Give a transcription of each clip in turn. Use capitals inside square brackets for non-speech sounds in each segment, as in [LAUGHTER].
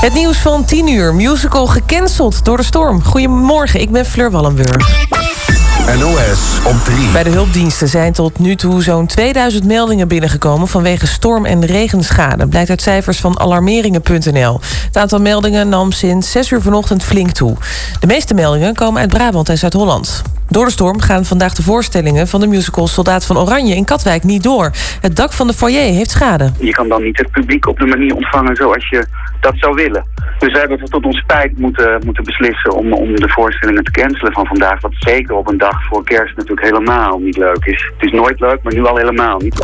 Het nieuws van 10 uur. Musical gecanceld door de storm. Goedemorgen, ik ben Fleur Wallenburg. NOS op 3. Bij de hulpdiensten zijn tot nu toe zo'n 2000 meldingen binnengekomen vanwege storm- en regenschade. Blijkt uit cijfers van alarmeringen.nl. Het aantal meldingen nam sinds 6 uur vanochtend flink toe. De meeste meldingen komen uit Brabant en Zuid-Holland. Door de storm gaan vandaag de voorstellingen van de musical Soldaat van Oranje in Katwijk niet door. Het dak van de foyer heeft schade. Je kan dan niet het publiek op de manier ontvangen zoals je dat zou willen. Dus we hebben tot ons spijt moeten, moeten beslissen om, om de voorstellingen te cancelen van vandaag. Wat zeker op een dag voor kerst natuurlijk helemaal niet leuk is. Het is nooit leuk, maar nu al helemaal niet.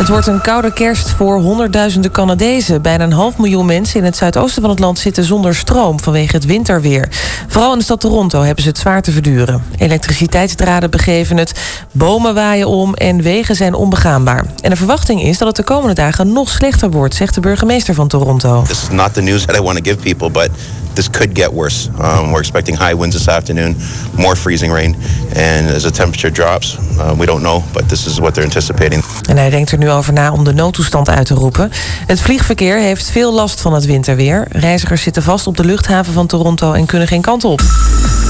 Het wordt een koude kerst voor honderdduizenden Canadezen. Bijna een half miljoen mensen in het zuidoosten van het land zitten zonder stroom vanwege het winterweer. Vooral in de stad Toronto hebben ze het zwaar te verduren. Elektriciteitsdraden begeven het, bomen waaien om en wegen zijn onbegaanbaar. En de verwachting is dat het de komende dagen nog slechter wordt, zegt de burgemeester van Toronto. This is not the news that I want to give people, but this could get worse. Um, we're expecting high winds this afternoon, more freezing rain, and as the temperature drops, uh, we don't know, but this is what they're anticipating. En hij denkt er nu over na om de noodtoestand uit te roepen. Het vliegverkeer heeft veel last van het winterweer. Reizigers zitten vast op de luchthaven van Toronto en kunnen geen kant op.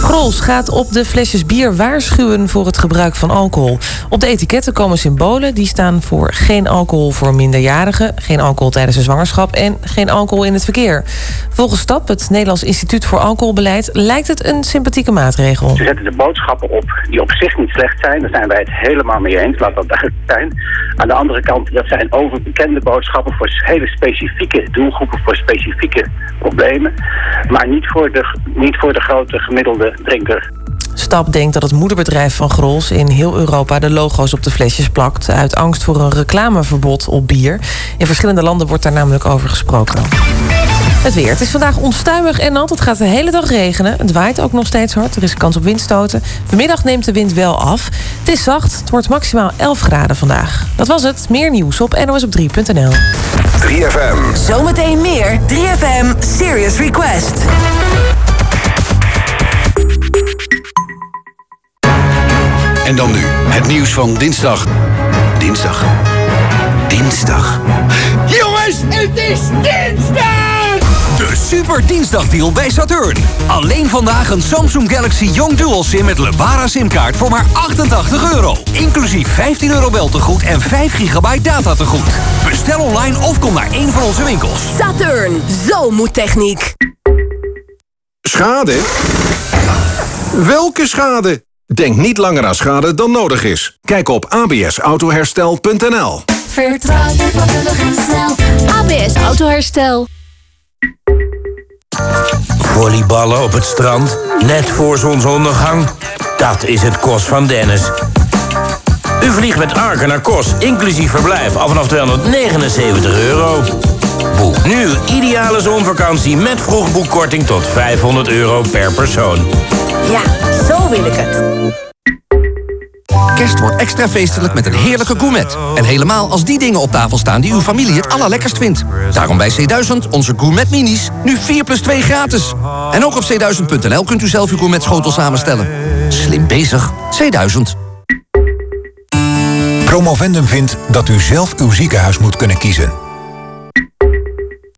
Grols gaat op de flesjes bier waarschuwen voor het gebruik van alcohol. Op de etiketten komen symbolen die staan voor geen alcohol voor minderjarigen, geen alcohol tijdens een zwangerschap en geen alcohol in het verkeer. Volgens STAP, het Nederlands Instituut voor Alcoholbeleid, lijkt het een sympathieke maatregel. Ze zetten de boodschappen op die op zich niet slecht zijn. Daar zijn wij het helemaal mee eens, laat dat duidelijk zijn. Aan de andere kant, dat zijn overbekende boodschappen voor hele specifieke doelgroepen, voor specifieke problemen. Maar niet voor de, niet voor de grote gemiddelde drinker. Stap denkt dat het moederbedrijf van Grols in heel Europa de logo's op de flesjes plakt. Uit angst voor een reclameverbod op bier. In verschillende landen wordt daar namelijk over gesproken. Het weer. Het is vandaag onstuimig en nat. Het gaat de hele dag regenen. Het waait ook nog steeds hard. Er is kans op windstoten. Vanmiddag neemt de wind wel af. Het is zacht. Het wordt maximaal 11 graden vandaag. Dat was het. Meer nieuws op nosop3.nl. 3FM. Zometeen meer 3FM Serious Request. En dan nu het nieuws van dinsdag. Dinsdag. Dinsdag. Jongens, het is dinsdag! De super dinsdagdeal bij Saturn. Alleen vandaag een Samsung Galaxy Young Dual SIM met Lebara simkaart voor maar 88 euro. Inclusief 15 euro beltegoed en 5 gigabyte data tegoed. Bestel online of kom naar een van onze winkels. Saturn, zo moet techniek. Schade? Welke schade? Denk niet langer aan schade dan nodig is. Kijk op absautoherstel.nl Vertrouw je vakkundig en snel. ABS Autoherstel. Volleyballen op het strand, net voor zonsondergang. Dat is het Kos van Dennis. U vliegt met Arken naar Kos, inclusief verblijf, al vanaf 279 euro. Boek nu ideale zonvakantie met vroegboekkorting tot 500 euro per persoon. Ja, zo wil ik het. Kerst wordt extra feestelijk met een heerlijke gourmet. En helemaal als die dingen op tafel staan die uw familie het allerlekkerst vindt. Daarom bij C1000 onze gourmet minis. Nu 4 plus 2 gratis. En ook op c1000.nl kunt u zelf uw gourmet schotel samenstellen. Slim bezig. C1000. Promovendum vindt dat u zelf uw ziekenhuis moet kunnen kiezen.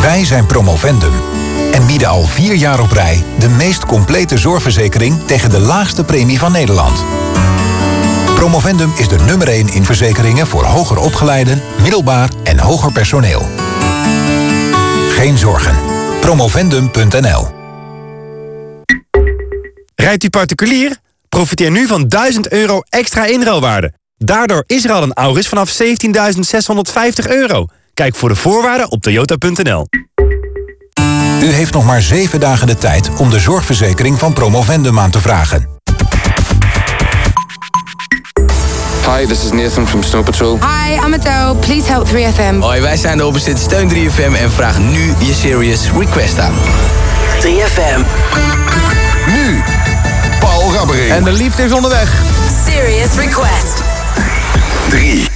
Wij zijn Promovendum en bieden al vier jaar op rij... de meest complete zorgverzekering tegen de laagste premie van Nederland. Promovendum is de nummer 1 in verzekeringen voor hoger opgeleiden, middelbaar en hoger personeel. Geen zorgen. Promovendum.nl Rijdt u particulier? Profiteer nu van 1000 euro extra inruilwaarde. Daardoor is er al een Auris vanaf 17.650 euro. Kijk voor de voorwaarden op toyota.nl. U heeft nog maar 7 dagen de tijd om de zorgverzekering van Promovendum aan te vragen. Hi, this is Nathan from Snow Patrol. Hi, I'm Adele. Please help 3FM. Hoi, wij zijn de Opposite Steun 3FM en vraag nu je Serious Request aan. 3FM. Nu, Paul Rabbering. En de liefde is onderweg. Serious Request. 3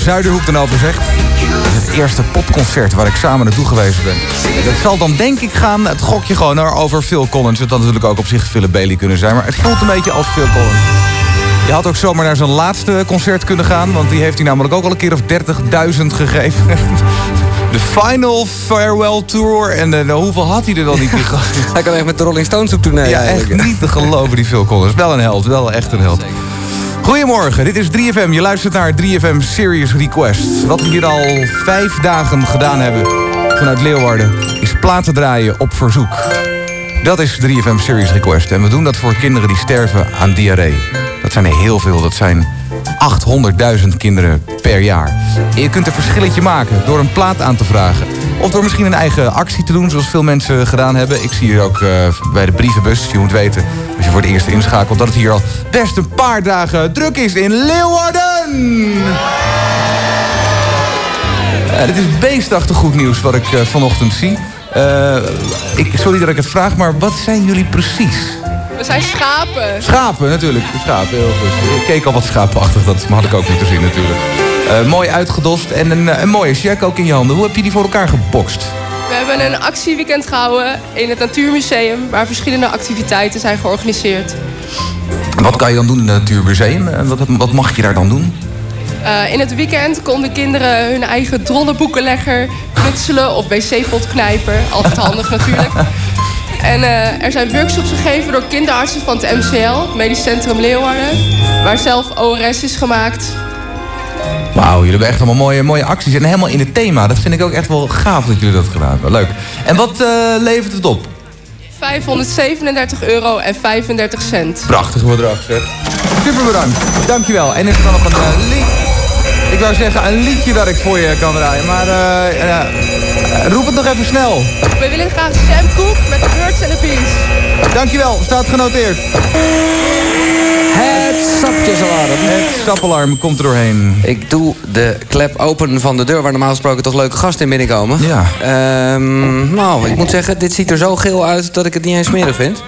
Zuiderhoek dan over zegt. Dat is het eerste popconcert waar ik samen naartoe geweest ben. Dat zal dan denk ik gaan, het gokje gewoon hoor, over Phil Collins. Het had natuurlijk ook op zich Phil Bailey kunnen zijn. Maar het voelt een beetje als Phil Collins. Je had ook zomaar naar zijn laatste concert kunnen gaan. Want die heeft hij namelijk ook al een keer of 30.000 gegeven. [LAUGHS] De Final Farewell Tour. En eh, nou, hoeveel had hij er dan niet? Gast? Hij kan echt met de Rolling Stones op tournee Ja, echt eigenlijk. niet te geloven, die Phil Collins. Wel een held, wel echt een held. Goedemorgen, dit is 3FM. Je luistert naar 3FM Serious Request. Wat we hier al vijf dagen gedaan hebben vanuit Leeuwarden... is platen draaien op verzoek. Dat is 3FM Serious Request. En we doen dat voor kinderen die sterven aan diarree. Dat zijn er heel veel. Dat zijn 800.000 kinderen per jaar. Je kunt een verschilletje maken door een plaat aan te vragen. Of door misschien een eigen actie te doen, zoals veel mensen gedaan hebben. Ik zie hier ook eh, bij de brievenbus, je moet weten... je voor het eerst inschakelt, dat het hier al best een paar dagen druk is in Leeuwarden! Eh, dit is beestachtig goed nieuws wat ik eh, vanochtend zie. Eh, ik, sorry dat ik het vraag, maar wat zijn jullie precies? We zijn schapen. Schapen, natuurlijk. De schapen, heel goed. Ik keek al wat schapenachtig, dat had ik ook moeten zien natuurlijk. Mooi uitgedost en een, een mooie check ook in je handen. Hoe heb je die voor elkaar gebokst? We hebben een actieweekend gehouden in het Natuurmuseum... waar verschillende activiteiten zijn georganiseerd. Wat kan je dan doen in het Natuurmuseum? Eh, Wat, wat mag je daar dan doen? Eh, in het weekend konden kinderen hun eigen drollenboekenlegger knutselen of wc-pot knijpen. Altijd handig [LAUGHS] natuurlijk. En eh, er zijn workshops gegeven door kinderartsen van het MCL, het Medisch Centrum Leeuwarden. Waar zelf ORS is gemaakt. Wauw, jullie hebben echt allemaal mooie, mooie acties. En helemaal in het thema. Dat vind ik ook echt wel gaaf dat jullie dat gedaan hebben. Leuk. En wat eh, levert het op? 537 euro en 35 cent. Prachtig bedrag, zeg. Super bedankt. Dankjewel. En is er dan nog een eh, lied? Ik wou zeggen, een liedje dat ik voor je kan draaien. Maar eh, roep het nog even snel. We willen graag Sam Cooke met The Birds and the Bees. Dankjewel, staat genoteerd. Het sapjesalarm. Het sapalarm komt er doorheen. Ik doe de klep open van de deur waar normaal gesproken toch leuke gasten in binnenkomen. Ja. Ehm, nou, ik moet zeggen, dit ziet er zo geel uit dat ik het niet eens smerig vind.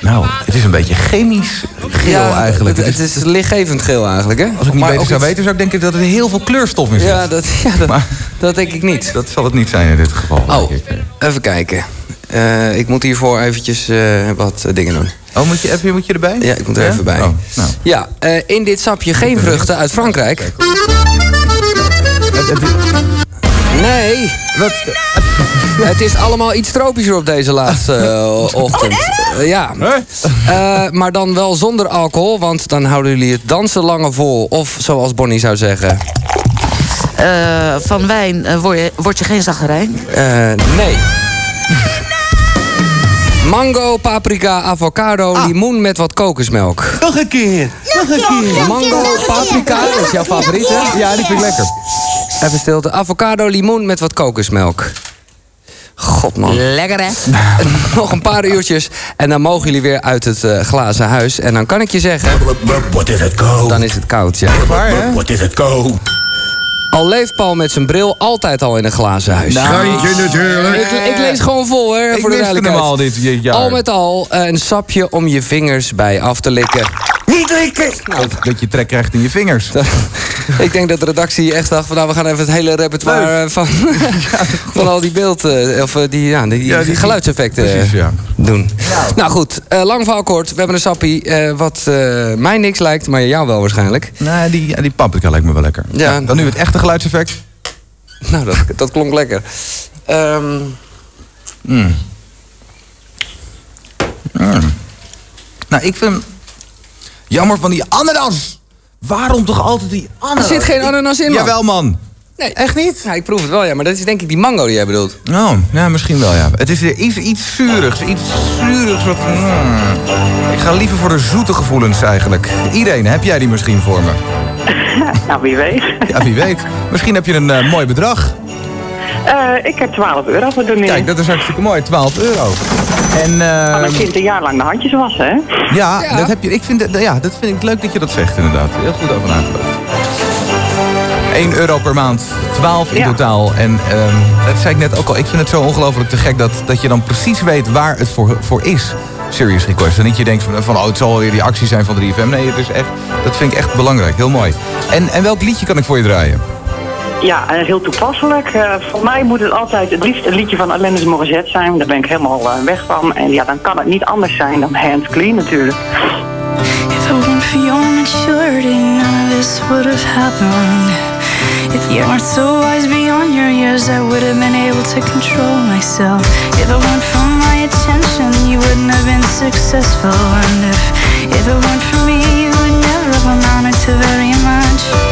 Nou, het is een beetje chemisch geel Ja, eigenlijk. Het, het is lichtgevend geel eigenlijk, hè? Als ik niet Maar beter zou iets- weten, zou ik denken dat er heel veel kleurstof in zit. Ja, dat, [LAUGHS] ja, dat, dat denk ik niet. Dat zal het niet zijn in dit geval. Oh, even kijken. Eh, ik moet hiervoor eventjes eh, wat eh, dingen doen. Oh, moet je, je, moet je erbij? Ja, ik moet er Ja? even bij. Oh, nou. Ja, in dit sapje geen vruchten uit Frankrijk. Nee. Wat? Het is allemaal iets tropischer op deze laatste eh, [LAUGHS] ochtend. Ja. Maar dan wel zonder alcohol, want dan houden jullie het dansen langer vol. Of zoals Bonnie zou zeggen. Eh, van wijn eh, word, je, word je geen zagrijn? Eh, nee. Mango, paprika, avocado, limoen met wat kokosmelk. Nog een keer. Nog een keer. Mango, paprika, dat is jouw favoriet, hè? Ja, die vind ik lekker. Even stilte. Avocado, limoen met wat kokosmelk. God, man. Lekker, hè? [LAUGHS] Nog een paar uurtjes en dan mogen jullie weer uit het eh, glazen huis. En dan kan ik je zeggen... Wat is het koud? Dan is het koud, ja. Waar, hè? Wat is het koud? Al leeft Paul met zijn bril altijd al in een glazen huis. Schijntje natuurlijk. Ik, ik lees gewoon vol, hè, Ik voor de duidelijkheid. al dit, jaar. Al met al een sapje om je vingers bij af te likken. Niet likken! Nou, Dat, dat je trek krijgt in je vingers. [LAUGHS] ik denk dat de redactie echt dacht van nou, we gaan even het hele repertoire eh, van, [LAUGHS] [LAUGHS] van al die beeld, eh, of eh, die, ja, die, Ja, die- geluidseffecten Precies, ja. doen. Nou goed, eh, lang verhaal kort. We hebben een sappie eh, wat eh, mij niks lijkt, maar jou wel waarschijnlijk. Nee, die, die paprika lijkt me wel lekker. Ja. dan nu het echte geluidseffect. Nou, dat, dat klonk lekker. Ehm, Mm. Mm. Nou, ik vind... Jammer van die ananas. Waarom toch altijd die er ananas? zit geen ananas in, man. Jawel, man. Nee. Echt niet? Ja, ik proef het wel, ja. Maar dat is denk ik die mango die jij bedoelt. Oh, ja, misschien wel, ja. Het is iets, iets zuurigs. Iets zuurigs. Wat, mm. Ik ga liever voor de zoete gevoelens eigenlijk. Irene, heb jij die misschien voor me? [LAUGHS] Nou, wie weet. Ja, wie weet. Misschien heb je een eh, mooi bedrag. Eh, ik heb 12 euro voor doen. Kijk, dat is hartstikke mooi. 12 euro. En, eh, Kan een kind een jaar lang de handjes wassen, hè? ja, Dat, heb je, ik vind, ja, dat vind ik leuk dat je dat zegt inderdaad. Heel goed over nagedacht. 1 euro per maand, 12 in Ja. totaal. En ehm, dat zei ik net ook al, ik vind het zo ongelooflijk te gek dat, dat je dan precies weet waar het voor, voor is serious request. En niet je denkt van, van oh, het zal weer die actie zijn van 3FM. Nee, het is echt, dat vind ik echt belangrijk. Heel mooi. En, en welk liedje kan ik voor je draaien? Ja, eh, heel toepasselijk. Uh, voor mij moet het altijd het liefst een liedje van Alanis Morissette zijn. Daar ben ik helemaal uh, weg van. En ja, dan kan het niet anders zijn dan Hands Clean natuurlijk. If it weren't for your maturity, none this would have happened. If you weren't so wise beyond your years, I would have been able to control myself. If it weren't for attention, you wouldn't have been successful. And if, if it weren't for me, you would never have amounted to very much.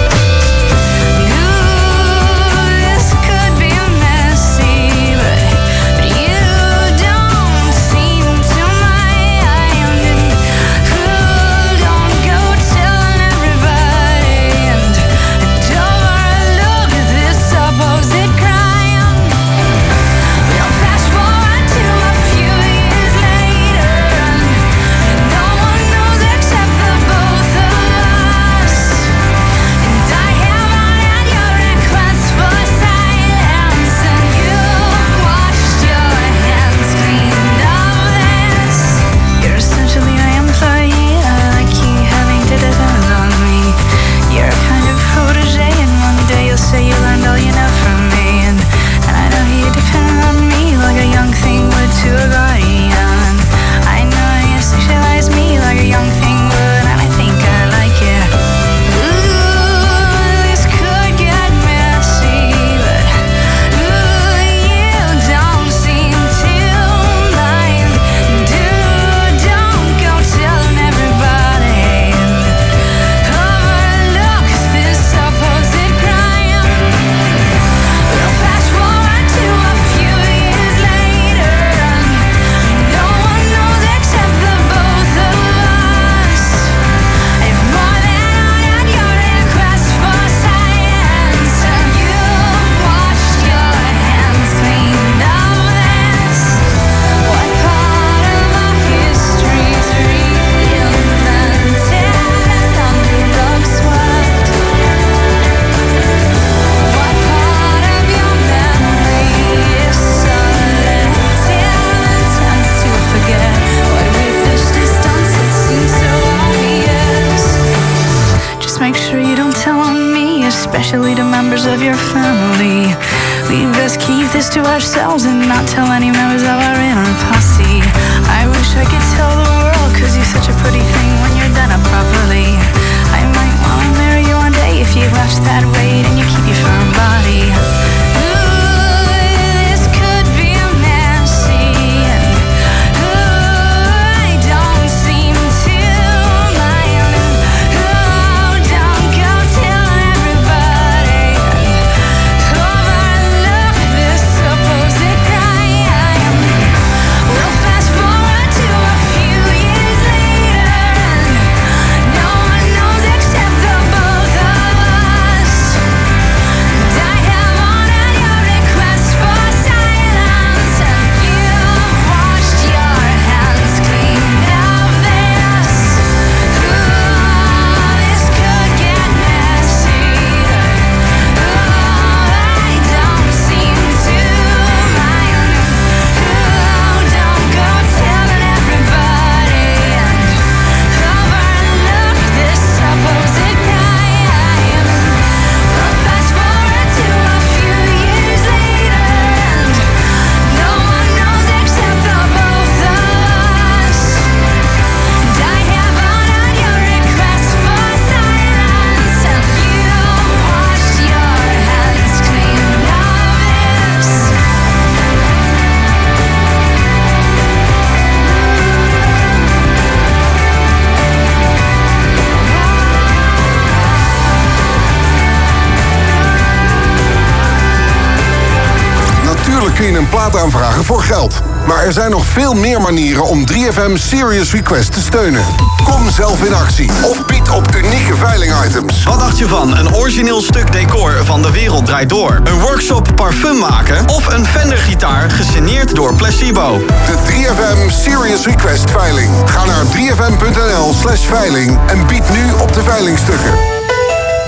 om 3FM Serious Request te steunen. Kom zelf in actie of bied op unieke veilingitems. Wat dacht je van een origineel stuk decor van De Wereld Draait Door? Een workshop parfum maken of een Fender-gitaar gesigneerd door Placebo? De 3FM Serious Request veiling. Ga naar 3fm.nl slash veiling en bied nu op de veilingstukken.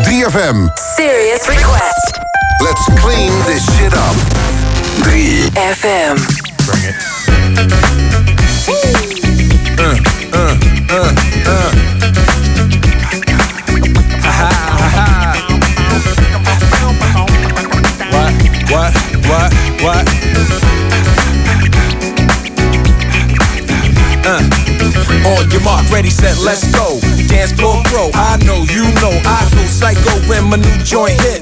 3FM. Serious Request. Let's clean this shit up. 3FM. Bring it. Let's go, dance floor pro. I know you know I go psycho when my new joint hit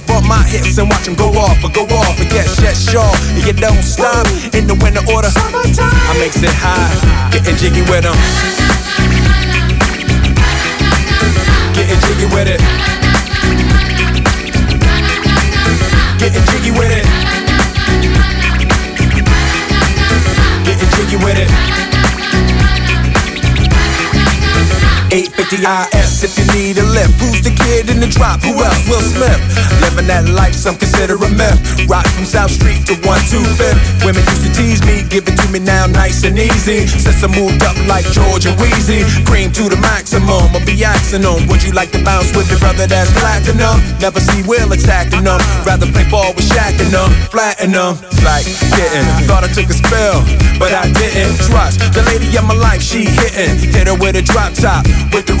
My hips and watch them go off or go off. And yes, yes, sure. And you don't stop in the winter order. I makes it high, getting jiggy with them. Getting jiggy with it. Getting jiggy with it. Getting jiggy with it. 850 IS if you need a lift. Who's the kid in the drop? Who else? Will Smith. Living that life, some consider a myth. Rock from South Street to 125th. Women used to tease me, give it to me now nice and easy. Since I moved up like Georgia Wheezy, cream to the maximum. I'll be asking them, would you like to bounce with your brother that's platinum? Never see Will attacking them. Rather play ball with Shaq and them, flatten them. Like getting, thought I took a spell, but I didn't. Trust the lady of my life, she hitting. Hit her with a drop top, with the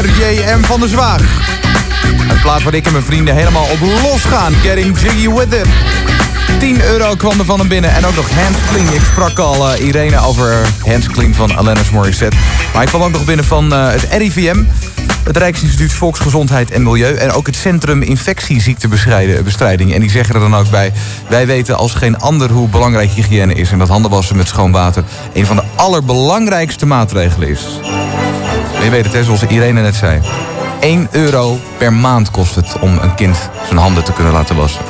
RJM van der Zwaag. Een plaat waar ik en mijn vrienden helemaal op losgaan. Getting jiggy with it. 10 euro kwam er van hem binnen. En ook nog Hands Clean. Ik sprak al eh, Irene over Hands Clean van Alanis Morissette. Maar ik kwam ook nog binnen van eh, het RIVM. Het Rijksinstituut Volksgezondheid en Milieu. En ook het Centrum Infectieziektebestrijding. En die zeggen er dan ook bij... wij weten als geen ander hoe belangrijk hygiëne is... en dat handenwassen met schoon water... een van de allerbelangrijkste maatregelen is. Je weet het, zoals Irene net zei. 1 euro per maand kost het om een kind zijn handen te kunnen laten wassen.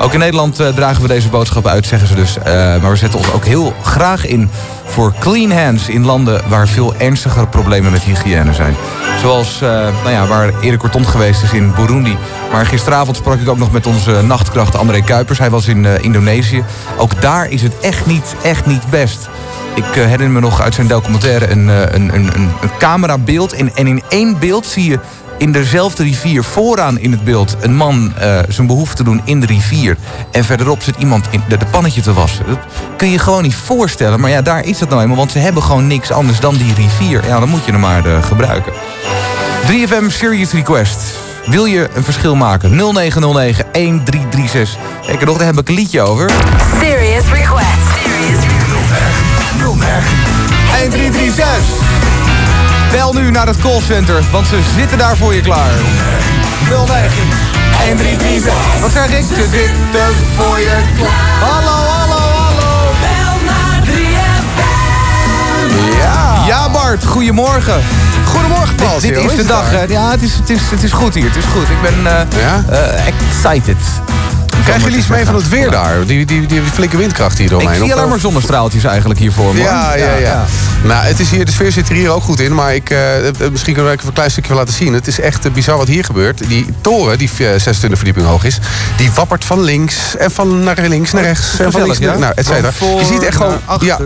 Ook in Nederland eh, dragen we deze boodschap uit, zeggen ze dus. Eh, maar we zetten ons ook heel graag in voor clean hands in landen waar veel ernstigere problemen met hygiëne zijn. Zoals eh, nou ja, waar Erik Kortont geweest is in Burundi. Maar gisteravond sprak ik ook nog met onze nachtkracht André Kuipers. Hij was in eh, Indonesië. Ook daar is het echt niet, echt niet best. Ik eh, herinner me nog uit zijn documentaire een, eh, een, een, een, een camerabeeld. En, en in één beeld zie je in dezelfde rivier, vooraan in het beeld... een man zijn behoefte doen in de rivier. En verderop zit iemand in de, pannetje te wassen. Dat kun je gewoon niet voorstellen. Maar ja, daar is dat nou eenmaal. Want ze hebben gewoon niks anders dan die rivier. Ja, dan moet je hem maar gebruiken. 3FM Serious Request. Wil je een verschil maken? 0909-1336. Zeker nog, daar heb ik een liedje over. Serious Request. Serious Request. 1336. Bel nu naar het callcenter, want ze zitten daar voor je klaar. 09 1336. Wat zeg ik? Ze zitten voor je klaar. Hallo, hallo, hallo. Bel naar 3FM. Ja. Ja, Bart, goedemorgen. Goedemorgen, Paul. Dit, dit is de dag. hè? Ja, het is, het, is, het is goed hier. Het is goed. Ik ben eh, eh, excited. Krijgen jullie iets mee van het weer daar? Die, die, die flinke windkracht hier Ik doorheen. zie Of- alleen maar zonnestraaltjes eigenlijk hier voor me. hoor. Ja, ja, ja, Nou, het is hier, de sfeer zit er hier ook goed in. Maar ik, eh, eh, misschien kunnen we even een klein stukje laten zien. Het is echt eh, bizar wat hier gebeurt. Die toren, die eh, 26 verdieping hoog is... die wappert van links en van naar links, naar rechts. en van links naar ja? Nou, et cetera. Je ziet echt gewoon... Ja,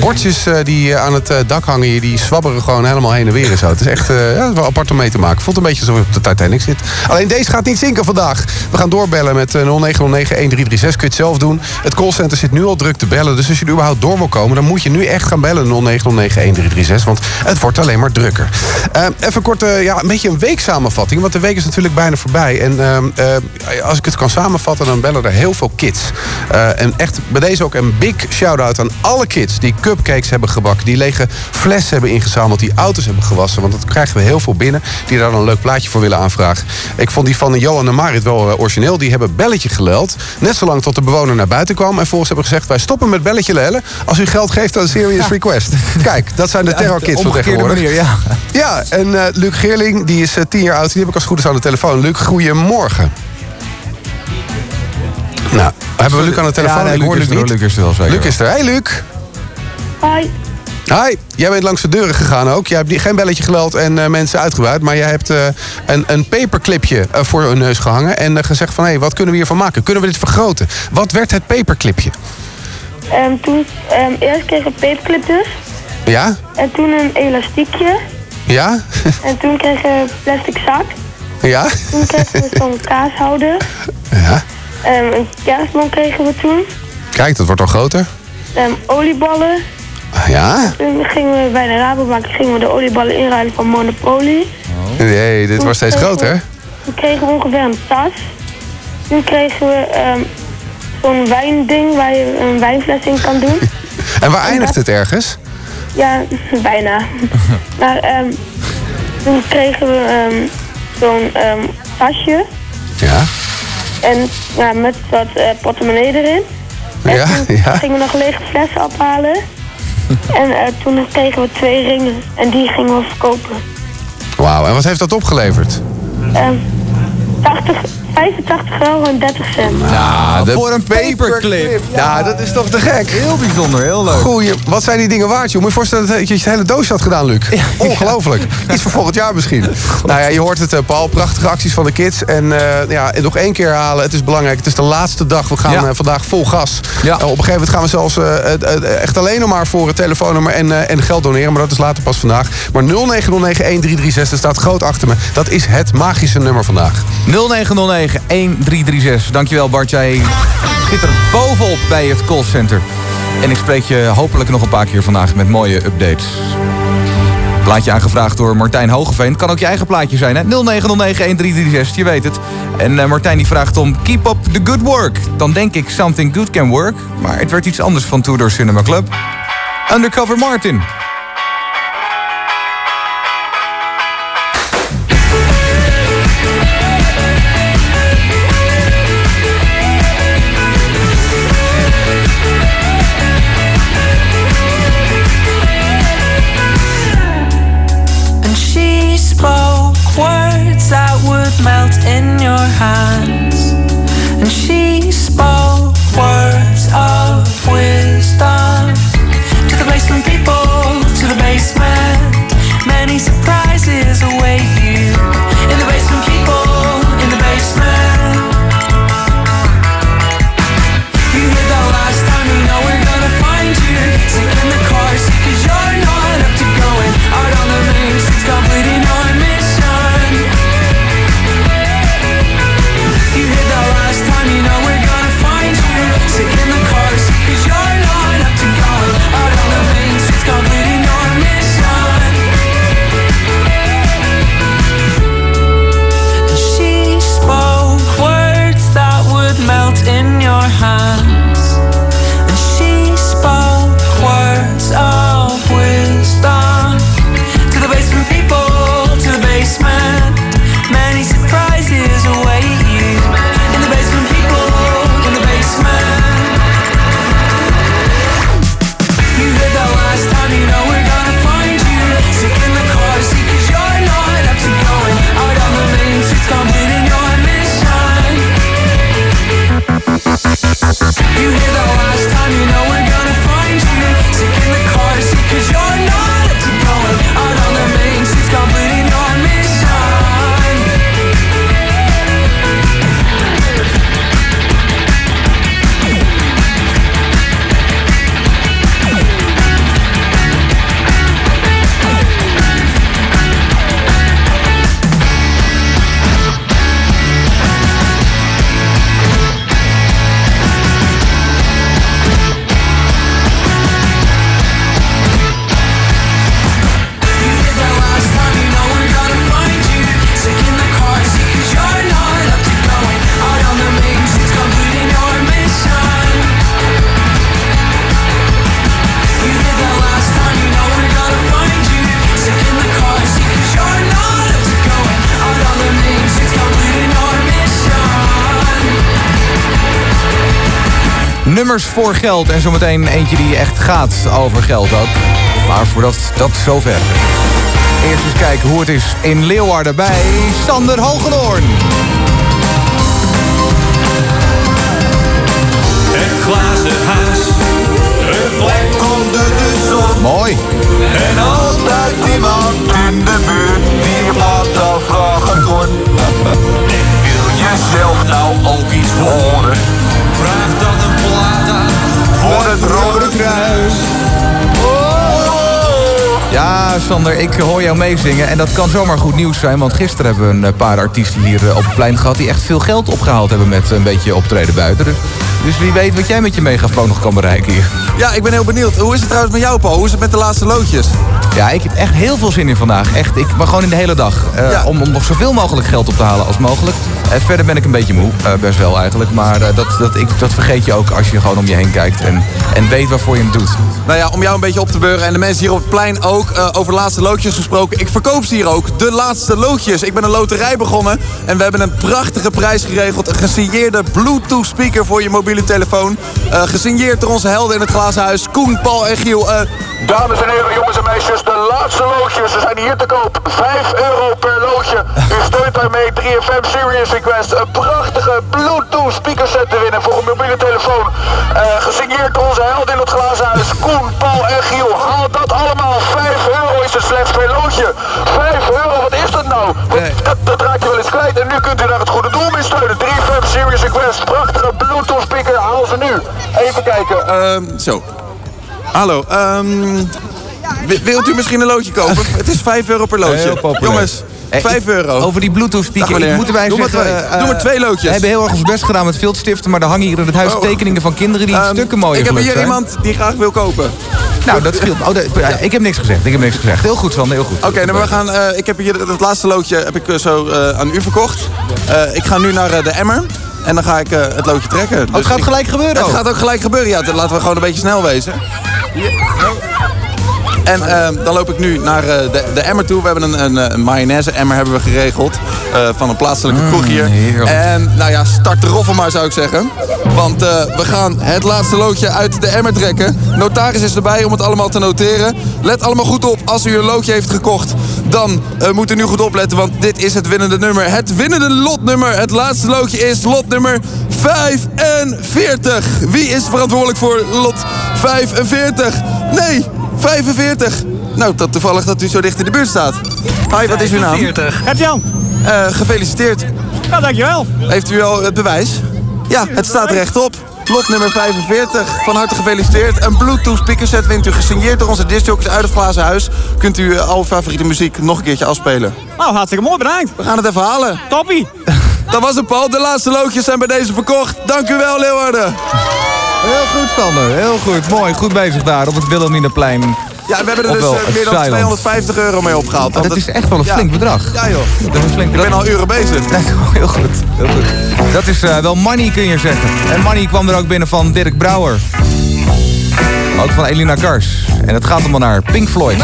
bordjes eh, die eh, aan het eh, dak hangen hier... die zwabberen gewoon helemaal heen en weer en zo. Het is echt eh, ja, wel apart om mee te maken. Voelt een beetje alsof je op de Titanic zit. Alleen deze gaat niet zinken vandaag. We gaan doorbellen met eh, 0909-1336. Kun je het zelf doen. Het callcenter zit nu al druk te bellen. Dus als je er überhaupt door wil komen... dan moet je nu echt gaan bellen 0909-1336. Want het wordt alleen maar drukker. Eh, even kort, eh, ja, een beetje een weeksamenvatting. Want de week is natuurlijk bijna voorbij. En eh, als ik het kan samenvatten, dan bellen er heel veel kids. En echt bij deze ook een big shout-out aan alle kids... die cupcakes hebben gebakken, die lege flessen hebben ingezameld... die auto's hebben gewassen. Want dat krijgen we heel veel binnen... die daar een leuk plaatje voor willen aanvragen. Ik vond die van Johan en Marit wel origineel. Die hebben belletje geleld. Net zolang tot de bewoner naar buiten kwam. En volgens hebben gezegd, wij stoppen met belletje lellen... als u geld geeft aan Serious Request. Kijk, dat zijn de terrorkids van tegenwoordig. manier, ja. Ja, en eh, Luc Geerling, die is eh, tien jaar oud. Die heb ik als goed is aan de telefoon. Luc, goedemorgen. Nou, hebben we Luc aan de telefoon? Ja, nee, ik hoor is Luc er, niet. Luc is er wel zeker. Luc is er. Hey Luc. Hoi. Hi, jij bent langs de deuren gegaan ook. Jij hebt geen belletje geleld en eh, mensen uitgebuit. Maar jij hebt eh, een, een paperclipje eh, voor hun neus gehangen. En gezegd van, hé, wat kunnen we hiervan maken? Kunnen we dit vergroten? Wat werd het paperclipje? Ehm, toen, ehm, eerst kreeg ik een paperclip dus. Ja? En toen een elastiekje. Ja? En toen kreeg ik een plastic zak. ja? Toen kregen we zo'n [LAUGHS] kaashouder. Ja? Ehm, een kerstboom kregen we toen. Kijk, dat wordt al groter. Olieballen. Ja? Toen gingen we bij de Rabobank gingen we de olieballen inruilen van Monopoly. Nee, dit wordt steeds groter. Toen kregen we ongeveer een tas. Toen kregen we ehm, zo'n wijnding waar je een wijnfles in kan doen. [LAUGHS] En waar eindigt het ergens? Ja, [LAUGHS] bijna. maar ehm, toen kregen we ehm, zo'n tasje. Ja? En ja, met wat eh, portemonnee erin. En Ja, toen [LAUGHS] ja. gingen we nog lege flessen ophalen. [LAUGHS] en eh, toen kregen we twee ringen. En die gingen we verkopen. Wauw, en wat heeft dat opgeleverd? Ehm 80, 85 euro en 30 cent. Ja, de voor een paperclip. Ja, dat is toch te gek? Heel bijzonder, heel leuk. Goeie, wat zijn die dingen waard, joh? Moet je je voorstellen dat je het hele doosje had gedaan, Luc? Ongelooflijk. Iets voor volgend jaar misschien. [LAUGHS] Nou ja, je hoort het, eh, Paul. Prachtige acties van de kids. En eh, ja, en nog één keer herhalen. Het is belangrijk. Het is de laatste dag. We gaan Ja. eh, vandaag vol gas. Ja. Op een gegeven moment gaan we zelfs echt alleen nog maar voor het telefoonnummer en, eh, en geld doneren. Maar dat is later pas vandaag. Maar 0909-1336, er staat groot achter me. Dat is het magische nummer vandaag. 0909-1336. Dankjewel Bart, jij zit er bovenop bij het callcenter. En ik spreek je hopelijk nog een paar keer vandaag met mooie updates. Plaatje aangevraagd door Martijn Hogeveen. Kan ook je eigen plaatje zijn, hè? 0909-1336, je weet het. En eh, Martijn die vraagt om Keep Up The Good Work. Dan denk ik Something Good Can Work. Maar het werd iets anders van Tudor Cinema Club. Undercover Martin. Hands. And she spoke words of wisdom to the basement people, to the basement. Many surprises voor geld. En zometeen eentje die echt gaat over geld ook. Maar voordat dat zover. Eerst eens kijken hoe het is in Leeuwarden bij Sander Hogenhoorn. Het glazen huis, een plek onder de zon. Mooi. En altijd iemand in de buurt die plaat al vragen kon. [LAUGHS] Wil je zelf nou ook iets horen? Sander, ik hoor jou meezingen. En dat kan zomaar goed nieuws zijn. Want gisteren hebben we een eh, paar artiesten hier eh, op het plein gehad... die echt veel geld opgehaald hebben met een beetje optreden buiten. Dus, dus wie weet wat jij met je megafoon nog kan bereiken hier. Ja, ik ben heel benieuwd. Hoe is het trouwens met jou, Paul? Hoe is het met de laatste loodjes? Ja, ik heb echt heel veel zin in vandaag. Echt, ik, maar gewoon in de hele dag. Eh, om, om nog zoveel mogelijk geld op te halen als mogelijk. En verder ben ik een beetje moe, eh, best wel eigenlijk. Maar eh, dat, dat, ik, dat vergeet je ook als je gewoon om je heen kijkt. En, en weet waarvoor je het doet. Nou ja, om jou een beetje op te beuren en de mensen hier op het plein ook eh, over de laatste loodjes gesproken. Ik verkoop ze hier ook, de laatste loodjes. Ik ben een loterij begonnen en we hebben een prachtige prijs geregeld. Een gesigneerde Bluetooth speaker voor je mobiele telefoon. Eh, gesigneerd door onze helden in het glazen huis, Koen, Paul en Giel. Eh, Dames en heren, jongens en meisjes, de laatste loodjes, ze zijn hier te koop. 5 euro per loodje. U steunt daarmee 3FM Serious Request. Een prachtige Bluetooth speakerset te winnen voor een mobiele telefoon. Eh, gesigneerd door onze held in het glazen huis, Koen, Paul en Giel. Haal dat allemaal. 5 euro is het slechts per loodje. 5 euro, wat is dat nou? Dat, dat en nu kunt u daar het goede doel mee steunen. 3FM Serious Request, prachtige Bluetooth speaker, haal ze nu. Even kijken. Ehm, zo. Hallo, ehm, wi- wilt u misschien een loodje kopen? [LAUGHS] Het is 5 euro per loodje. Jongens, Eh, 5 euro. Over die Bluetooth speaker, Dag, moeten wij Doe maar zeggen... twee. eh, Doe maar twee loodjes. We hebben heel erg ons best gedaan met viltstiften... maar er hangen hier in het huis Oh. tekeningen van kinderen... die Ehm, stukken mooier Ik heb hier zijn. iemand die graag wil kopen. Nou, dat scheelt. Oh, de- ja, ik heb niks gezegd. Ik heb niks gezegd. Heel goed, Sander. Heel goed. Oké, nou, we gaan, eh, ik heb hier het, laatste loodje heb ik, eh, zo eh, aan u verkocht. Eh, ik ga nu naar eh, de emmer. En dan ga ik eh, het loodje trekken. Oh, het gaat ik- gelijk gebeuren Het ook? gaat ook gelijk gebeuren, ja. Laten we gewoon een beetje snel wezen. Hier, zo. En eh, dan loop ik nu naar eh, de, de emmer toe. We hebben een, een, een mayonaise-emmer hebben we geregeld. eh, van een plaatselijke kroeg hier. En nou ja, start de roffel maar zou ik zeggen. Want eh, we gaan het laatste loodje uit de emmer trekken. Notaris is erbij om het allemaal te noteren. Let allemaal goed op. Als u een loodje heeft gekocht, dan moet u nu goed opletten. Want dit is het winnende nummer. Het winnende lotnummer. Het laatste loodje is lot nummer 45. Wie is verantwoordelijk voor lot 45? Nee, 45. Nou, dat toevallig dat u zo dicht in de buurt staat. Hi, wat is uw naam? 45. Gert-Jan. Eh, gefeliciteerd. Nou, dankjewel. Heeft u al het bewijs? Ja, het staat rechtop. Lot nummer 45. Van harte gefeliciteerd. Een Bluetooth speakerset wint u gesigneerd door onze discjockeys uit het glazen huis. Kunt u eh, al uw favoriete muziek nog een keertje afspelen. Nou, hartstikke mooi, bedankt. We gaan het even halen. Toppie. [LAUGHS] Dat was het, Paul. De laatste loodjes zijn bij deze verkocht. Dank u wel, Leeuwarden. Heel goed, Sander. Heel goed. Mooi. Goed bezig daar op het Wilhelminaplein. Ja, we hebben er dus Ofwel, eh, meer dan Zeiland. 250 euro mee opgehaald. Dat is echt wel een Ja. flink bedrag. Ja, joh. Dat is een flink Ik ben al uren bezig. [LAUGHS] Dat is heel goed. Heel goed. Dat is eh, wel money, kun je zeggen. En money kwam er ook binnen van Dirk Brouwer. Ook van Elina Kars. En het gaat allemaal naar Pink Floyd.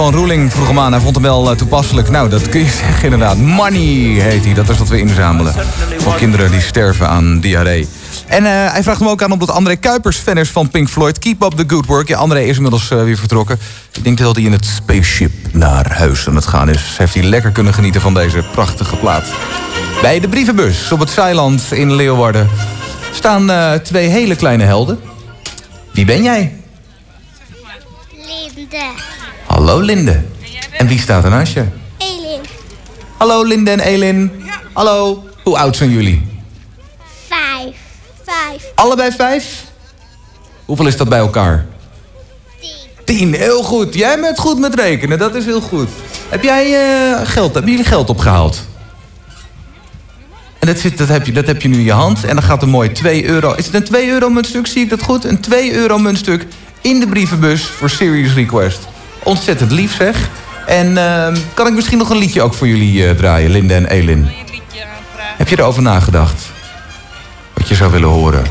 Stefan Roeling vroeg hem aan. Hij vond hem wel eh, toepasselijk. Nou, dat kun je [LAUGHS] zeggen inderdaad. Money heet hij. Dat is wat we inzamelen. Voor kinderen die sterven aan diarree. En eh, hij vraagt hem ook aan omdat André Kuipers fan van Pink Floyd. Keep up the good work. Ja, André is inmiddels eh, weer vertrokken. Ik denk dat hij in het spaceship naar huis aan het gaan is. Heeft hij lekker kunnen genieten van deze prachtige plaat. Bij de brievenbus op het Zeiland in Leeuwarden staan twee hele kleine helden. Wie ben jij? Linde. Hallo Linde. En wie staat er naast je? Elin. Hallo Linde en Elin. Hallo. Hoe oud zijn jullie? Vijf. Vijf. Allebei vijf? Hoeveel is dat bij elkaar? Tien. Tien, heel goed. Jij bent goed met rekenen, dat is heel goed. Heb jij eh, geld, hebben jullie geld opgehaald? En dat, zit, dat, heb je, dat heb je nu in je hand. En dan gaat een mooi 2 euro. Is het een 2 euro muntstuk? Zie ik dat goed? Een 2 euro muntstuk in de brievenbus voor Serious Request. Ontzettend lief zeg. En ehm, kan ik misschien nog een liedje ook voor jullie eh, draaien, Linde en Elin? Heb je erover nagedacht? Wat je zou willen horen?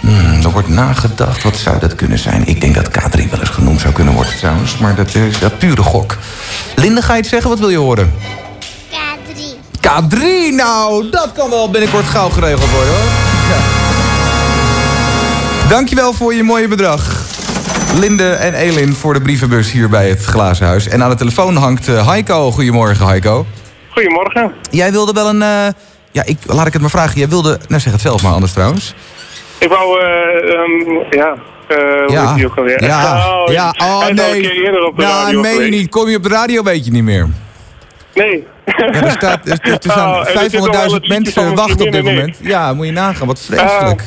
Hmm, er wordt nagedacht, wat zou dat kunnen zijn? Ik denk dat K3 wel eens genoemd zou kunnen worden trouwens. Maar dat is dat pure gok. Linde, ga je het zeggen? Wat wil je horen? K3. K3, nou, dat kan wel binnenkort gauw geregeld worden hoor. Ja. Dankjewel voor je mooie bedrag. Linde en Elin voor de brievenbus hier bij het Glazen Huis. En aan de telefoon hangt eh, Heiko. Goedemorgen, Heiko. Goedemorgen. Jij wilde wel een... eh, ja, ik, laat ik het maar vragen. Jij wilde... Nou, zeg het zelf maar anders trouwens. Ik wou, eh, ehm, ja, hoe Ja. ook alweer? Ja, Oh, ja, oh nee. Ja, radio meen je geweest. niet. Kom je op de radio, weet je niet meer. Nee. Ja, er, staat, er, staan [LAUGHS] en er zit nog wel 500.000 het liedje van mensen wachten op dit moment. Ja, moet je nagaan. Wat vreselijk.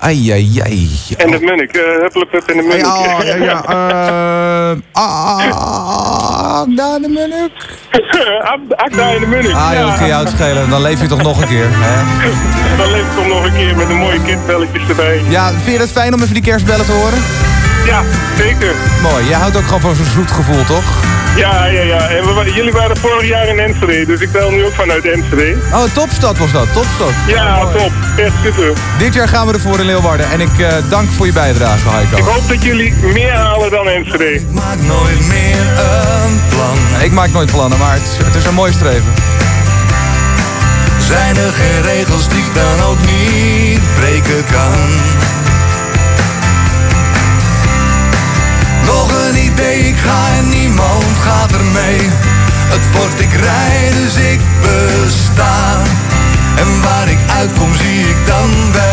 Ai, ai, ai. En de Munnik, eh Hupplepup en de Munnik. Ja, ja, ja. [LAUGHS] eh, ah, Agda de Munnik. [LAUGHS] Akda en de Munnik. Ah, joh, kun je uitschelen. Dan leef je toch nog een keer. Hè? [LAUGHS] Dan leef ik toch nog een keer met een mooie kindbelletjes erbij. Ja, vind je het fijn om even die kerstbellen te horen? Ja, zeker. Mooi. Jij houdt ook gewoon van zo'n zoet gevoel, toch? Ja, ja, ja. En we, jullie waren vorig jaar in Enschede, dus ik bel nu ook vanuit Enschede. Oh, topstad was dat. Topstad. Ja, top. Echt super. Dit jaar gaan we ervoor in Leeuwarden. En ik eh, dank voor je bijdrage, Heiko. Ik hoop dat jullie meer halen dan Enschede. Maak nooit meer een plan. Ik maak nooit plannen, maar het is, het is een mooi streven. Zijn er geen regels die ik dan ook niet breken kan? Ga en niemand gaat er mee. Het wordt ik rij, dus ik besta. En waar ik uitkom zie ik dan wel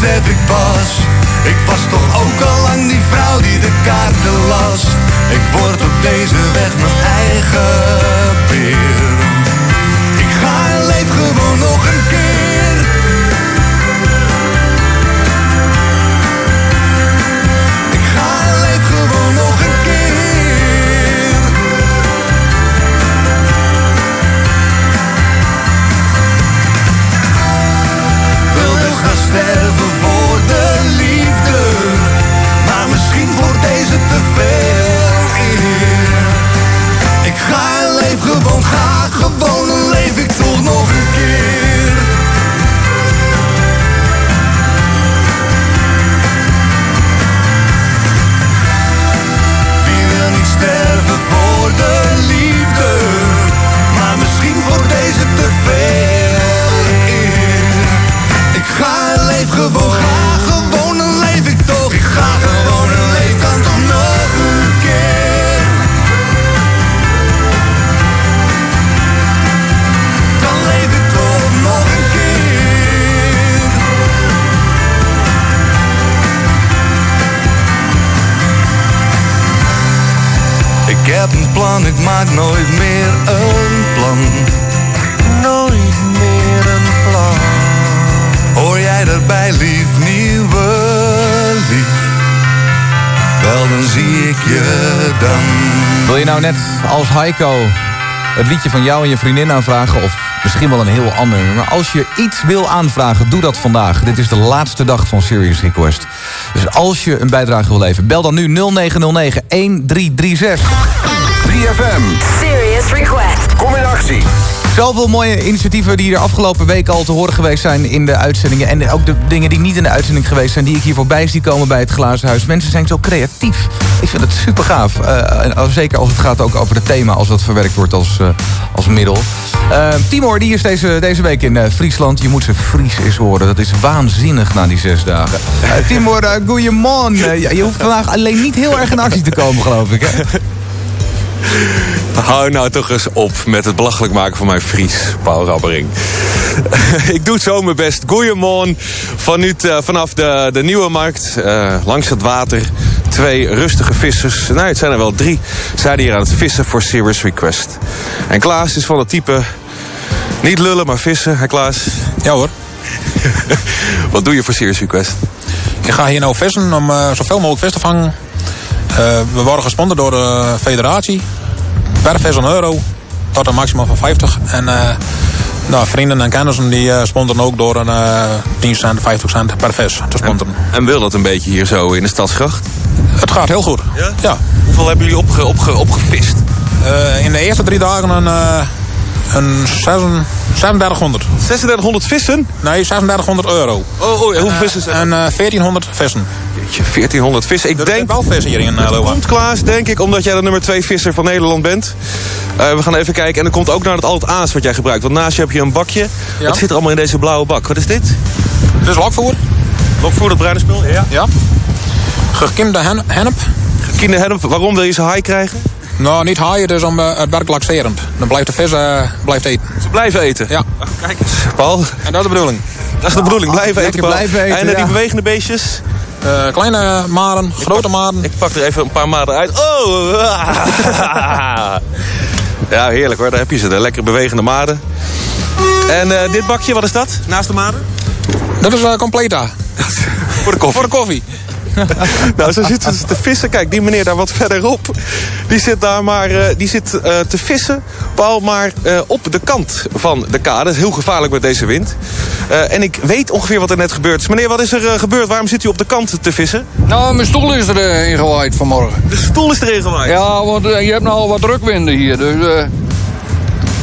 besef ik pas. Ik was toch ook al lang die vrouw die de kaarten las. Ik word op deze weg mijn eigen beer. Ik ga en leef gewoon nog een keer. Ik ga en leef gewoon, ga gewoon en leef ik toch nog een keer. Nooit meer een plan. Nooit meer een plan. jij erbij, lief nieuwe lief. Wel, dan zie ik je dan. Wil je nou net als Heiko het liedje van jou en je vriendin aanvragen... of misschien wel een heel ander nummer... als je iets wil aanvragen, doe dat vandaag. Dit is de laatste dag van Serious Request. Dus als je een bijdrage wil leveren, bel dan nu 0909 1336. 3FM. Serious Request. Kom in actie. Zoveel mooie initiatieven die er afgelopen weken al te horen geweest zijn in de uitzendingen. En ook de dingen die niet in de uitzending geweest zijn, die ik hier voorbij zie komen bij het Glazen Huis. Mensen zijn zo creatief. Ik vind het super gaaf. Eh, en als- zeker als het gaat ook over het thema, als dat verwerkt wordt als, eh, als middel. Eh, Timor, die is deze, deze week in eh, Friesland. Je moet ze Fries eens horen. Dat is waanzinnig na die zes dagen. Eh, Timor, uh, goeiemorgen. Eh, ja, je hoeft vandaag alleen niet heel erg in actie te komen, geloof ik. Hè? Hou nou toch eens op met het belachelijk maken van mijn Fries, Paul Rabbering. [LAUGHS] ik doe zo mijn best. Goeiemorgen vanuit, eh, vanaf de, de Nieuwe Markt, eh, langs het water. Twee rustige vissers, nou het zijn er wel drie, zijn hier aan het vissen voor Serious Request. En Klaas is van het type, niet lullen maar vissen, hè Klaas? Ja hoor. [LAUGHS] Wat doe je voor Serious Request? Ik ga hier nou vissen om eh, zoveel mogelijk vis te vangen. Eh, we worden gesponsord door de federatie. Per vis een euro. Tot een maximum van 50. En eh, nou, vrienden en kennissen die eh, sponsoren ook door een eh 10 cent, 50 cent per vis te sponsoren. En wil dat een beetje hier zo in de stadsgracht? Het gaat heel goed. Ja? ja. Hoeveel hebben jullie opge, opge, opgevist? In de eerste drie dagen een, een 3600. 3600 vissen? Nee, 3600 euro. Oh, oh hoeveel vissen zijn En eh 1400 vissen. Jeetje, 1400 vissen. Ik Er denk... zijn wel vissen hier in uh, Leeuwarden. Komt Klaas, denk ik, omdat jij de nummer 2 visser van Nederland bent. Eh, we gaan even kijken. En dan komt ook naar het Alt Aas wat jij gebruikt. Want naast je heb je een bakje. Ja. Dat zit er allemaal in deze blauwe bak. Wat is dit? Dit is lokvoer. Lokvoer, dat bruine spul? Ja. Ja. Gekimde hen- hennep. Gekimde hennep. Waarom wil je ze high krijgen? Nou, niet haaien, dus om eh, het werk laxerend. Dan blijft de vis eh, blijft eten. Ze blijven eten? Ja. Kijk eens, Paul. En dat is de bedoeling. Dat is de bedoeling. Blijven eten, blijven eten, En eh, die ja. bewegende beestjes? Eh, kleine maren, grote maren. Ik pak er even een paar maanden uit. Oh! [LAUGHS] ja, heerlijk hoor. Daar heb je ze. De lekker bewegende maden. En eh, dit bakje, wat is dat? Naast de maden? Dat is uh, completa. [LAUGHS] Voor de koffie. Voor de koffie. [LAUGHS] nou, zo zitten ze te vissen. Kijk, die meneer daar wat verderop. Die zit daar maar eh, die zit, eh, te vissen. Paul, maar eh, op de kant van de kade. Dat is heel gevaarlijk met deze wind. En ik weet ongeveer wat er net gebeurd is. Meneer, wat is er gebeurd? Waarom zit u op de kant te vissen? Nou, mijn stoel is erin gewaaid vanmorgen. De stoel is erin gewaaid? Ja, want je hebt nou al wat drukwinden hier. Dus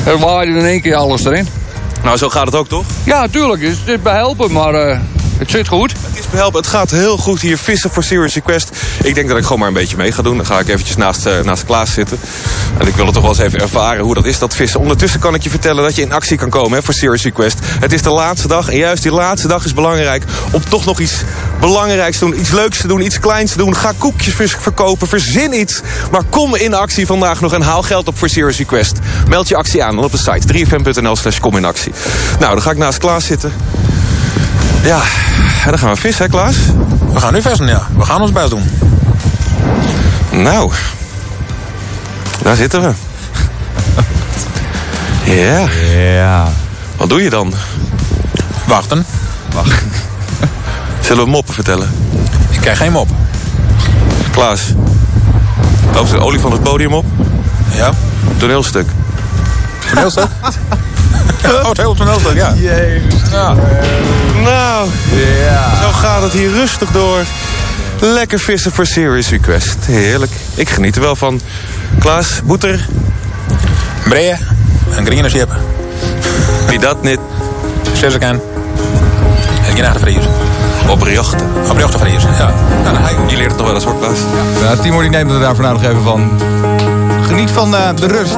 er waaide in één keer alles erin. Nou, zo gaat het ook, toch? Ja, tuurlijk. Het is behelpen, maar het zit goed. Het is behelpen. Het gaat heel goed hier vissen voor Serious Request. Ik denk dat ik gewoon maar een beetje mee ga doen. Dan ga ik eventjes naast, eh, naast Klaas zitten. En ik wil het toch wel eens even ervaren hoe dat is, dat vissen. Ondertussen kan ik je vertellen dat je in actie kan komen hè, voor Serious Request. Het is de laatste dag. En juist die laatste dag is belangrijk om toch nog iets belangrijks te doen. Iets leuks te doen, iets kleins te doen. Ga koekjes verkopen, verzin iets. Maar kom in actie vandaag nog en haal geld op voor Serious Request. Meld je actie aan op de site 3fm.nl slash kom in actie. Nou, dan ga ik naast Klaas zitten. Ja, en dan gaan we vissen, hè Klaas? We gaan nu vissen, ja. We gaan ons best doen. Nou, daar zitten we. Ja. Ja. Wat doe je dan? Wachten. Wachten. Zullen we moppen vertellen? Ik krijg geen mop. Klaas, loopt de olie van het podium op? Ja. Toneelstuk. Toneelstuk? [LAUGHS] [LAUGHS] oh, het hele toneelstuk, ja. Ja. Nou, zo gaat het hier rustig door. Lekker vissen voor Serious Request. Heerlijk. Ik geniet er wel van. Klaas, boeter. Breien. En green schip. Wie dat niet? Sissekan. En vries. Op jachten. Op jachten vries, ja. ga je- Je leert het nog wel eens hoor, Klaas. Ja, Timo die neemt er daar vandaag nog even van. Geniet van eh, de rust.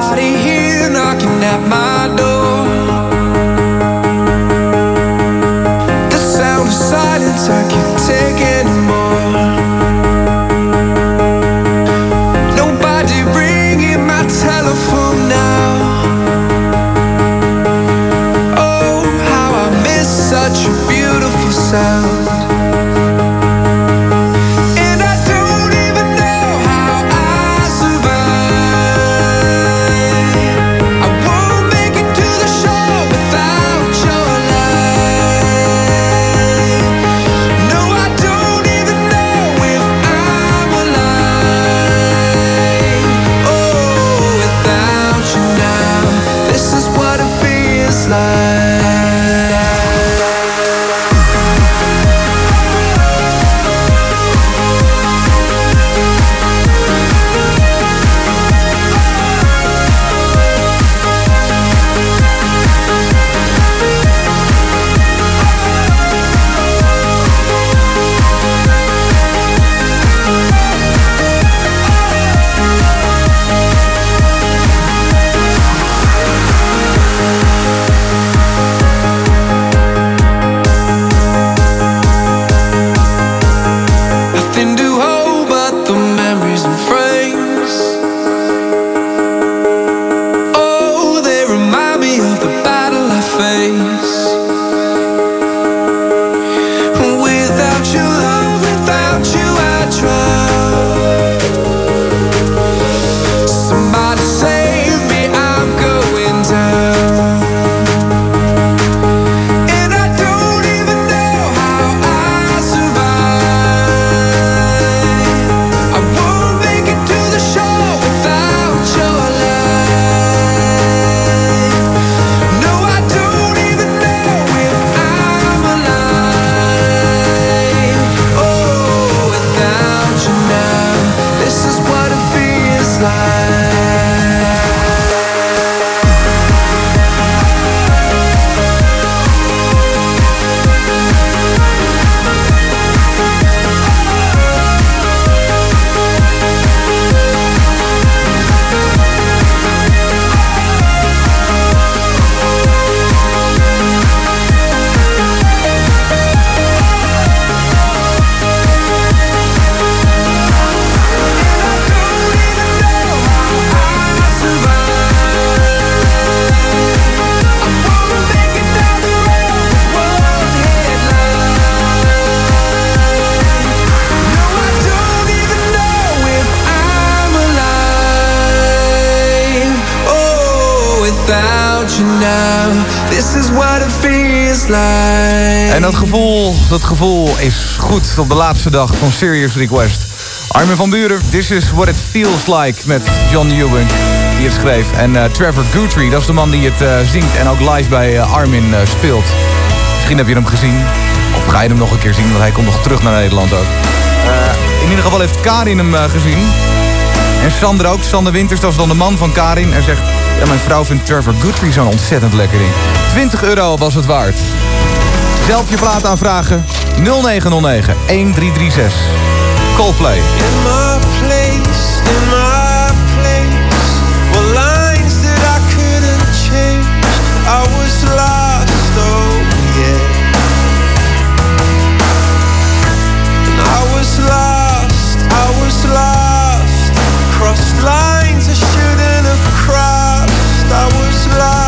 Op de laatste dag van Serious Request. Armin van Buren, This is what it feels like met John Newman, die het schreef. En eh, Trevor Guthrie, dat is de man die het eh, zingt en ook live bij eh, Armin speelt. Misschien heb je hem gezien, of ga je hem nog een keer zien, want hij komt nog terug naar Nederland ook. In ieder geval heeft Karin hem gezien. En Sander ook, Sander Winters, dat is dan de man van Karin. En zegt, ja, mijn vrouw vindt Trevor Guthrie zo'n ontzettend lekker ding. 20 euro was het waard. Zelf je plaat aanvragen, 0909 1336. Coldplay. In my place, in my place, were lines that I couldn't change. I was lost, oh yeah. And I was lost, I was lost. Crossed lines I shouldn't have crossed. I was lost,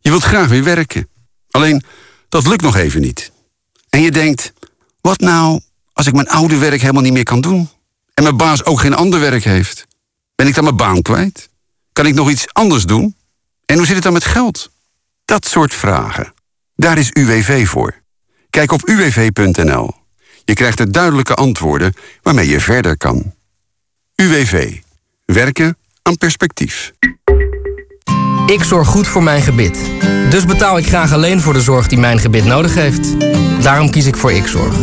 Je wilt graag weer werken. Alleen, dat lukt nog even niet. En je denkt, wat nou als ik mijn oude werk helemaal niet meer kan doen? En mijn baas ook geen ander werk heeft? Ben ik dan mijn baan kwijt? Kan ik nog iets anders doen? En hoe zit het dan met geld? Dat soort vragen. Daar is UWV voor. Kijk op uwv.nl. Je krijgt er duidelijke antwoorden waarmee je verder kan. UWV. Werken aan perspectief. Ik zorg goed voor mijn gebit. Dus betaal ik graag alleen voor de zorg die mijn gebit nodig heeft. Daarom kies ik voor Xzorg.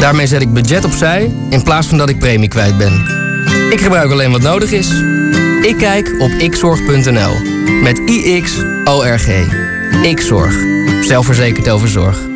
Daarmee zet ik budget opzij in plaats van dat ik premie kwijt ben. Ik gebruik alleen wat nodig is. Ik kijk op xzorg.nl. Met IX-ORG. Zelfverzekerd over zorg.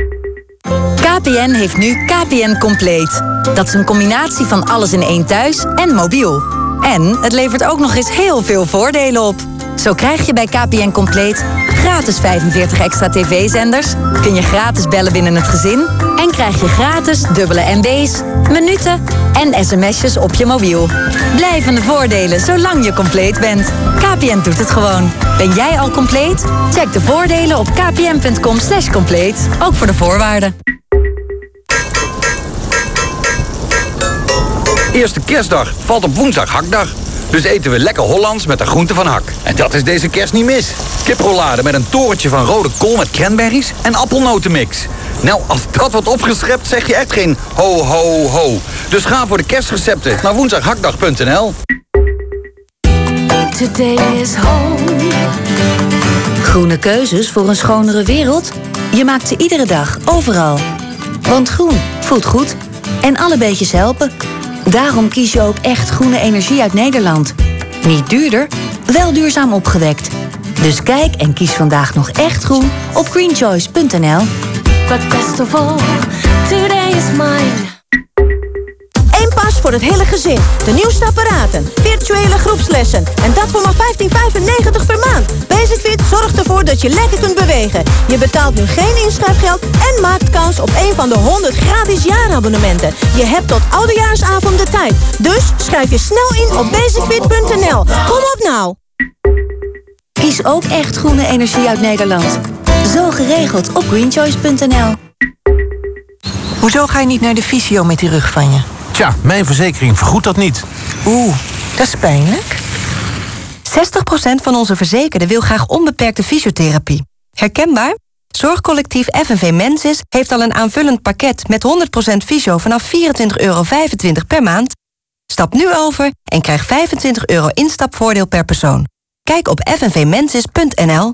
KPN heeft nu KPN Compleet. Dat is een combinatie van alles in één thuis en mobiel. En het levert ook nog eens heel veel voordelen op. Zo krijg je bij KPN Compleet gratis 45 extra tv-zenders... kun je gratis bellen binnen het gezin... en krijg je gratis dubbele MB's, minuten en sms'jes op je mobiel. Blijvende voordelen zolang je compleet bent. KPN doet het gewoon. Ben jij al compleet? Check de voordelen op kpn.com slash compleet. Ook voor de voorwaarden. Eerste kerstdag valt op woensdag hakdag. Dus eten we lekker Hollands met de groente van hak. En dat is deze kerst niet mis. Kiprollade met een torentje van rode kool met cranberries en appelnotenmix. Nou, als dat wordt opgeschept, zeg je echt geen ho, ho, ho. Dus ga voor de kerstrecepten naar woensdaghakdag.nl. Today is home. Groene keuzes voor een schonere wereld? Je maakt ze iedere dag, overal. Want groen voelt goed. En alle beetjes helpen. Daarom kies je ook echt groene energie uit Nederland. Niet duurder, wel duurzaam opgewekt. Dus kijk en kies vandaag nog echt groen op greenchoice.nl. But best of all, today is mine. Voor het hele gezin. De nieuwste apparaten, virtuele groepslessen. En dat voor maar 15,95 per maand. Basicfit zorgt ervoor dat je lekker kunt bewegen. Je betaalt nu geen inschrijfgeld en maakt kans op een van de 100 gratis jaarabonnementen. Je hebt tot oudejaarsavond de tijd. Dus schrijf je snel in op basicfit.nl. Kom op nou! Kies ook echt groene energie uit Nederland. Zo geregeld op greenchoice.nl. Hoezo ga je niet naar de fysio met die rug van je? Tja, mijn verzekering vergoedt dat niet. Oeh, dat is pijnlijk. 60% van onze verzekerden wil graag onbeperkte fysiotherapie. Herkenbaar? Zorgcollectief FNV Mensis heeft al een aanvullend pakket met 100% fysio vanaf 24,25 euro per maand. Stap nu over en krijg 25 euro instapvoordeel per persoon. Kijk op fnvmensis.nl.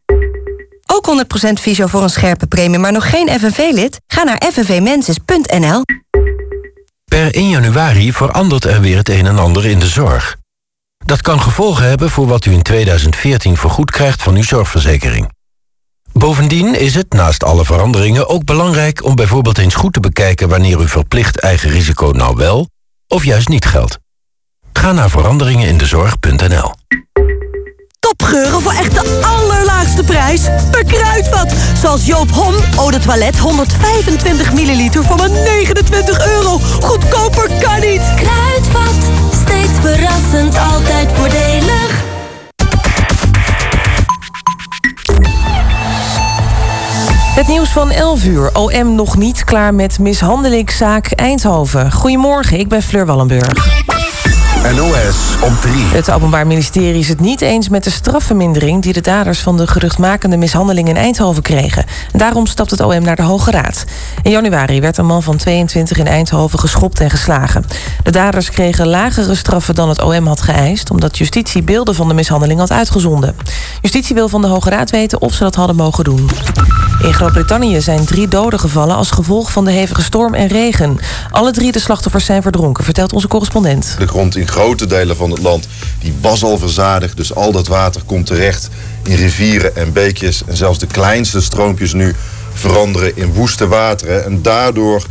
Ook 100% fysio voor een scherpe premie, maar nog geen FNV-lid? Ga naar fnvmensis.nl. Per 1 januari verandert er weer het een en ander in de zorg. Dat kan gevolgen hebben voor wat u in 2014 vergoed krijgt van uw zorgverzekering. Bovendien is het, naast alle veranderingen, ook belangrijk om bijvoorbeeld eens goed te bekijken wanneer uw verplicht eigen risico nou wel of juist niet geldt. Ga naar veranderingenindezorg.nl. Topgeuren voor echt de allerlaagste prijs per kruidvat. Zoals Joop Hom, Eau de Toilet 125 milliliter voor maar 29 euro. Goedkoper kan niet. Kruidvat, steeds verrassend, altijd voordelig. Het nieuws van 11 uur. OM nog niet klaar met mishandelingszaak Eindhoven. Goedemorgen, ik ben Fleur Wallenburg. NOS op 3. Het Openbaar Ministerie is het niet eens met de strafvermindering... die de daders van de geruchtmakende mishandeling in Eindhoven kregen. En daarom stapt het OM naar de Hoge Raad. In januari werd een man van 22 in Eindhoven geschopt en geslagen. De daders kregen lagere straffen dan het OM had geëist... omdat justitie beelden van de mishandeling had uitgezonden. Justitie wil van de Hoge Raad weten of ze dat hadden mogen doen. In Groot-Brittannië zijn drie doden gevallen als gevolg van de hevige storm en regen. Alle drie de slachtoffers zijn verdronken, vertelt onze correspondent. De grond in grote delen van het land die was al verzadigd. Dus al dat water komt terecht in rivieren en beekjes. En zelfs de kleinste stroompjes nu veranderen in woeste wateren. En daardoor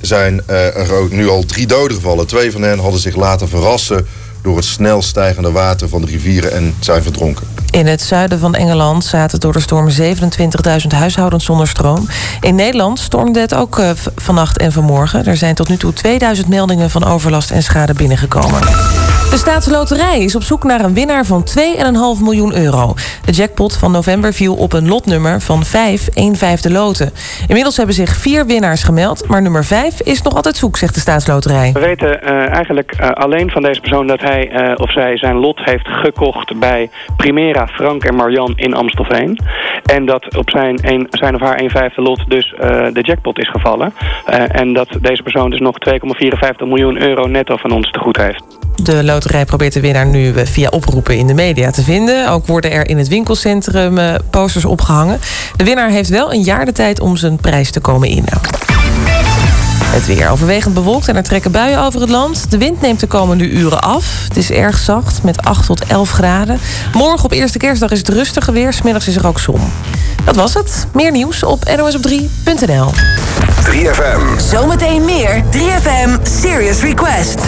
zijn eh, er ook nu al drie doden gevallen. Twee van hen hadden zich laten verrassen door het snel stijgende water van de rivieren en zijn verdronken. In het zuiden van Engeland zaten door de storm 27.000 huishoudens zonder stroom. In Nederland stormde het ook eh, vannacht en vanmorgen. Er zijn tot nu toe 2000 meldingen van overlast en schade binnengekomen. De staatsloterij is op zoek naar een winnaar van 2,5 miljoen euro. De jackpot van november viel op een lotnummer van 5 1 vijfde loten. Inmiddels hebben zich vier winnaars gemeld, maar nummer 5 is nog altijd zoek, zegt de staatsloterij. We weten eh, eigenlijk eh, alleen van deze persoon dat hij eh, of zij zijn lot heeft gekocht bij Primera, Frank en Marjan in Amstelveen. En dat op zijn, een, zijn of haar 1 vijfde lot dus de jackpot is gevallen. En dat deze persoon dus nog 2,54 miljoen euro netto van ons te goed heeft. De loterij probeert de winnaar nu eh, via oproepen in de media te vinden. Ook worden er in het winkelcentrum eh, posters opgehangen. De winnaar heeft wel een jaar de tijd om zijn prijs te komen inhouden. Het weer overwegend bewolkt en er trekken buien over het land. De wind neemt de komende uren af. Het is erg zacht met 8 tot 11 graden. Morgen op eerste kerstdag is het rustiger weer. Smiddags is er ook zon. Dat was het. Meer nieuws op nosop3.nl. 3FM. Zometeen meer 3FM Serious Request.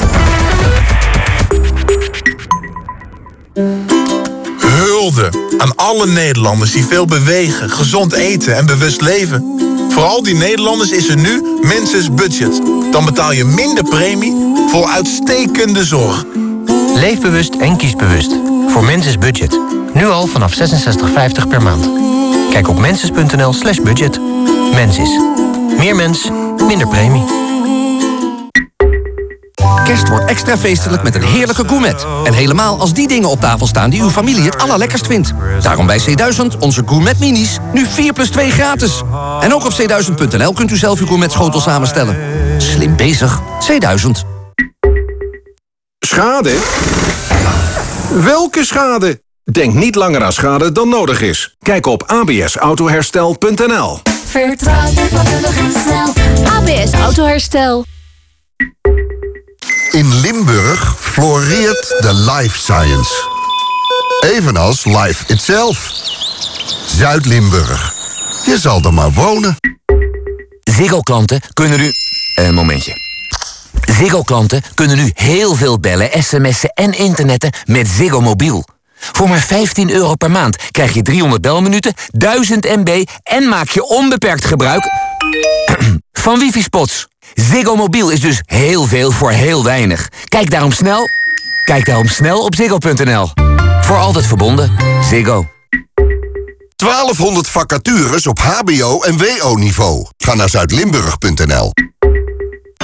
Hulde aan alle Nederlanders die veel bewegen, gezond eten en bewust leven. Voor al die Nederlanders is er nu Menses Budget. Dan betaal je minder premie voor uitstekende zorg. Leef bewust en kies bewust. Voor Menses Budget. Nu al vanaf 66,50 per maand. Kijk op menses.nl slash budget. Mensis. Meer mens, minder premie. Kerst wordt extra feestelijk met een heerlijke gourmet. En helemaal als die dingen op tafel staan die uw familie het allerlekkerst vindt. Daarom bij C1000 onze gourmet minis. Nu 4 plus 2 gratis. En ook op c1000.nl kunt u zelf uw gourmet schotel samenstellen. Slim bezig. C1000. Schade? Welke schade? Denk niet langer aan schade dan nodig is. Kijk op absautoherstel.nl Vertrouw je en snel. ABS Autoherstel. In Limburg floreert de life science. Evenals life itself. Zuid-Limburg. Je zal er maar wonen. Ziggo-klanten kunnen nu... Een momentje. Ziggo-klanten kunnen nu heel veel bellen, sms'en en internetten met Ziggo Mobiel. Voor maar 15 euro per maand krijg je 300 belminuten, 1000 MB... en maak je onbeperkt gebruik [CLEARS THROAT] van wifi-spots. Ziggo Mobiel is dus heel veel voor heel weinig. Kijk daarom snel, kijk daarom snel op ziggo.nl. Voor altijd verbonden. Ziggo. 1200 vacatures op hbo- en wo-niveau. Ga naar zuidlimburg.nl.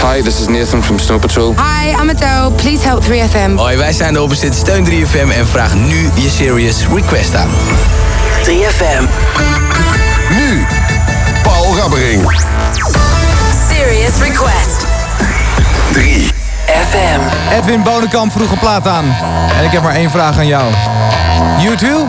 Hi, this is Nathan from Snow Patrol. Hi, I'm Adele. Please help 3FM. Hoi, wij zijn de Opposite Steun 3FM en vraag nu je serious request aan. 3FM. Nu, Paul Rabbering. Serious Request. 3. FM. Edwin Bonenkamp vroeg een plaat aan. En ik heb maar één vraag aan jou. You too?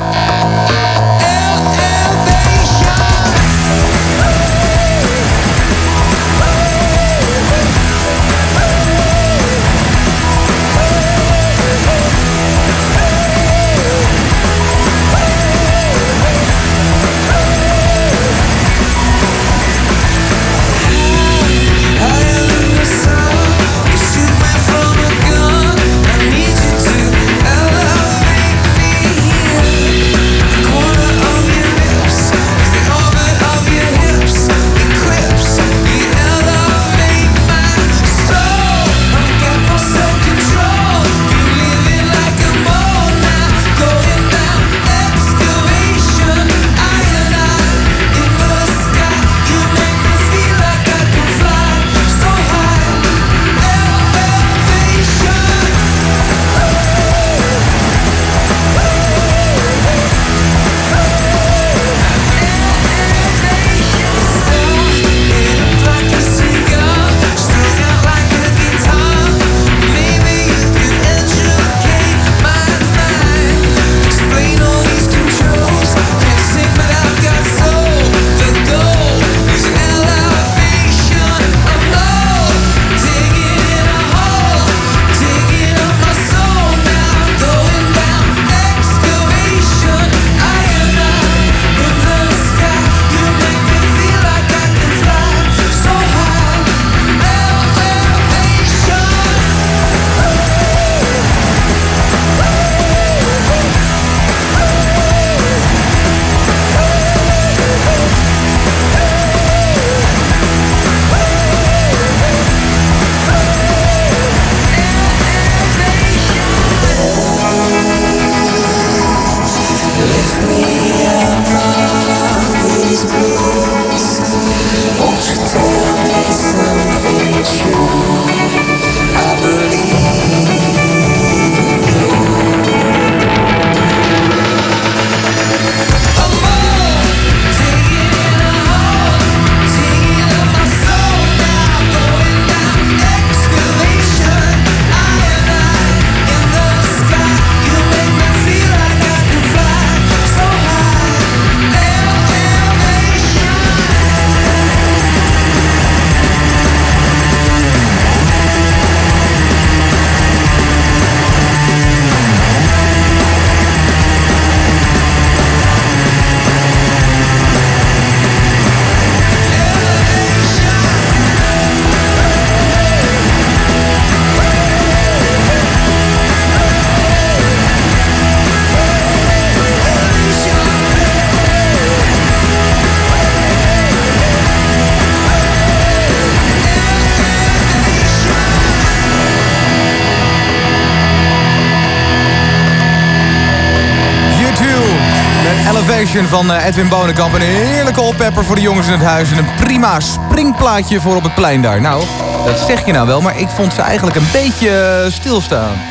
Edwin Bonenkamp. Een heerlijke oppepper voor de jongens in het huis. En een prima springplaatje voor op het plein daar. Nou, dat zeg je nou wel, maar ik vond ze eigenlijk een beetje eh, stilstaan.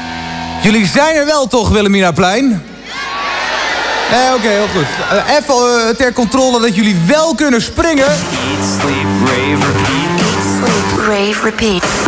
Jullie zijn er wel toch, Wilhelmina Plein? Eh, Oké, heel goed. Eh, even ter controle dat jullie wel kunnen springen. Sleep, rave, repeat. Sleep, rave, repeat.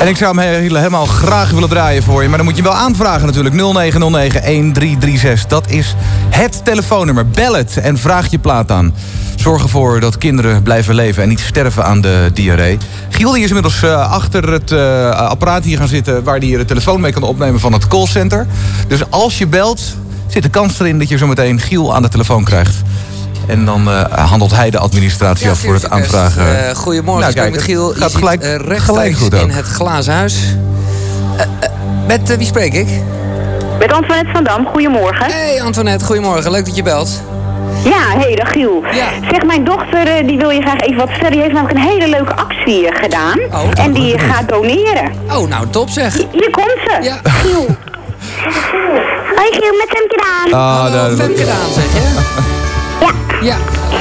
En ik zou hem he- helemaal graag willen draaien voor je. Maar dan moet je wel aanvragen natuurlijk. 0909-1336. Dat is het telefoonnummer. Bel het en vraag je plaat aan. Zorg ervoor dat kinderen blijven leven en niet sterven aan de diarree. Giel is inmiddels eh, achter het eh, apparaat hier gaan zitten... waar hij de telefoon mee kan opnemen van het callcenter. Dus als je belt, zit de kans erin dat je zometeen Giel aan de telefoon krijgt. En dan eh, handelt hij de administratie af voor het aanvragen. Eh, goedemorgen, Nou, ik kijk, met Giel. Je gaat gelijk- eh, gelijk goed ook. in het glazen huis. Met wie spreek ik? Met Antoinette van Dam, goedemorgen. Hey Antoinette, goedemorgen. Leuk dat je belt. Ja, hey, dag Giel. Zeg, mijn dochter eh, die wil je graag even wat vertellen. Die heeft namelijk een hele leuke actie gedaan. en die gaat doneren. Oh, nou top zeg. Hier komt ze. Ja. Giel. [LAUGHS] Hoi Giel, met Femke Daan. Ah, daar- Femke Daan, zeg je? [LAUGHS] Ja. Ja.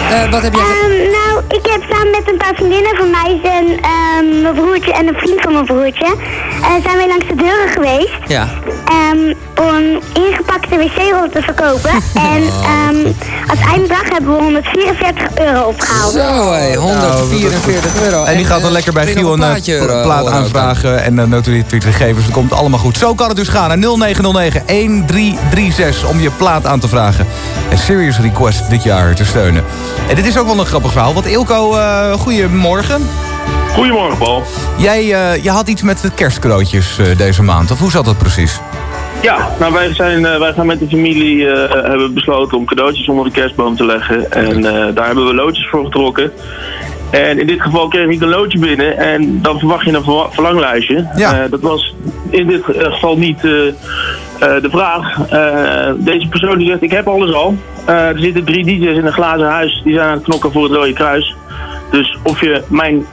Eh, wat heb jij... Ehm, nou, ik heb samen met een paar vriendinnen van mij zijn ehm, mijn broertje en een vriend van mijn broertje. eh, zijn wij langs de deuren geweest. Ja. ehm, om ingepakte wc-rollen te verkopen. [LAUGHS] en ehm, als eindbedrag hebben we 144 euro opgehaald. Zo hé, 144 euro. En die gaat dan eh, lekker bij Giel een eh, plaatje, eh, plaat aanvragen en uh, geven. Dus het komt allemaal goed. Zo kan het dus gaan. Naar 0909-1336 om je plaat aan te vragen. En Serious Request dit jaar te steunen. En dit is ook wel een grappig verhaal. Want Ilko, uh, goedemorgen. Goedemorgen, Paul. Jij uh, je had iets met de kerstcadeautjes uh, deze maand. Of hoe zat dat precies? Ja, nou wij, zijn, uh, wij gaan met de familie uh, hebben besloten om cadeautjes onder de kerstboom te leggen. En uh, daar hebben we loodjes voor getrokken. En in dit geval kreeg ik een loodje binnen en dan verwacht je een verlanglijstje. Ja. Dat was in dit geval niet de vraag. Deze persoon die zegt, ik heb alles al. Er zitten drie DJ's in een glazen huis, die zijn aan het knokken voor het Rode Kruis. Dus of je mijn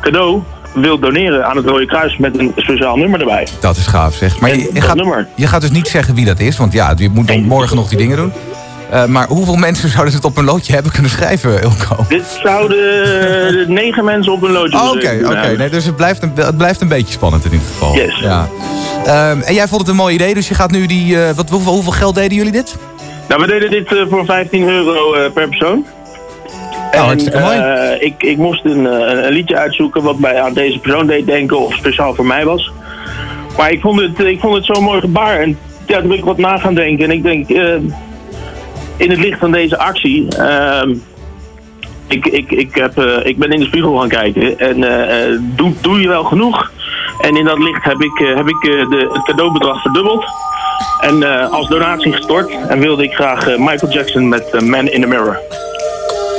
cadeau wilt doneren aan het Rode Kruis met een speciaal nummer erbij. Dat is gaaf zeg. Maar je, je, gaat, nummer. je gaat dus niet zeggen wie dat is, want ja, je moet dan morgen nog die dingen doen. Uh, maar hoeveel [LAUGHS] mensen zouden het op een loodje hebben kunnen schrijven, Ilko? Dit zouden [LAUGHS] negen mensen op een loodje Oké, oké. Okay, okay. nee, dus het blijft, een, het blijft een beetje spannend in ieder geval. Yes. Ja. Uh, en jij vond het een mooi idee, dus je gaat nu die... Uh, wat, hoeveel, hoeveel geld deden jullie dit? Nou, we deden dit uh, voor 15 euro per persoon. Nou, hartstikke mooi. Uh, ik, ik moest een, een, liedje uitzoeken wat mij aan deze persoon deed denken of speciaal voor mij was. Maar ik vond het, ik vond het zo'n mooi gebaar en ja, toen ben ik wat na gaan denken. En ik denk, uh, in het licht van deze actie, uh, ik, ik, ik, heb, ik ben in de spiegel gaan kijken en doe, doe je wel genoeg? En in dat licht heb ik, heb ik de, het cadeaubedrag verdubbeld. En als donatie gestort en wilde ik graag Michael Jackson met Man in the Mirror.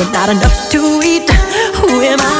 but not enough to eat. Who am I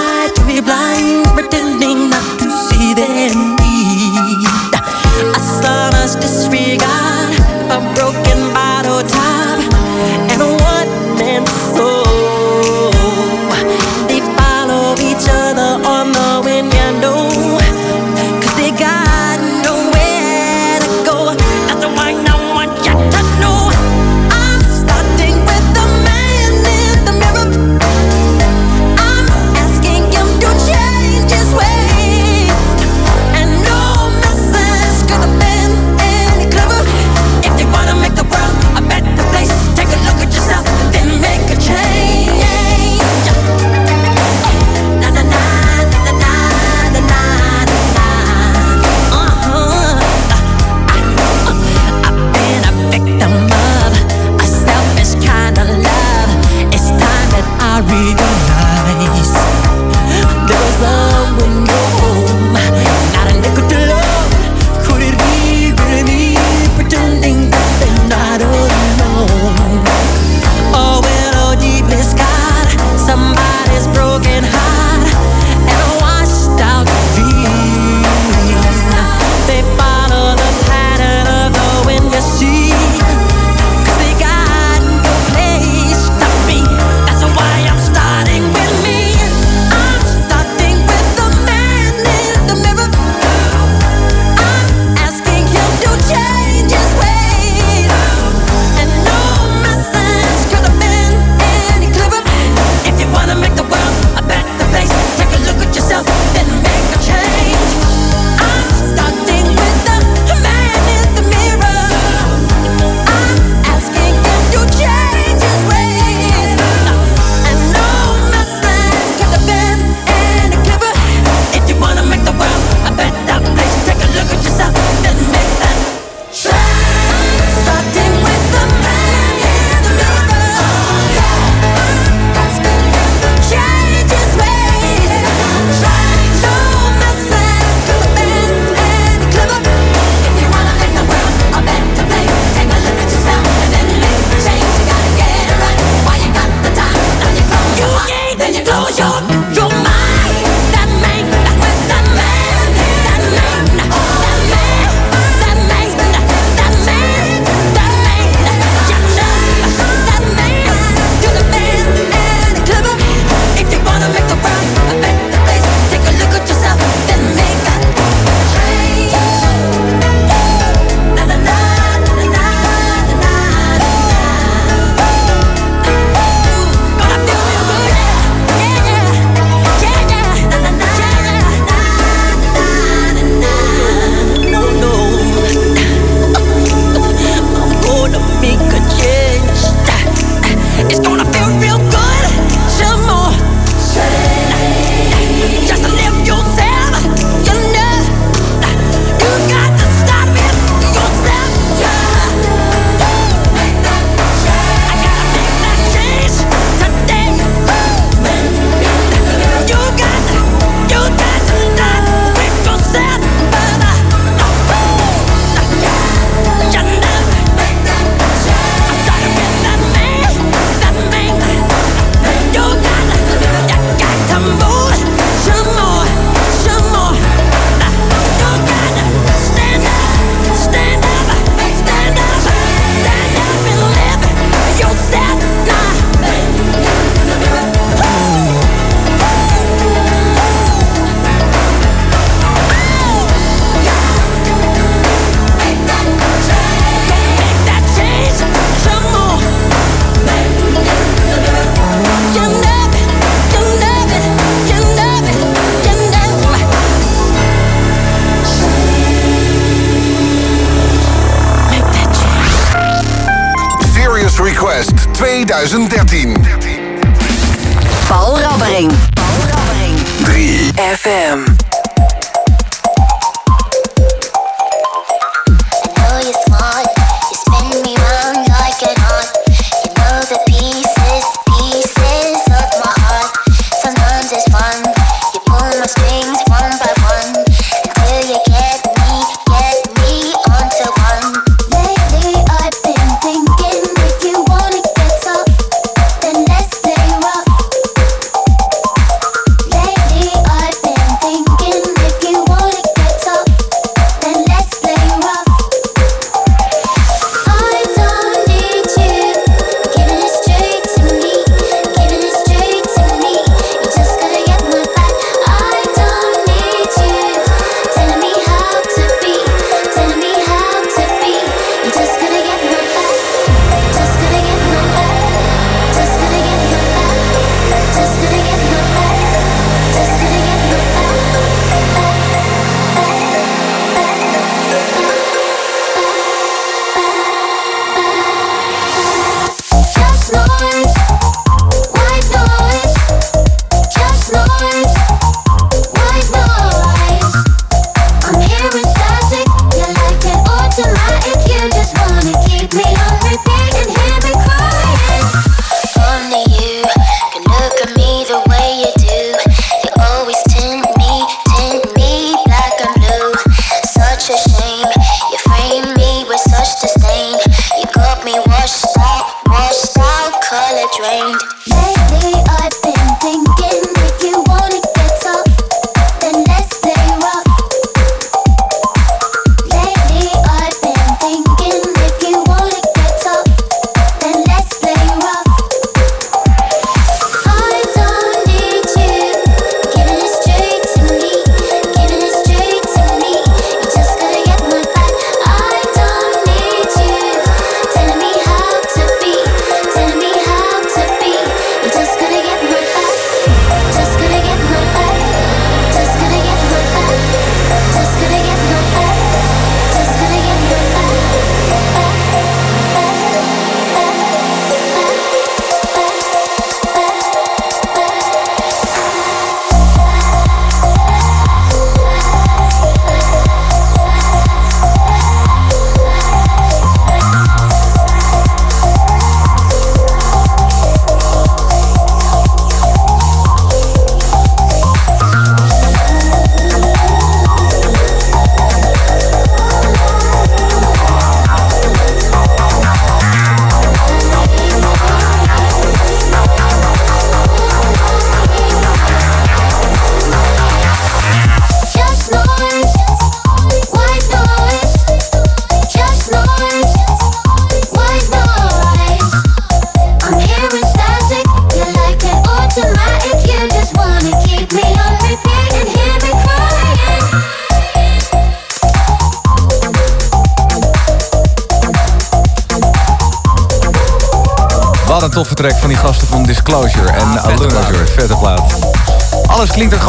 Viagem 10.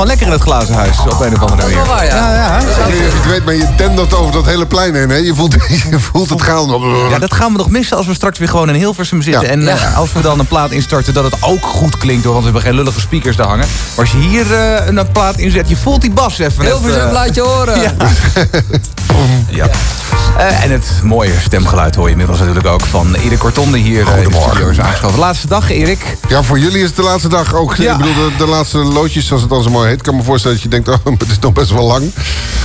Gewoon lekker in het glazen huis op een of andere manier. wel waar, ja. ja, ja. Ik weet maar je dendert over dat hele plein heen. Hè? Je, voelt, [LAUGHS] je voelt het gaan. Ja, dat gaan we nog missen als we straks weer gewoon in Hilversum zitten. Ja. En Ja. eh, als we dan een plaat instarten, dat het ook goed klinkt. Hoor, want we hebben geen lullige speakers te hangen. Maar als je hier eh, een plaat inzet, je voelt die bas even. Veel eh, laat je horen. [LAUGHS] Ja. Eh, en het mooie stemgeluid hoor je inmiddels natuurlijk ook van Erik Korton... die hier eh, in de aangeschoven. Laatste dag, Erik. Ja, voor jullie is het de laatste dag ook. Ja. Ik bedoel, de, de laatste loodjes, zoals het dan zo mooi heet. Ik kan me voorstellen dat je denkt, oh, [LAUGHS] het is nog best wel lang.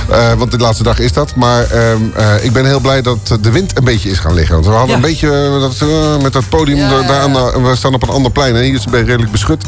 Eh, want de laatste dag is dat. Maar ehm, eh, ik ben heel blij dat de wind een beetje is gaan liggen. Want we hadden Ja. een beetje dat, met dat podium Ja, daar- aan we staan op een ander plein. Hier is het redelijk beschut.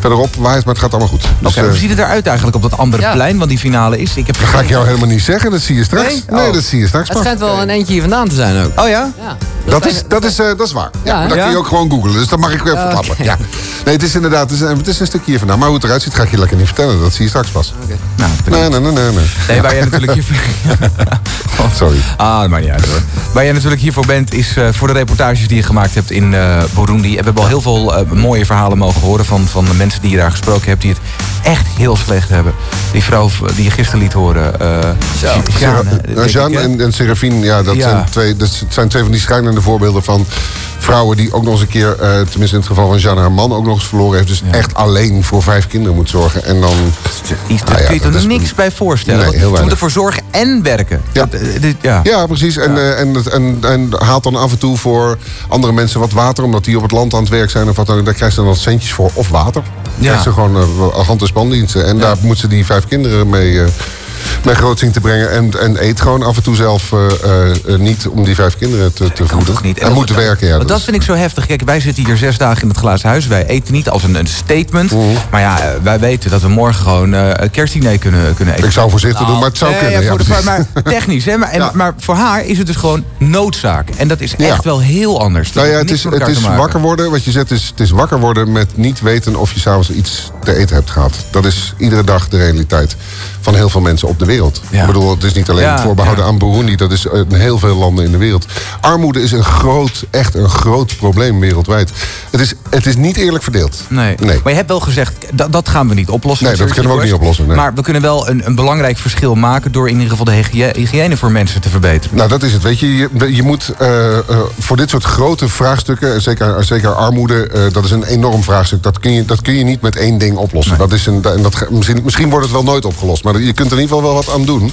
Verderop waait, maar het gaat allemaal goed. Dus, Oké, eh, hoe ziet het eruit eigenlijk op dat andere Ja. plein? Want die finale is... Ik heb dat ga ik jou helemaal niet zeggen. Dat zie je straks. Nee? Nee, Oh. dat zie je straks Het pas. schijnt wel een eentje hier vandaan te zijn ook. Oh ja? Ja. Dat is, dat, is, eh, dat is waar. Ja, dat ja? kun je ook gewoon googlen. Dus dat mag ik even Oké. verklappen. Ja. Nee, het is inderdaad het is, een- het is een stukje hier vandaan. Maar hoe het eruit ziet, ga ik je lekker niet vertellen. Dat zie je straks pas. Nou, Nee, nee, nee, nee. nee. Nee, waar jij natuurlijk hier... [LAUGHS] Sorry. Ah, dat maakt niet uit hoor. Waar jij natuurlijk hiervoor bent, is eh, voor de reportages die je gemaakt hebt in eh, Burundi. En we hebben al heel veel eh, mooie verhalen mogen horen van, van de mensen die je daar gesproken hebt. Die het echt heel slecht hebben. Die vrouw die je gisteren liet horen. eh Jeanne, hè? en, en Serafine, ja, dat, Ja. Zijn twee, dat zijn twee van die schrijnende voorbeelden van vrouwen die ook nog eens een keer, eh, tenminste in het geval van Jeanne, haar man ook nog eens verloren heeft. Dus echt alleen voor vijf kinderen moet zorgen. En dan. Iets, daar Ah ja, kun je er is- niks bij voorstellen. Nee, heel moeten ervoor zorgen en werken. Ja. Dat, eh, dit- ja. Ja, precies. En, eh, en, en, en haalt dan af en toe voor andere mensen wat water, omdat die op het land aan het werk zijn of wat dan ook. Daar krijgt ze dan wat centjes voor. Of water. Ja. Krijgt ze gewoon uh, hand- en spandiensten. En daar moet ze die vijf kinderen mee, groot zien te brengen. En, en eet gewoon af en toe zelf eh, eh, eh, niet om die vijf kinderen te, te voeden. niet. En, moeten dat- werken, ja. dat vind ik zo heftig. Kijk, wij zitten hier zes dagen in het glazen huis. Wij eten niet als een, een statement. Mhm. Maar ja, wij weten dat we morgen gewoon een kerstdiner kunnen, kunnen eten. Ik zou voorzichtig doen, maar het zou kunnen, ja, voor de- precies. maar [LAUGHS] technisch, hè? Maar, en- maar voor haar is het dus gewoon noodzaak. En dat is echt wel heel anders. Nou ja, het is, het is wakker worden. Wat je zegt is, het is wakker worden met niet weten of je s'avonds iets te eten hebt gehad. Dat is iedere dag de realiteit van heel veel mensen op de wereld. Ik bedoel, het is niet alleen voorbehouden aan Burundi. Dat is in heel veel landen in de wereld. Armoede is een groot, echt een groot probleem wereldwijd. Het is, het is niet eerlijk verdeeld. Nee. Nee. Maar je hebt wel gezegd, dat, dat gaan we niet oplossen. Nee, dat kunnen we ook niet oplossen, nee. Maar we kunnen wel een, een belangrijk verschil maken... door in ieder geval de hygië- hygiëne voor mensen te verbeteren. Nou, dat is het. Weet je, je, je moet eh, eh, voor dit soort grote vraagstukken, en zeker, zeker armoede, eh, dat is een enorm vraagstuk. Dat kun je, dat kun je niet met één ding oplossen. Dat is een, en dat, misschien, misschien wordt het wel nooit opgelost, maar je kunt er in ieder geval wel wat aan doen.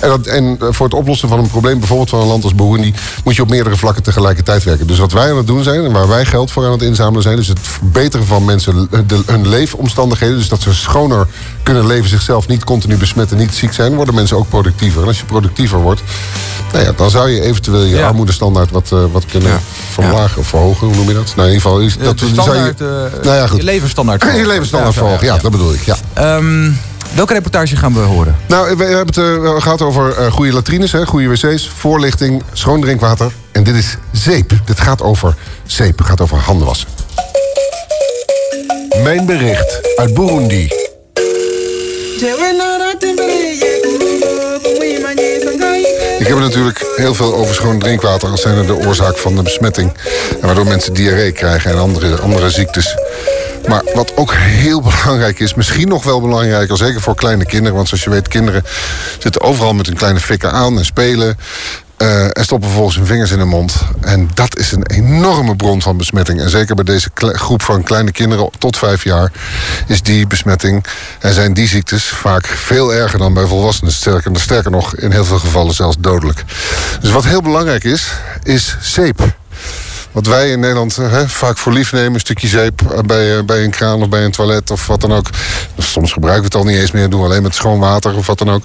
En, dat, en eh, voor het oplossen van een probleem, bijvoorbeeld van een land als Burundi, moet je op meerdere vlakken tegelijkertijd werken. Dus wat wij aan het doen zijn en waar wij geld voor aan het inzamelen zijn, is het verbeteren van mensen de, hun leefomstandigheden. Dus dat ze schoner kunnen leven, zichzelf niet continu besmetten, niet ziek zijn, worden mensen ook productiever. En als je productiever wordt, nou ja, dan zou je eventueel je armoedestandaard wat, eh, wat kunnen verlagen of verhogen. Hoe noem je dat? Nou, in ieder geval is dat de zou je, eh, nou ja, goed. je levensstandaard [LAUGHS] Je levensstandaard verhogen, ja. dat bedoel ik. Ja. Ehm, welke reportage gaan we horen? Nou, we hebben het eh, gehad over eh, goede latrines, hè, goede wc's, voorlichting, schoon drinkwater. En dit is zeep. Dit gaat over zeep. Het gaat over handen wassen. Mijn bericht uit Burundi. Ik heb natuurlijk heel veel over schoon drinkwater als zijnde de oorzaak van de besmetting. En waardoor mensen diarree krijgen en andere, andere ziektes. Maar wat ook heel [LAUGHS] belangrijk is, misschien nog wel belangrijker, zeker voor kleine kinderen. Want zoals je weet, kinderen zitten overal met hun kleine fikken aan en spelen. eh, en stoppen vervolgens hun vingers in de mond. En dat is een enorme bron van besmetting. En zeker bij deze groep van kleine kinderen tot vijf jaar is die besmetting en zijn die ziektes vaak veel erger dan bij volwassenen. Sterker, sterker nog, in heel veel gevallen zelfs dodelijk. Dus wat heel belangrijk is, is zeep. Wat wij in Nederland vaak voor lief nemen, een stukje zeep bij, eh, bij een kraan of bij een toilet of wat dan ook. Soms gebruiken we het al niet eens meer, doen we alleen met schoon water of wat dan ook.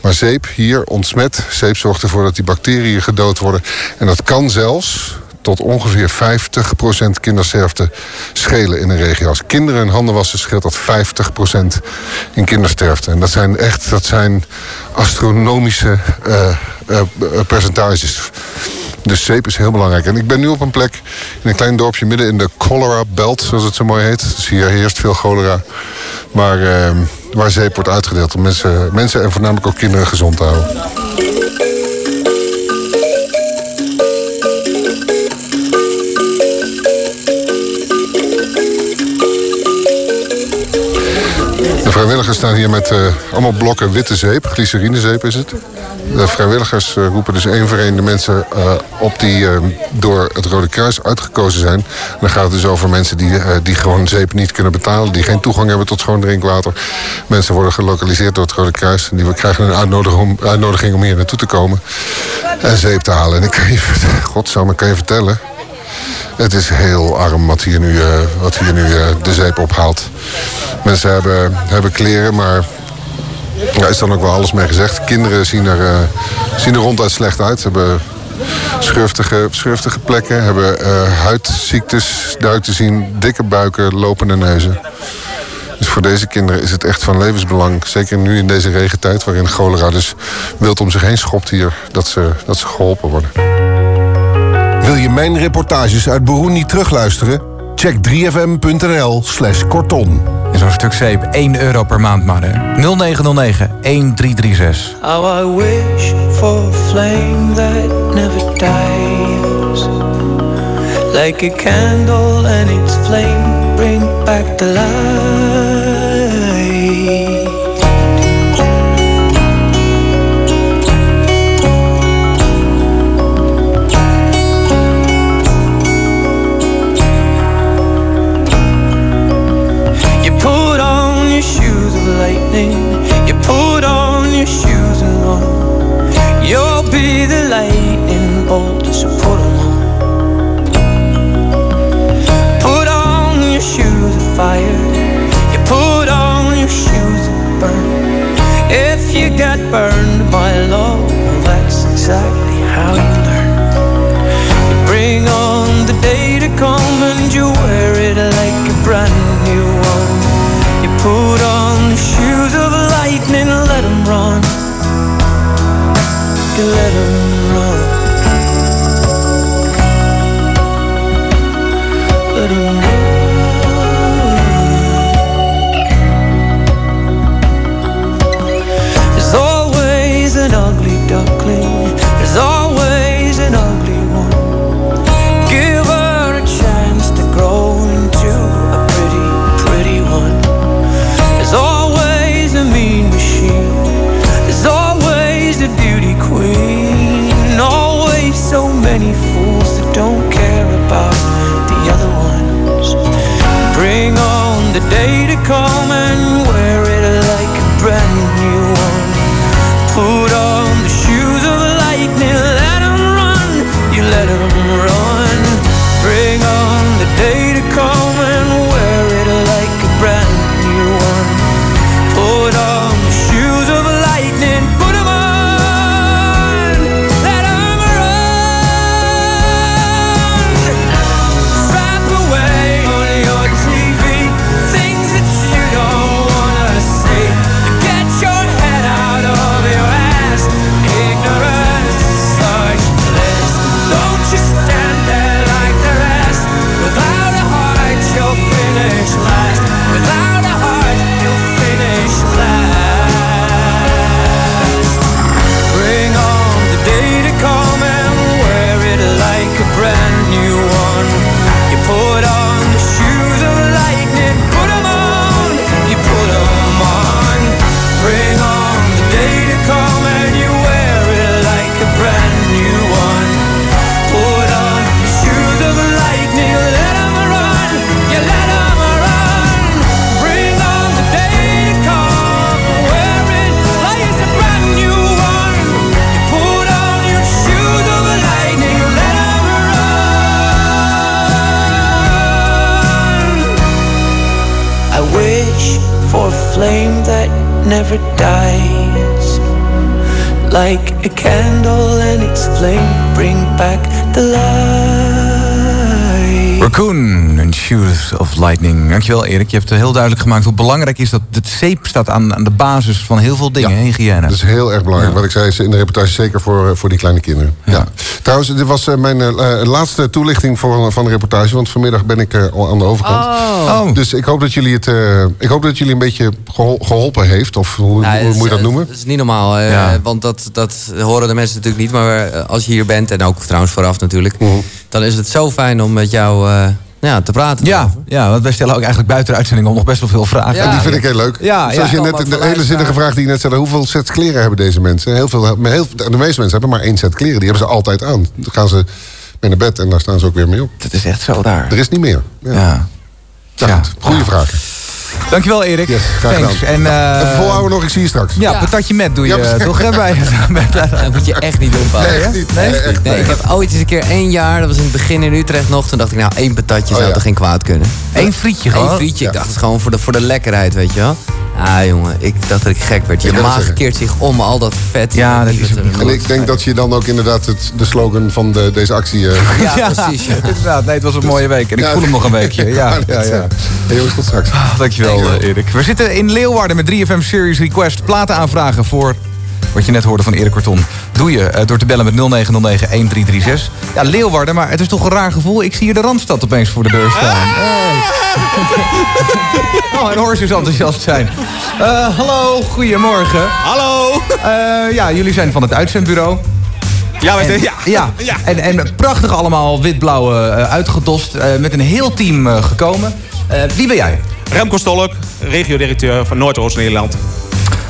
Maar zeep hier ontsmet. Zeep zorgt ervoor dat die bacteriën gedood worden. En dat kan zelfs tot ongeveer 50% kindersterfte schelen in een regio. Als kinderen hun handen wassen, scheelt dat 50% in kindersterfte. En dat zijn echt dat zijn astronomische eh, eh, percentages. Dus zeep is heel belangrijk. En ik ben nu op een plek in een klein dorpje midden in de cholera belt, zoals het zo mooi heet. Dus hier heerst veel cholera. Maar eh, waar zeep wordt uitgedeeld om mensen, mensen en voornamelijk ook kinderen gezond te houden. De vrijwilligers staan hier met eh, allemaal blokken witte zeep. Glycerinezeep is het. De vrijwilligers eh, roepen dus één voor één de mensen eh, op die eh, door het Rode Kruis uitgekozen zijn. Dan gaat het dus over mensen die, die gewoon zeep niet kunnen betalen. Die geen toegang hebben tot schoon drinkwater. Mensen worden gelokaliseerd door het Rode Kruis. En die krijgen een uitnodiging om, om hier naartoe te komen. En zeep te halen. En ik kan je, kan je vertellen... Het is heel arm wat hier nu, wat hier nu de zeep ophaalt. Mensen hebben, hebben kleren, maar daar is dan ook wel alles mee gezegd. Kinderen zien er, eh, zien er ronduit slecht uit. Hebben schurftige, schurftige plekken, hebben eh, huidziektes duidelijk te zien, dikke buiken, lopende neuzen. Dus voor deze kinderen is het echt van levensbelang, zeker nu in deze regentijd, waarin cholera dus wild om zich heen schopt hier, dat ze, dat ze geholpen worden. Wil je mijn reportages uit Burundi terugluisteren? Check 3fm.nl slash korton. En zo'n stuk zeep, 1 euro per maand maar, hè. 0909 1336. How I wish for a flame that never dies. Like a candle and its flame bring back the light. can let never dies. Like a candle and its flame bring back the light. Raccoon and Shoes of Lightning. Dankjewel Erik. Je hebt heel duidelijk gemaakt hoe belangrijk is dat het zeep staat aan, aan de basis van heel veel dingen. Hygiëne. Dat is heel erg belangrijk. Wat ik zei is in de reportage zeker voor, eh, voor die kleine kinderen. Ja. Trouwens, dit was eh, mijn eh, laatste toelichting voor, van de reportage. Want vanmiddag ben ik al aan de overkant. Oh. Dus ik hoop dat jullie het eh, ik hoop dat jullie een beetje gehol- geholpen heeft. Of hoe, Nou, hoe het is, moet je dat eh, noemen? Dat is niet normaal, eh, Ja. want dat, dat horen de mensen natuurlijk niet. Maar als je hier bent, en ook trouwens vooraf natuurlijk... Mhm. dan is het zo fijn om met jou eh, ja, te praten. Ja, ja, want wij stellen ook eigenlijk buiten de uitzending om nog best wel veel vragen. Ja. En die vind ik heel leuk. Ja, Zoals ja. je net de hele zinnige vraag die je net stelde. Hoeveel sets kleren hebben deze mensen? Heel veel, maar heel, de meeste mensen hebben maar één set kleren. Die hebben ze altijd aan. Dan gaan ze mee naar bed en daar staan ze ook weer mee op. Dat is echt zo raar. Er is niet meer. Ja. Ja. Ja, goed. Goeie vraag. Dankjewel Erik. graag Thanks. gedaan. En, eh, Even volhouden nog, ik zie je straks. Ja, Ja. patatje met doe je Ja, toch? hè, bij, [LAUGHS] Dat moet je echt niet doen, Paul. Nee, echt niet. Nee? Nee, echt Nee, niet. ik heb ooit eens een keer één jaar, dat was in het begin in Utrecht nog. Toen dacht ik, nou, één patatje Oh, zou ja. toch geen kwaad kunnen. Eén frietje gewoon. Eén frietje. Ik dacht, het is gewoon voor de, voor de lekkerheid, weet je wel. Ah, jongen, ik dacht dat ik gek werd. Je Ik maag keert zich om al dat vet. Ja, dat is En ik denk dat je dan ook inderdaad het, de slogan van de, deze actie... eh, [LAUGHS] Ja, precies. Ja. Inderdaad, nee, het was een mooie week. En ik Ja. voel hem nog een weekje. [LAUGHS] Ja, Ja, ja, ja. Hey, jongens, tot straks. Dankjewel, eh, Erik. We zitten in Leeuwarden met 3FM Series Request. Platen aanvragen voor wat je net hoorde van Erik Korton. Doe je eh, door te bellen met 0909-1336. Ja, Leeuwarden, maar het is toch een raar gevoel. Ik zie hier de Randstad opeens voor de deur staan. Hey. [LAUGHS] Oh, en Horst is enthousiast zijn. Eh, hallo, goedemorgen. Hallo. Eh, ja, jullie zijn van het uitzendbureau. Ja, wij zijn, ja. ja. ja. En, en prachtig allemaal wit-blauw eh, uitgedost. met een heel team gekomen. Wie ben jij? Remco Stolk, regiodirecteur van Noordoost-Nederland.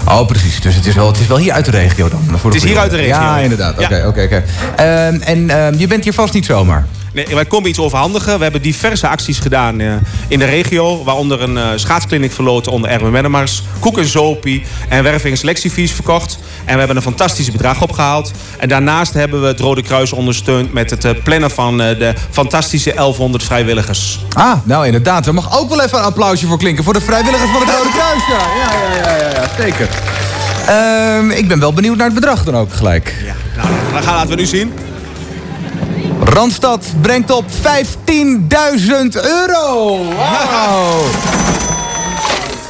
Oh, precies. Dus het is wel, het is wel hier uit de regio dan? Voor Het is hier uit de regio. Ja, inderdaad. Oké, oké, oké. Ehm, En ehm, je bent hier vast niet zomaar. Nee, wij komen iets overhandigen. We hebben diverse acties gedaan eh, in de regio. Waaronder een eh schaatskliniek verloten onder Erwin Wennemars. Koek en Zopie. En werving en selectievies verkocht. En we hebben een fantastisch bedrag opgehaald. En daarnaast hebben we het Rode Kruis ondersteund... met het eh, plannen van de fantastische 1100 vrijwilligers. Ah, nou inderdaad. Er mag ook wel even een applausje voor klinken. Voor de vrijwilligers van het Rode Kruis. Ja, ja, ja, ja, ja, ja zeker. Ehm, ik ben wel benieuwd naar het bedrag dan ook gelijk. Nou, dan gaan laten we nu zien. Randstad brengt op 15.000 euro. Wauw.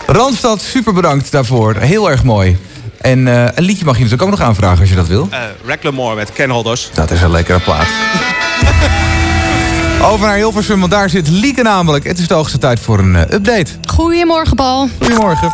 Randstad, super bedankt daarvoor. Heel erg mooi. En eh, een liedje mag je natuurlijk ook nog aanvragen als je dat wil. Eh Racklemore met Ken Holders. Dat is een lekkere plaat. [LAUGHS] Over naar Hilversum, want daar zit Lieke namelijk. Het is de hoogste tijd voor een eh, update. Goedemorgen, Paul. Goedemorgen.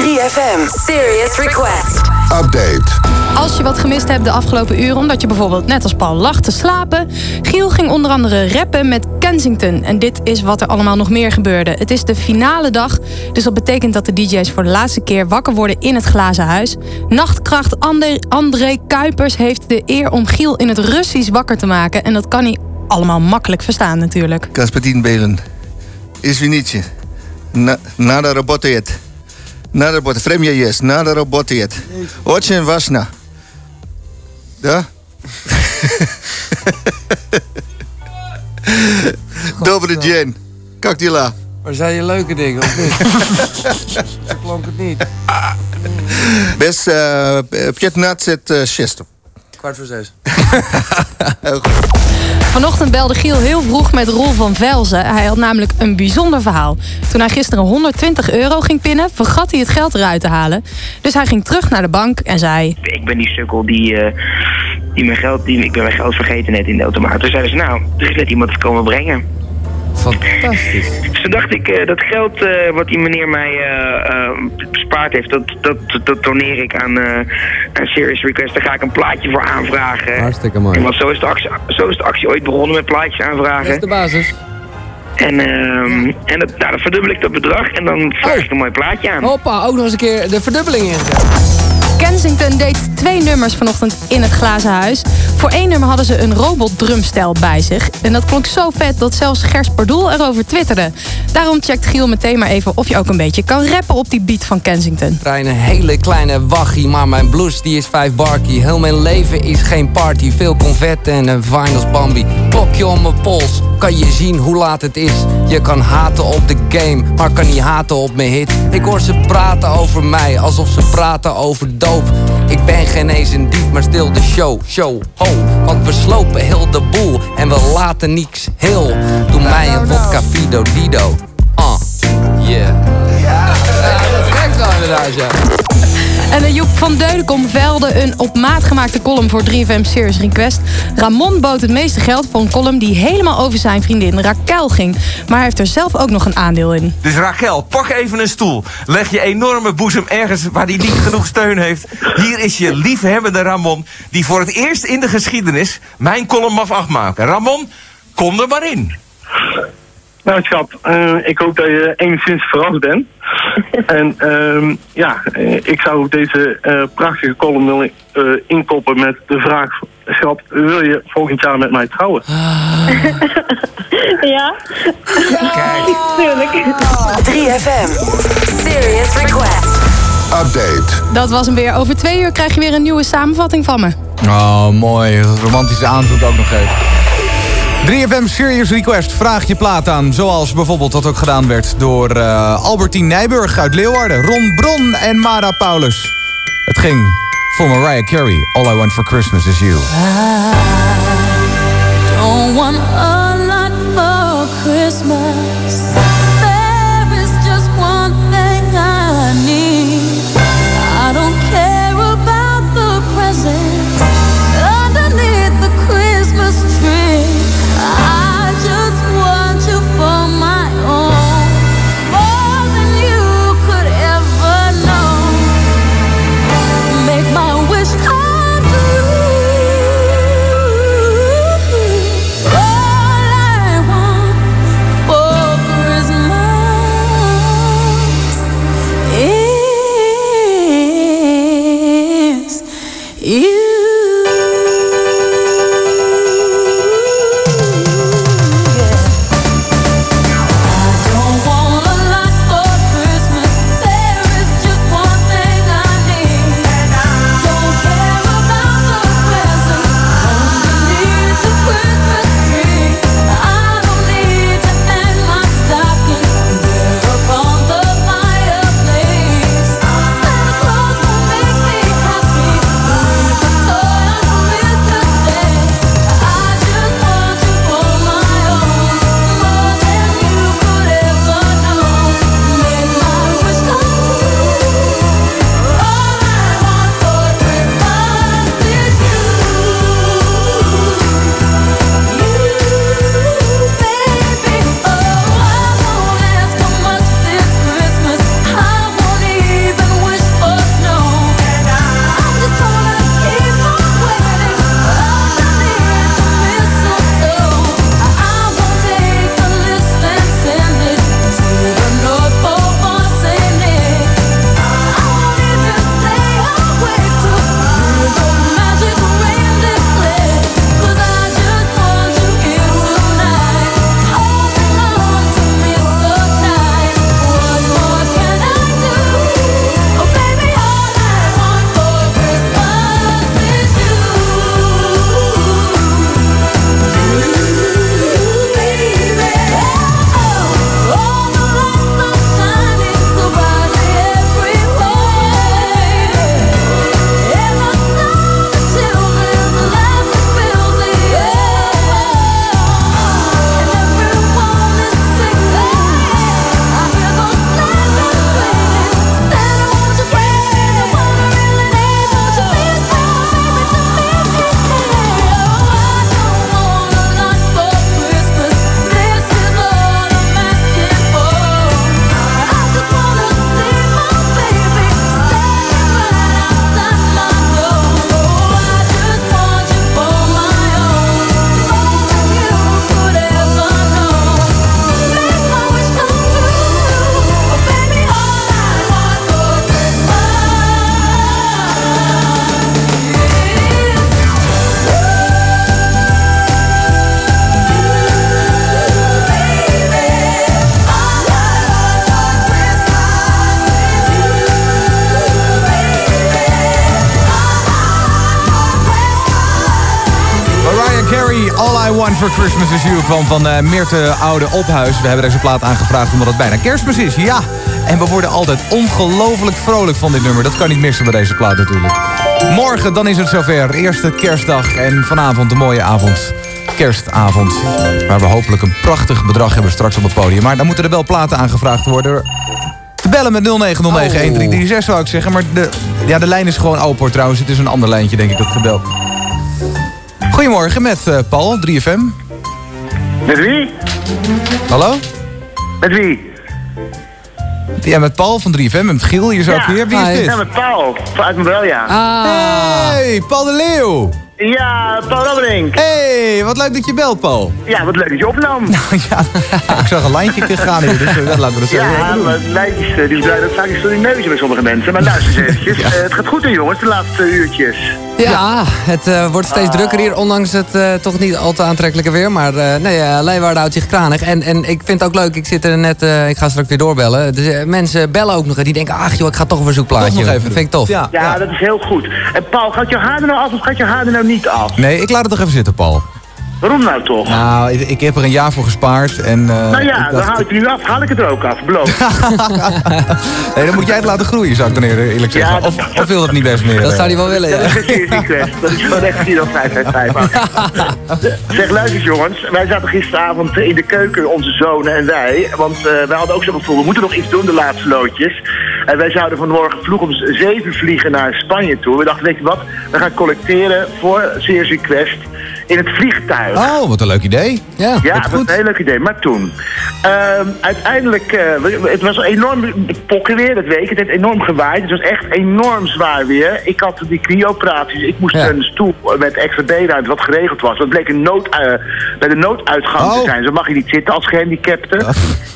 3FM Serious Request. Update. Als je wat gemist hebt de afgelopen uren... omdat je bijvoorbeeld net als Paul lag te slapen... Giel ging onder andere rappen met Kensington. En dit is wat er allemaal nog meer gebeurde. Het is de finale dag, dus dat betekent dat de DJ's voor de laatste keer wakker worden in het glazen huis. Nachtkracht André, André Kuipers heeft de eer om Giel in het Russisch wakker te maken. En dat kan hij allemaal makkelijk verstaan natuurlijk. Господин Бейлин, извините, на- надо работает. Надо работать. Время есть, надо работает. Очень важно. Да? Добрый день. Как дела? Maar zei je leuke dingen, of niet? [LAUGHS] Zo klonk het niet. Без э, 15 6. Kwart voor zes. [LAUGHS] Vanochtend belde Giel heel vroeg met Roel van Velzen. Hij had namelijk een bijzonder verhaal. Toen hij gisteren 120 euro ging pinnen, vergat hij het geld eruit te halen. Dus hij ging terug naar de bank en zei... Ik ben die sukkel die, eh, die mijn geld, die, ik ben mijn geld vergeten net in de automaat. Toen zeiden ze, nou, er is net iemand het komen brengen. Fantastisch. Dus toen dacht ik, eh, dat geld eh, wat die meneer mij eh, bespaard heeft, dat, dat, dat doneer ik aan, aan Serious Request. Daar ga ik een plaatje voor aanvragen. Hartstikke mooi. Want zo is, de actie, zo is de actie ooit begonnen met plaatjes aanvragen. Dat is de basis. En, ehm, en dat, nou, dan verdubbel ik dat bedrag en dan vraag ik een mooi plaatje aan. Hoppa, ook nog eens een keer de verdubbeling ingezet. Kensington deed twee nummers vanochtend in het glazen huis. Voor één nummer hadden ze een robotdrumstel bij zich. En dat klonk zo vet dat zelfs Gers Pardoel erover twitterde. Daarom checkt Giel meteen maar even of je ook een beetje kan rappen op die beat van Kensington. Rijn een hele kleine wachie, maar mijn blues die is vijf barkie. Heel mijn leven is geen party, veel convet en een vinyls Bambi. Klokje om mijn pols, kan je zien hoe laat het is. Je kan haten op de game, maar kan niet haten op mijn hit. Ik hoor ze praten over mij, alsof ze praten over Ik ben geen eens een dief, maar stil de show, show, ho. Want we slopen heel de boel en we laten niks heel. Doe mij een vodka Fido Dido. Ah, yeah. Ja, dat werkt wel inderdaad, ja. En Joep van Deudekom velde een op maat gemaakte column voor 3FM Serious Request. Ramon bood het meeste geld voor een column die helemaal over zijn vriendin Raquel ging. Maar hij heeft er zelf ook nog een aandeel in. Dus Rachel, pak even een stoel. Leg je enorme boezem ergens waar die niet genoeg steun heeft. Hier is je liefhebbende Ramon, die voor het eerst in de geschiedenis mijn column mag afmaken. Ramon, kom er maar in. Nou, schat, eh, ik hoop dat je enigszins verrast bent. [LAUGHS] en ehm, ja, eh, ik zou deze eh, prachtige column willen eh, inkoppen met de vraag... Schat, wil je volgend jaar met mij trouwen? [LAUGHS] Ja? Kijk. Tuurlijk. 3FM Serious Request. Update. Dat was hem weer. Over twee uur krijg je weer een nieuwe samenvatting van me. Oh, mooi. Dat romantische aanzoek ook nog even. 3FM Serious Request. Vraag je plaat aan. Zoals bijvoorbeeld dat ook gedaan werd door eh, Albertine Nijburg uit Leeuwarden. Ron Bron en Mara Paulus. Het ging voor Mariah Carey. All I Want For Christmas Is You. Don't want kwam van eh Meerte Oude Ophuis. We hebben deze plaat aangevraagd omdat het bijna kerstmis is. Ja, en we worden altijd ongelooflijk vrolijk van dit nummer. Dat kan niet missen bij deze plaat natuurlijk. Morgen, dan is het zover. Eerste kerstdag en vanavond een mooie avond. Kerstavond. Waar we hopelijk een prachtig bedrag hebben straks op het podium. Maar dan moeten er wel platen aangevraagd worden. Te bellen met 0909-1336 zou ik zeggen. Maar de, ja, de lijn is gewoon open trouwens. Het is een ander lijntje denk ik dat gebeld. Goedemorgen met eh, Paul, 3FM. Met wie? Hallo? Met wie? Ja, met Paul van 3FM, met Giel hier zo ook weer. Wie is dit? Ja, met Paul. Uit mijn bel, ja. Hey, Paul de Leeuw. Ja, Paul Rabberink. Hey, wat leuk dat je belt, Paul. Ja, wat leuk dat je opnam. [LAUGHS] ja, [LAUGHS] ik zag een lijntje gaan hier, dus eh, dat laten we dat zo even Ja, doen. maar lijntjes, eh, die blijven vaak eens door die neuzen bij sommige mensen. Maar luister eens [LAUGHS] eventjes. Eh, het gaat goed hè jongens, de laatste uurtjes. Ja, het eh, wordt steeds drukker hier, ondanks het eh, toch niet al te aantrekkelijke weer. Maar eh nee, uh, Leeuwarden houdt zich kranig. En, en ik vind het ook leuk, ik zit er net, eh, ik ga straks weer doorbellen. Dus, mensen bellen ook nog en die denken, ach joh, ik ga toch een verzoekplaatje. Toch nog even Dat vind ik tof. Ja, dat is heel goed. En Paul, gaat je haar er nou af of gaat je haar er nou niet af? Nee, ik laat het toch even zitten, Paul. Waarom nou toch? Nou, ik, ik heb er een jaar voor gespaard en... eh, nou ja, dan haal ik er nu af. Haal ik het er ook af, beloof. [LAUGHS] nee, dan moet jij het laten groeien, zou ik dan eerlijk zeggen. Ja, of, of wil dat niet best meer? Dat zou hij wel willen, Dat ja. is een request. Dat is gewoon echt 4 of 5 uit 5 Zeg, luister eens, jongens. Wij zaten gisteravond in de keuken, onze zonen en wij. Want eh, wij hadden ook zo'n gevoel, we moeten nog iets doen de laatste loodjes. En wij zouden vanmorgen vroeg om 7 vliegen naar Spanje toe. We dachten, weet je wat, we gaan collecteren voor Serious Request in het vliegtuig. Oh, wat een leuk idee. Ja, Ja, dat was een heel leuk idee. Maar toen, ehm, uiteindelijk, eh, het was enorm pokken weer dat week. Het heeft enorm gewaaid. Het was echt enorm zwaar weer. Ik had die knieoperaties. Ik moest een stoel met extra beenruimte wat geregeld was. Dat bleek een nood, eh, bij de nooduitgang te zijn. Zo mag je niet zitten als gehandicapte.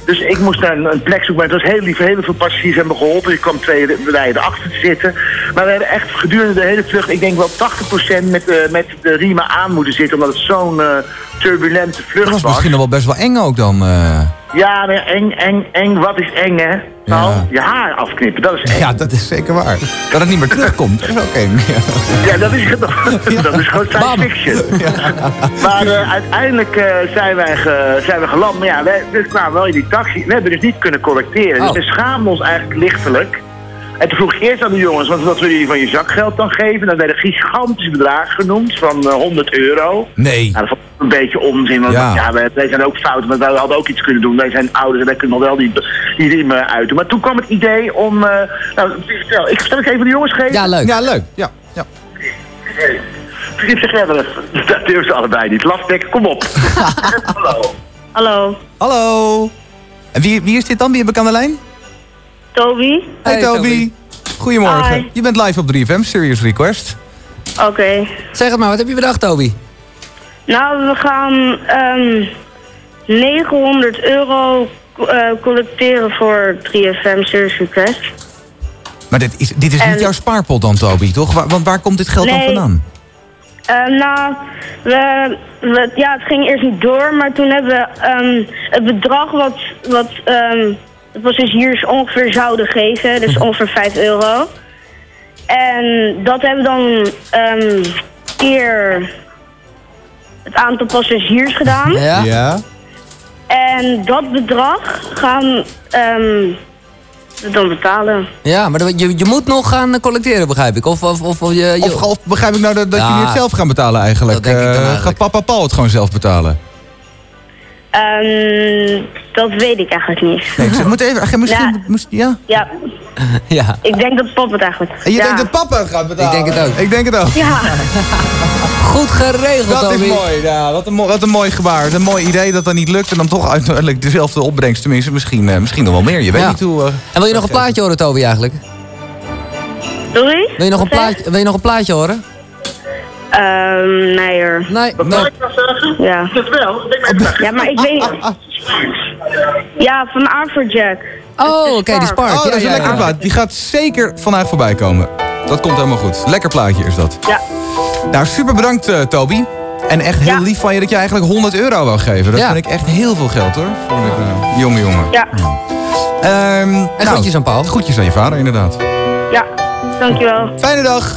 Dus ik moest daar een, een plek zoeken. Maar het was heel lief. Heel veel passagiers hebben me geholpen. Je kwam twee rijen erachter te zitten. Maar we hebben echt gedurende de hele vlucht, ik denk wel 80% met, eh, met de riemen aan moeten zitten. Omdat het zo'n eh, turbulente vlucht Dat was was. misschien nog wel best wel eng ook dan. eh. Ja, maar eng, eng, eng. Wat is eng, hè? Nou, je haar afknippen, dat is eng. Ja, dat is zeker waar. Dat het niet meer terugkomt, dat is ook eng. Ja, dat is, [LAUGHS] dat is gewoon science fiction. Maar eh, uiteindelijk zijn, wij ge- zijn we geland. Maar ja, we kwamen wel in die taxi. We hebben dus niet kunnen collecteren. Dus Oh. we schaamden ons eigenlijk lichtelijk. En toen vroeg ik eerst aan de jongens, want wat wil jullie van je zakgeld dan geven? Dan werden gigantische bedragen genoemd van eh, 100 euro. Nee. Nou, dat vond ik een beetje onzin, want Ja. ja. wij, wij zijn ook fout, maar wij hadden ook iets kunnen doen. Wij zijn ouders en wij kunnen nog wel die, die riemen. Maar toen kwam het idee om... eh, nou, vertel, ik zal het even de jongens geven. Ja, leuk. Ja, leuk. Ja, ja. Even. Dat durven ze allebei niet. Lafbek, kom op. [LAUGHS] Hallo. Hallo, Hallo. En wie, wie is dit dan? Wie heb ik aan de lijn? Toby. Hey, Toby. Goedemorgen. Hi. Je bent live op 3FM, Serious Request. Oké. Zeg het maar, wat heb je bedacht, Toby? Nou, we gaan ehm 900 euro eh, collecteren voor 3FM Service Request. Maar dit is, dit is niet jouw spaarpot dan, Toby, toch? Waar- want waar komt dit geld dan vandaan? Eh, nou, we, we- ja, het ging eerst niet door, maar toen hebben we ehm, het bedrag wat, wat passagiers ongeveer zouden geven, dus ongeveer 5 euro. En dat hebben we dan ehm keer het aantal passagiers gedaan. Ja? Ja. En dat bedrag gaan ehm, we dan betalen. Ja, maar je, je moet nog gaan collecteren, begrijp ik. Of, of, of, of je, je- Of, of begrijp ik nou dat, dat Ja. jullie het zelf gaan betalen eigenlijk? Dat denk ik dan Eh. Gaat papa Paul het gewoon zelf betalen? Ehm, dat weet ik eigenlijk niet. Nee, ik zeg, moet even, ach, misschien, Ja. moest, ja. Ja, ja. ik denk dat pap het eigenlijk. En je ja. denkt dat papa het gaat betalen? Ik denk het ook. Ik denk het ook. Ja. [LAUGHS] Goed geregeld, Dat is mooi, ja. Wat een, wat een mooi gebaar. Wat Een mooi idee dat dat niet lukt en dan toch uiteindelijk dezelfde opbrengst. Tenminste, misschien, eh, misschien nog wel meer. Je weet Ja. niet hoe... eh, En wil je nog een plaatje horen, Toby, eigenlijk? Sorry? Wil je nog een plaatje, wil je nog een plaatje horen? Ehm, nee hoor. Nee. Nee. zou ik nou zeggen? Ja. Dat wel. Ik denk maar even Ja, maar ik weet... Ja, van Afrojack. Oh, oké, die Spark. Oh, dat is ja, een ja, lekker ja. plaat. Die gaat zeker vandaag voorbij komen. Dat komt helemaal goed. Lekker plaatje is dat. Ja. Nou, super bedankt, eh, Toby. En echt heel Ja. lief van je dat je eigenlijk 100 euro wou geven. Dat Ja. vind ik echt heel veel geld, hoor. Voor een eh, jonge jongen. Ja. Ehm, En groetjes aan Paul. Groetjes aan je vader, inderdaad. Ja. Dankjewel. Fijne dag.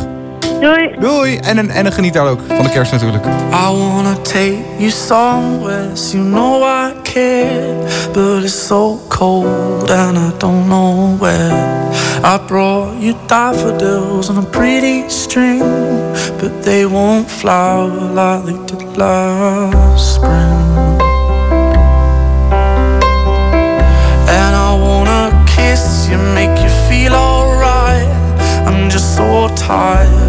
Doei. Doei. En een, en een geniet daar ook van de kerst natuurlijk. I wanna take you somewhere, so you know I care. But it's so cold and I don't know where. I brought you daffodils on a pretty string, but they won't flower like they did last spring. And I wanna kiss you, make you feel alright. I'm just so tired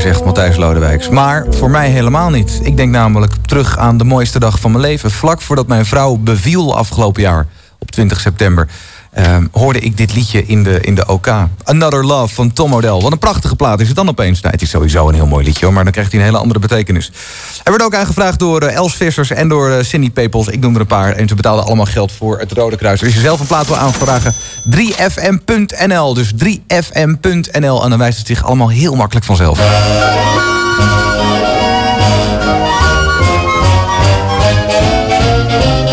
Zegt Matthijs Lodewijks. Maar voor mij helemaal niet. Ik denk namelijk terug aan de mooiste dag van mijn leven. Vlak voordat mijn vrouw beviel afgelopen jaar, op 20 september... ehm, hoorde ik dit liedje in de, in de OK. Another Love van Tom Odell. Wat een prachtige plaat is het dan opeens. Nou, het is sowieso een heel mooi liedje, hoor, maar dan krijgt hij een hele andere betekenis. Hij werd ook aangevraagd door eh, Els Vissers en door eh, Cindy Pepels. Ik noem er een paar. En ze betaalden allemaal geld voor het Rode Kruis. Als je zelf een plaat wil aanvragen, 3fm.nl. Dus 3fm.nl. En dan wijst het zich allemaal heel makkelijk vanzelf.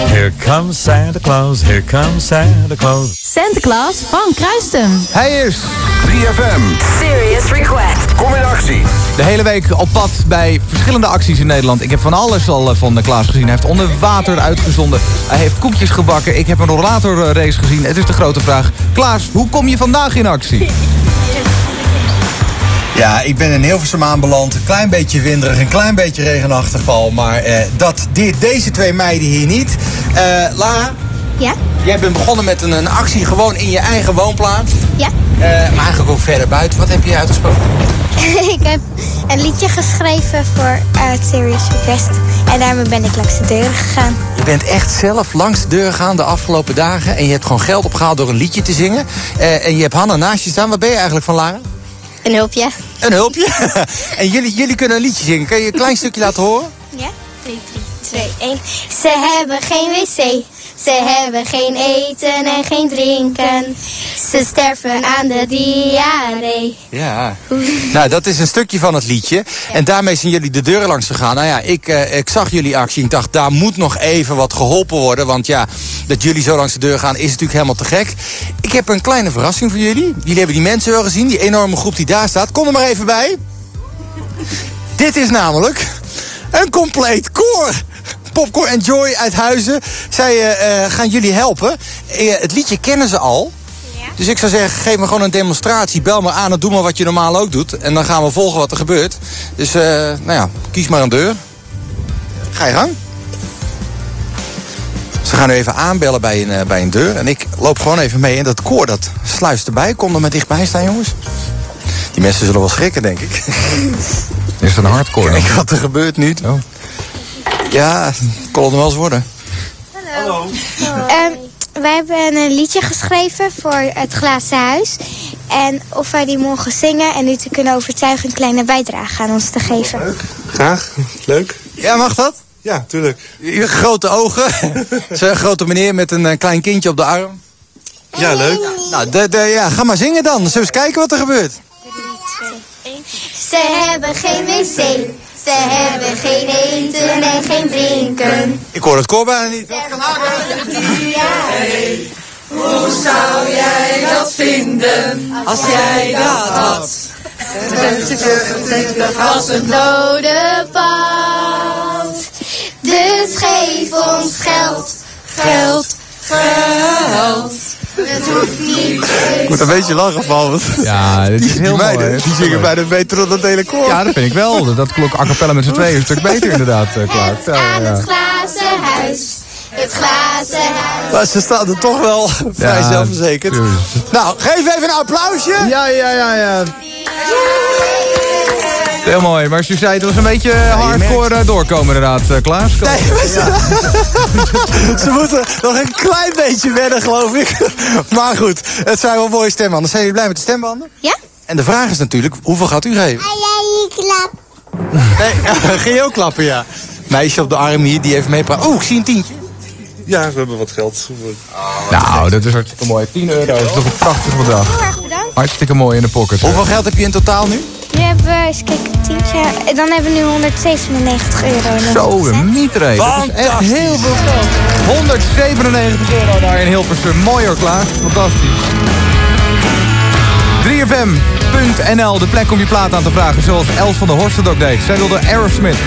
Here comes Santa Claus, here comes Santa Claus. Santa Claus, Frank Kruistem. Hij is 3FM. Serious Request. Kom in actie. De hele week op pad bij verschillende acties in Nederland. Ik heb van alles al eh, van de Klaas gezien. Hij heeft onder water uitgezonden. Hij heeft koekjes gebakken. Ik heb een rollatorrace gezien. Het is de grote vraag. Klaas, hoe kom je vandaag in actie? [LAUGHS] Ja, ik ben in Hilversum aanbeland. Een klein beetje winderig, een klein beetje regenachtig val. Maar eh, dat, die, deze twee meiden hier niet. Eh Lara? Ja? Jij bent begonnen met een, een actie gewoon in je eigen woonplaats. Ja? Eh, maar eigenlijk ook verder buiten. Wat heb je uitgesproken? [LAUGHS] ik heb een liedje geschreven voor uh, Serious Request. En daarmee ben ik langs de deuren gegaan. Je bent echt zelf langs de deur gegaan de afgelopen dagen. En je hebt gewoon geld opgehaald door een liedje te zingen. Eh, en je hebt Hanna naast je staan. Waar ben je eigenlijk van, Lara? Een hulpje. Een hulpje. [LAUGHS] en jullie, jullie kunnen een liedje zingen. Kan je een klein stukje laten horen? Ja? 3, 3, 2, 1. Ze hebben geen wc. Ze hebben geen eten en geen drinken. Ze sterven aan de diarree. Ja. Nou, dat is een stukje van het liedje. En daarmee zijn jullie de deuren langs gegaan. Nou ja, ik, eh, ik zag jullie actie en ik dacht, daar moet nog even wat geholpen worden. Want ja, dat jullie zo langs de deur gaan is natuurlijk helemaal te gek. Ik heb een kleine verrassing voor jullie. Jullie hebben die mensen wel gezien, die enorme groep die daar staat. Kom er maar even bij. [LAUGHS] Dit is namelijk een compleet koor. Popcorn en Joy uit Huizen. Zij eh, eh, gaan jullie helpen. Het liedje kennen ze al. Dus ik zou zeggen, geef me gewoon een demonstratie. Bel me aan en doe maar wat je normaal ook doet. En dan gaan we volgen wat er gebeurt. Dus, eh, nou ja, kies maar een deur. Ga je gang. Ze gaan nu even aanbellen bij een, eh, bij een deur. En ik loop gewoon even mee. En dat koor, dat sluist erbij. Kom er maar dichtbij staan, jongens. Die mensen zullen wel schrikken, denk ik. [LAUGHS] Is het een hardcore? Kijk wat er gebeurt nu. Ja, het kon het wel eens worden. Hallo. Ehm, wij hebben een liedje geschreven voor het Glazen Huis. En of wij die mogen zingen en u te kunnen overtuigen een kleine bijdrage aan ons te geven. Graag, leuk. Ja, mag dat? Ja, tuurlijk. Je grote ogen. [LAUGHS] Zo'n grote meneer met een eh, klein kindje op de arm. Ja, leuk. Nou, de, de, ja, ga maar zingen dan. Zullen we eens kijken wat er gebeurt? Ze hebben geen wc. Ze hebben geen eten en geen drinken. Ik hoor het koor bijna niet. Hoe zou jij dat vinden als jij dat had? Als een dode pad. Dus geef ons geld, geld, geld. Ik moet een beetje lachen van. want Ja, [LAUGHS] dit is die heel meiden, mooi. Die zingen bijna beter dan het hele koor. Ja, dat vind ik wel. Dat klonk a cappella met z'n tweeën een stuk beter inderdaad, eh, Klaas. Ja, Aan ja. het glazen huis. Het glazen huis. Maar ze staan er toch wel [LAUGHS] vrij Ja, zelfverzekerd. Nou, geef even een applausje. Ja, ja, ja, ja. Heel mooi, maar je zei het was een beetje hardcore eh, doorkomen inderdaad, eh, Klaas. Nee, [LAUGHS] ze moeten nog een klein beetje wennen, geloof ik. [LAUGHS] Maar goed, het zijn wel mooie stembanden. Zijn jullie blij met de stembanden? Ja. En de vraag is natuurlijk, hoeveel gaat u geven? klap. Nee, [LAUGHS] ging je ook klappen, ja. Meisje op de arm hier, die heeft meepraten. Oh, ik zie een tientje. Ja, we hebben wat geld. Nou, dat is hartstikke mooi. 10 euro, dat is toch een prachtig bedrag. Heel erg bedankt. Hartstikke mooi in de pocket. Hoeveel geld heb je in totaal nu? Nu hebben we, eens kijken, tientje. En Dan hebben we nu 197 euro. Zo, een is echt heel veel geld. 197 euro daar in Hilversum. Mooi hoor, Klaas. Fantastisch. 3fm.nl, de plek om je plaat aan te vragen. Zoals Els van der Horst het ook deed. Zij wilde Aerosmith.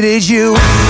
Jaded you.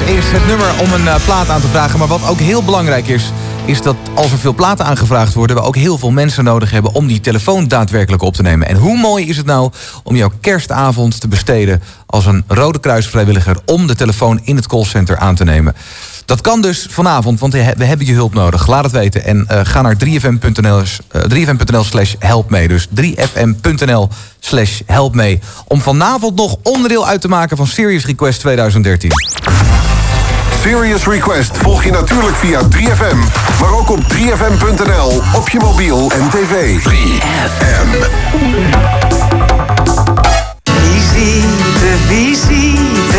Is het nummer om een eh, plaat aan te vragen. Maar wat ook heel belangrijk is, is dat als er veel platen aangevraagd worden... we ook heel veel mensen nodig hebben om die telefoon daadwerkelijk op te nemen. En hoe mooi is het nou om jouw kerstavond te besteden... als een Rode Kruis vrijwilliger om de telefoon in het callcenter aan te nemen. Dat kan dus vanavond, want we he- we hebben je hulp nodig. Laat het weten en eh, ga naar 3fm.nl eh, 3fm.nl slash help mee. Dus 3fm.nl slash help mee. Om vanavond nog onderdeel uit te maken van Serious Request 2013. Serious Request volg je natuurlijk via 3FM, maar ook op 3FM.nl, op je mobiel en tv. 3FM. Visite, visite,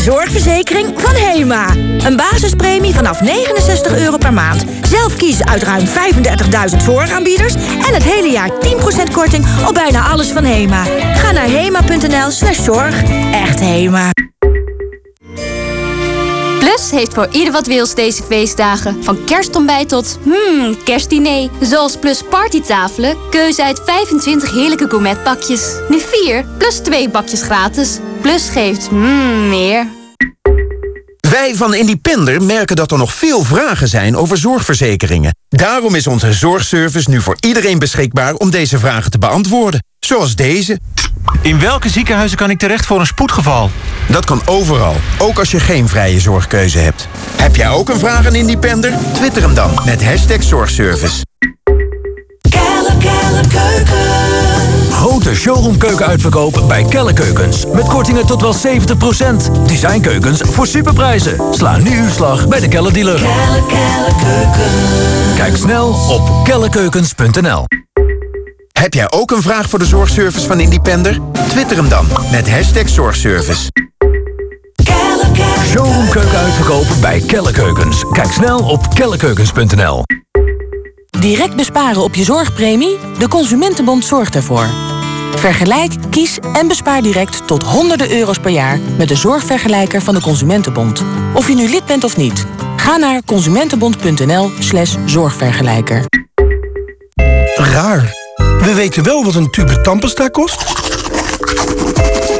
Zorgverzekering van HEMA. Een basispremie vanaf 69 euro per maand. Zelf kiezen uit ruim 35.000 zorgaanbieders... en het hele jaar 10% korting op bijna alles van HEMA. Ga naar hema.nl slash zorg. Echt HEMA. Plus heeft voor ieder wat wils deze feestdagen. Van kerstontbijt tot hmm, kerstdiner. Zoals Plus partytafelen, keuze uit 25 heerlijke gourmetpakjes. Nu 4 plus 2 bakjes gratis. Plus geeft hmm, meer. Wij van Independer merken dat er nog veel vragen zijn over zorgverzekeringen. Daarom is onze zorgservice nu voor iedereen beschikbaar om deze vragen te beantwoorden. Zoals deze. In welke ziekenhuizen kan ik terecht voor een spoedgeval? Dat kan overal, ook als je geen vrije zorgkeuze hebt. Heb jij ook een vraag aan Independer? Twitter hem dan met hashtag zorgservice. Kelle, kelle keuken. Grote showroomkeukenuitverkoop bij Kelle Keukens. Met kortingen tot wel 70%. Designkeukens voor superprijzen. Sla nu uw slag bij de Kelle dealer. Kelle. Kijk snel op kellekeukens.nl. Heb jij ook een vraag voor de zorgservice van Independer? Twitter hem dan met hashtag zorgservice. Showroomkeukenuitverkoop bij Kelle Keukens. Kijk snel op kellekeukens.nl. Direct besparen op je zorgpremie? De Consumentenbond zorgt ervoor. Vergelijk, kies en bespaar direct tot honderden euro's per jaar... met de zorgvergelijker van de Consumentenbond. Of je nu lid bent of niet. Ga naar consumentenbond.nl slash zorgvergelijker. Raar. We weten wel wat een tube tandpasta kost.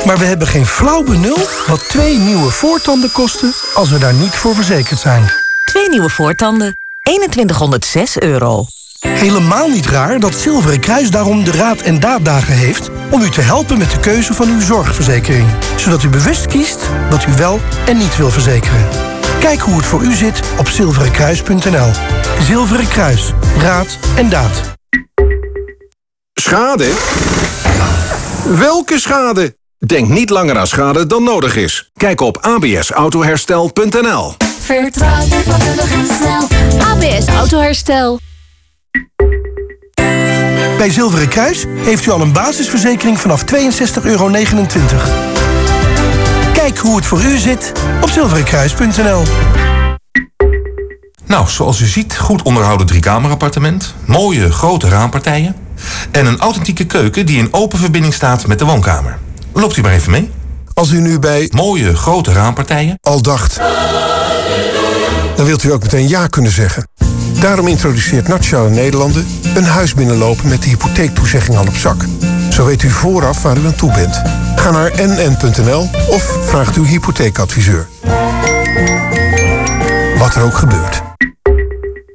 Maar we hebben geen flauw benul wat twee nieuwe voortanden kosten... als we daar niet voor verzekerd zijn. Twee nieuwe voortanden. 2106 euro. Helemaal niet raar dat Zilveren Kruis daarom de Raad en Daaddagen heeft... om u te helpen met de keuze van uw zorgverzekering. Zodat u bewust kiest wat u wel en niet wil verzekeren. Kijk hoe het voor u zit op zilverenkruis.nl. Zilveren Kruis. Raad en daad. Schade? Welke schade? Denk niet langer aan schade dan nodig is. Kijk op absautoherstel.nl. Vertrouw je vakkundig en snel. ABS Autoherstel. Bij Zilveren Kruis heeft u al een basisverzekering vanaf 62,29 euro. Kijk hoe het voor u zit op zilverenkruis.nl. Nou, zoals u ziet, goed onderhouden driekamerappartement, mooie grote raampartijen en een authentieke keuken die in open verbinding staat met de woonkamer. Loopt u maar even mee. Als u nu bij mooie grote raampartijen al dacht, dan wilt u ook meteen ja kunnen zeggen. Daarom introduceert Nationale Nederlanden een huis binnenlopen met de hypotheektoezegging al op zak. Zo weet u vooraf waar u aan toe bent. Ga naar nn.nl of vraagt uw hypotheekadviseur. Wat er ook gebeurt.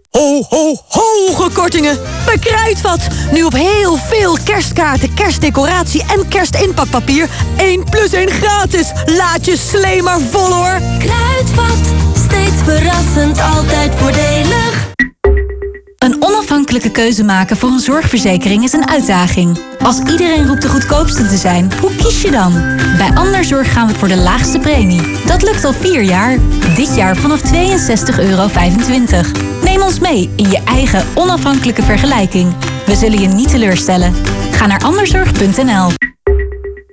Ho, ho, hoge kortingen bij Kruidvat. Nu op heel veel kerstkaarten, kerstdecoratie en kerstinpakpapier. 1 plus 1 gratis. Laat je slee maar vol hoor. Kruidvat, steeds verrassend, altijd voordelig. Een onafhankelijke keuze maken voor een zorgverzekering is een uitdaging. Als iedereen roept de goedkoopste te zijn, hoe kies je dan? Bij Anderzorg gaan we voor de laagste premie. Dat lukt al vier jaar. Dit jaar vanaf 62,25 euro. Neem ons mee in je eigen onafhankelijke vergelijking. We zullen je niet teleurstellen. Ga naar anderzorg.nl.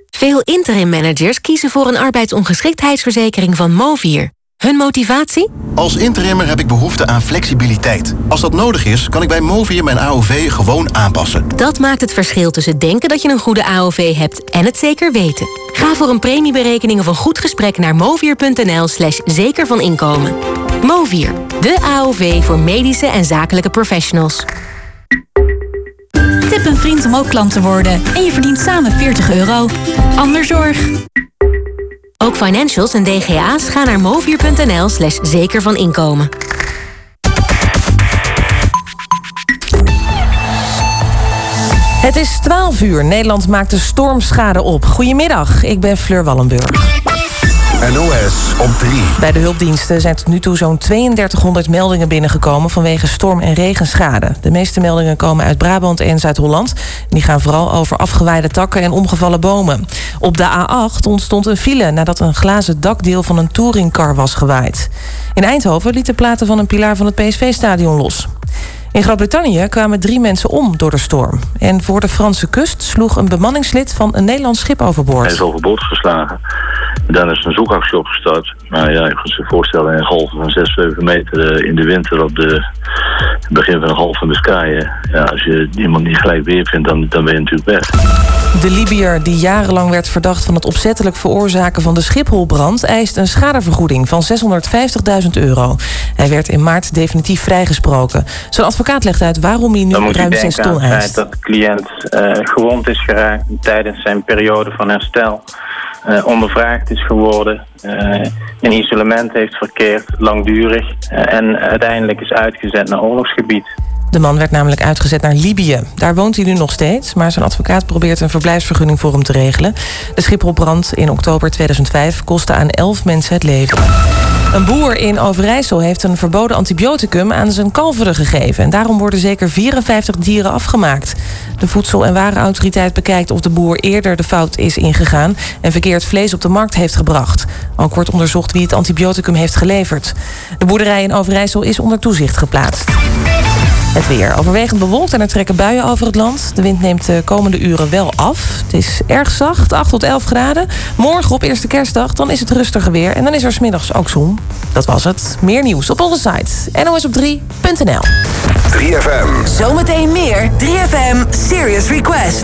Veel interim managers kiezen voor een arbeidsongeschiktheidsverzekering van Movier. Hun motivatie? Als interimmer heb ik behoefte aan flexibiliteit. Als dat nodig is, kan ik bij Movier mijn AOV gewoon aanpassen. Dat maakt het verschil tussen denken dat je een goede AOV hebt en het zeker weten. Ga voor een premieberekening of een goed gesprek naar movier.nl slash zeker van inkomen. Movier, de AOV voor medische en zakelijke professionals. Tip een vriend om ook klant te worden en je verdient samen 40 euro. Anderzorg. Ook financials en DGA's gaan naar movier.nl slash zeker van inkomen. Het is 12 uur. Nederland maakt de stormschade op. Goedemiddag, ik ben Fleur Wallenburg. NOS op 3. Bij de hulpdiensten zijn tot nu toe zo'n 3200 meldingen binnengekomen vanwege storm- en regenschade. De meeste meldingen komen uit Brabant en Zuid-Holland. Die gaan vooral over afgewaaide takken en omgevallen bomen. Op de A8 ontstond een file nadat een glazen dakdeel van een touringcar was gewaaid. In Eindhoven lieten platen van een pilaar van het PSV-stadion los. In Groot-Brittannië kwamen drie mensen om door de storm. En voor de Franse kust sloeg een bemanningslid van een Nederlands schip overboord. Hij is overboord geslagen. Dan is een zoekactie opgestart. Maar ja, je kunt zich voorstellen in golven van 6, 7 meter eh, in de winter op de begin van de golf van Biscayen. Ja, als je iemand niet gelijk weer vindt, dan, dan ben je natuurlijk weg. De Libiër, die jarenlang werd verdacht van het opzettelijk veroorzaken van de Schipholbrand, eist een schadevergoeding van 650.000 euro. Hij werd in maart definitief vrijgesproken. Zijn advocaat legt uit waarom hij nu Dan ruim 6 denken aan ton het feit eist. dat de cliënt eh, gewond is geraakt tijdens zijn periode van herstel. eh, ondervraagd is geworden, eh, in isolement heeft verkeerd, langdurig. en uiteindelijk is uitgezet naar oorlogsgebied. De man werd namelijk uitgezet naar Libië. Daar woont hij nu nog steeds, maar zijn advocaat probeert een verblijfsvergunning voor hem te regelen. De Schipholbrand in oktober 2005 kostte aan 11 mensen het leven. Een boer in Overijssel heeft een verboden antibioticum aan zijn kalveren gegeven. En daarom worden zeker 54 dieren afgemaakt. De Voedsel- en Warenautoriteit bekijkt of de boer eerder de fout is ingegaan en verkeerd vlees op de markt heeft gebracht. Ook wordt onderzocht wie het antibioticum heeft geleverd. De boerderij in Overijssel is onder toezicht geplaatst. Het weer. Overwegend bewolkt en er trekken buien over het land. De wind neemt de komende uren wel af. Het is erg zacht, 8 tot 11 graden. Morgen op eerste kerstdag, dan is het rustiger weer. En dan is er smiddags ook zon. Dat was het. Meer nieuws op onze site. NOSop3.nl 3FM. Zometeen meer 3FM Serious Request.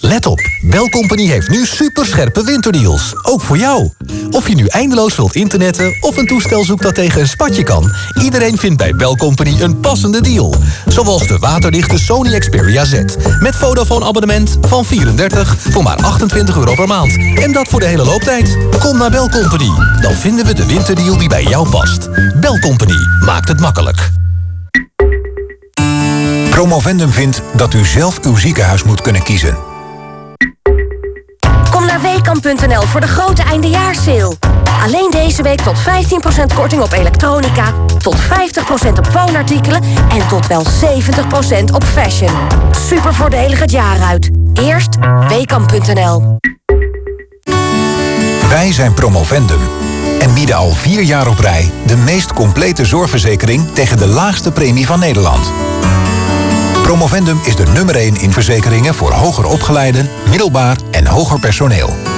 Let op, Belcompany heeft nu superscherpe winterdeals. Ook voor jou. Of je nu eindeloos wilt internetten of een toestel zoekt dat tegen een spatje kan. Iedereen vindt bij Belcompany een passende deal. Zoals de waterdichte Sony Xperia Z. Met Vodafone abonnement van 34 voor maar 28 euro per maand. En dat voor de hele looptijd. Kom naar Belcompany. Dan vinden we de winterdeal die bij jou past. Belcompany maakt het makkelijk. Promovendum vindt dat u zelf uw ziekenhuis moet kunnen kiezen. Weekamp.nl voor de grote eindejaarssale. Alleen deze week tot 15% korting op elektronica, tot 50% op woonartikelen en tot wel 70% op fashion. Super voordelig het jaar uit. Eerst Weekamp.nl. Wij zijn Promovendum en bieden al vier jaar op rij de meest complete zorgverzekering tegen de laagste premie van Nederland. Promovendum is de nummer 1 in verzekeringen voor hoger opgeleiden, middelbaar en hoger personeel.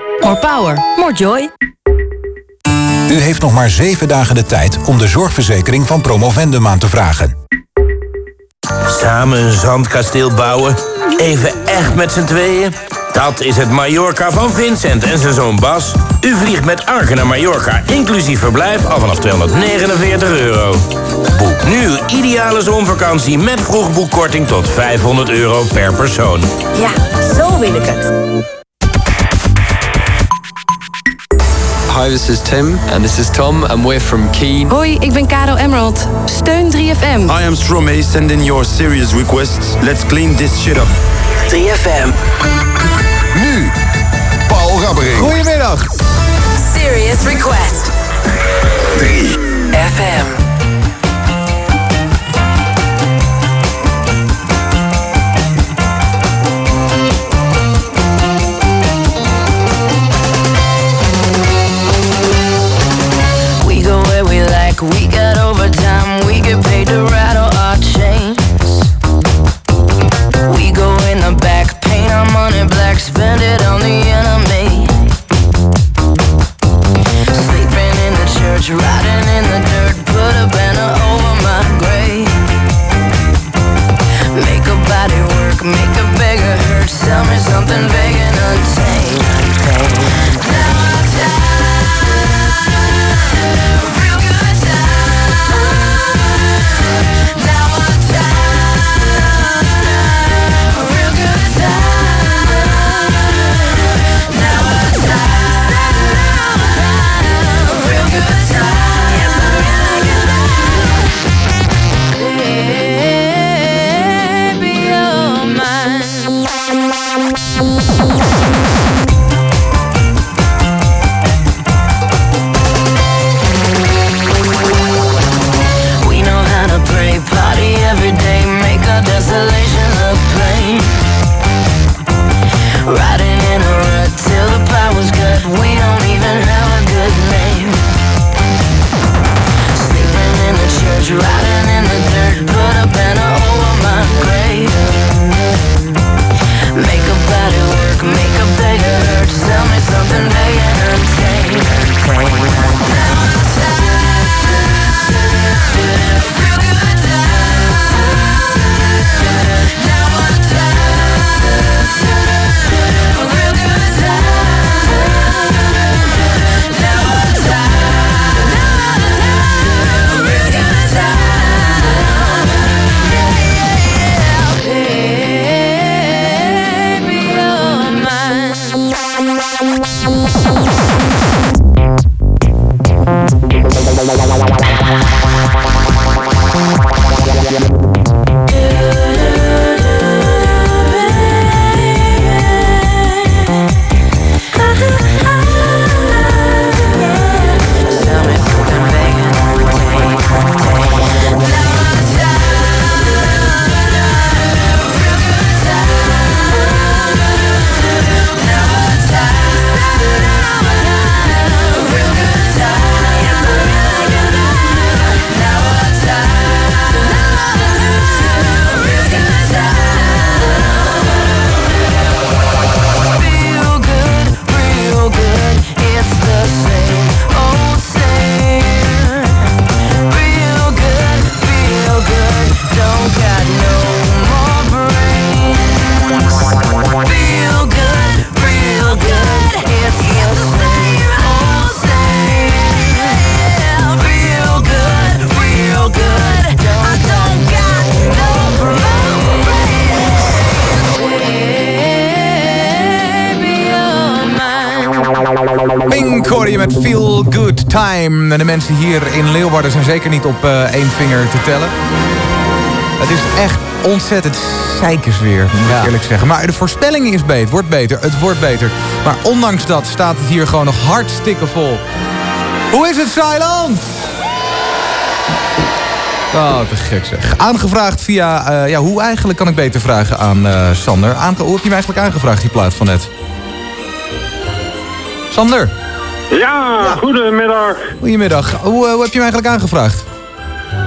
More power, more joy. U heeft nog maar 7 dagen de tijd om de zorgverzekering van Promovendum aan te vragen. Samen een zandkasteel bouwen? Even echt met z'n tweeën? Dat is het Mallorca van Vincent en zijn zoon Bas. U vliegt met Arke naar Mallorca, inclusief verblijf, al vanaf 249 euro. Boek nu uw ideale zonvakantie met vroegboekkorting tot 500 euro per persoon. Ja, zo wil ik het. Hi, this is Tim. And this is Tom. And we're from Keen. Hoi, ik ben Caro Emerald. Steun 3FM. I am Stromae. Send in your serious requests. Let's clean this shit up. 3FM. Nu, Paul Rabbering. Goedemiddag. Serious Request. 3FM. Spend it on the enemy. Sleeping in the church, riding in the dirt, put a banner over my grave. Make a body work, make a beggar hurt, sell me something big de mensen hier in Leeuwarden zijn zeker niet op eh, één vinger te tellen. Het is echt ontzettend zeikers weer, moet ik eerlijk zeggen. Maar de voorspelling is beter, het wordt beter, het wordt beter. Maar ondanks dat staat het hier gewoon nog hartstikke vol. Hoe is het, Silent? Oh, te gek zeg. Aangevraagd via... eh, ja, hoe eigenlijk kan ik beter vragen aan eh, Sander? Aange hoe heb je hem eigenlijk aangevraagd, die plaat van net? Sander? Ja, goedemiddag. Goedemiddag. Hoe, eh, hoe heb je hem eigenlijk aangevraagd?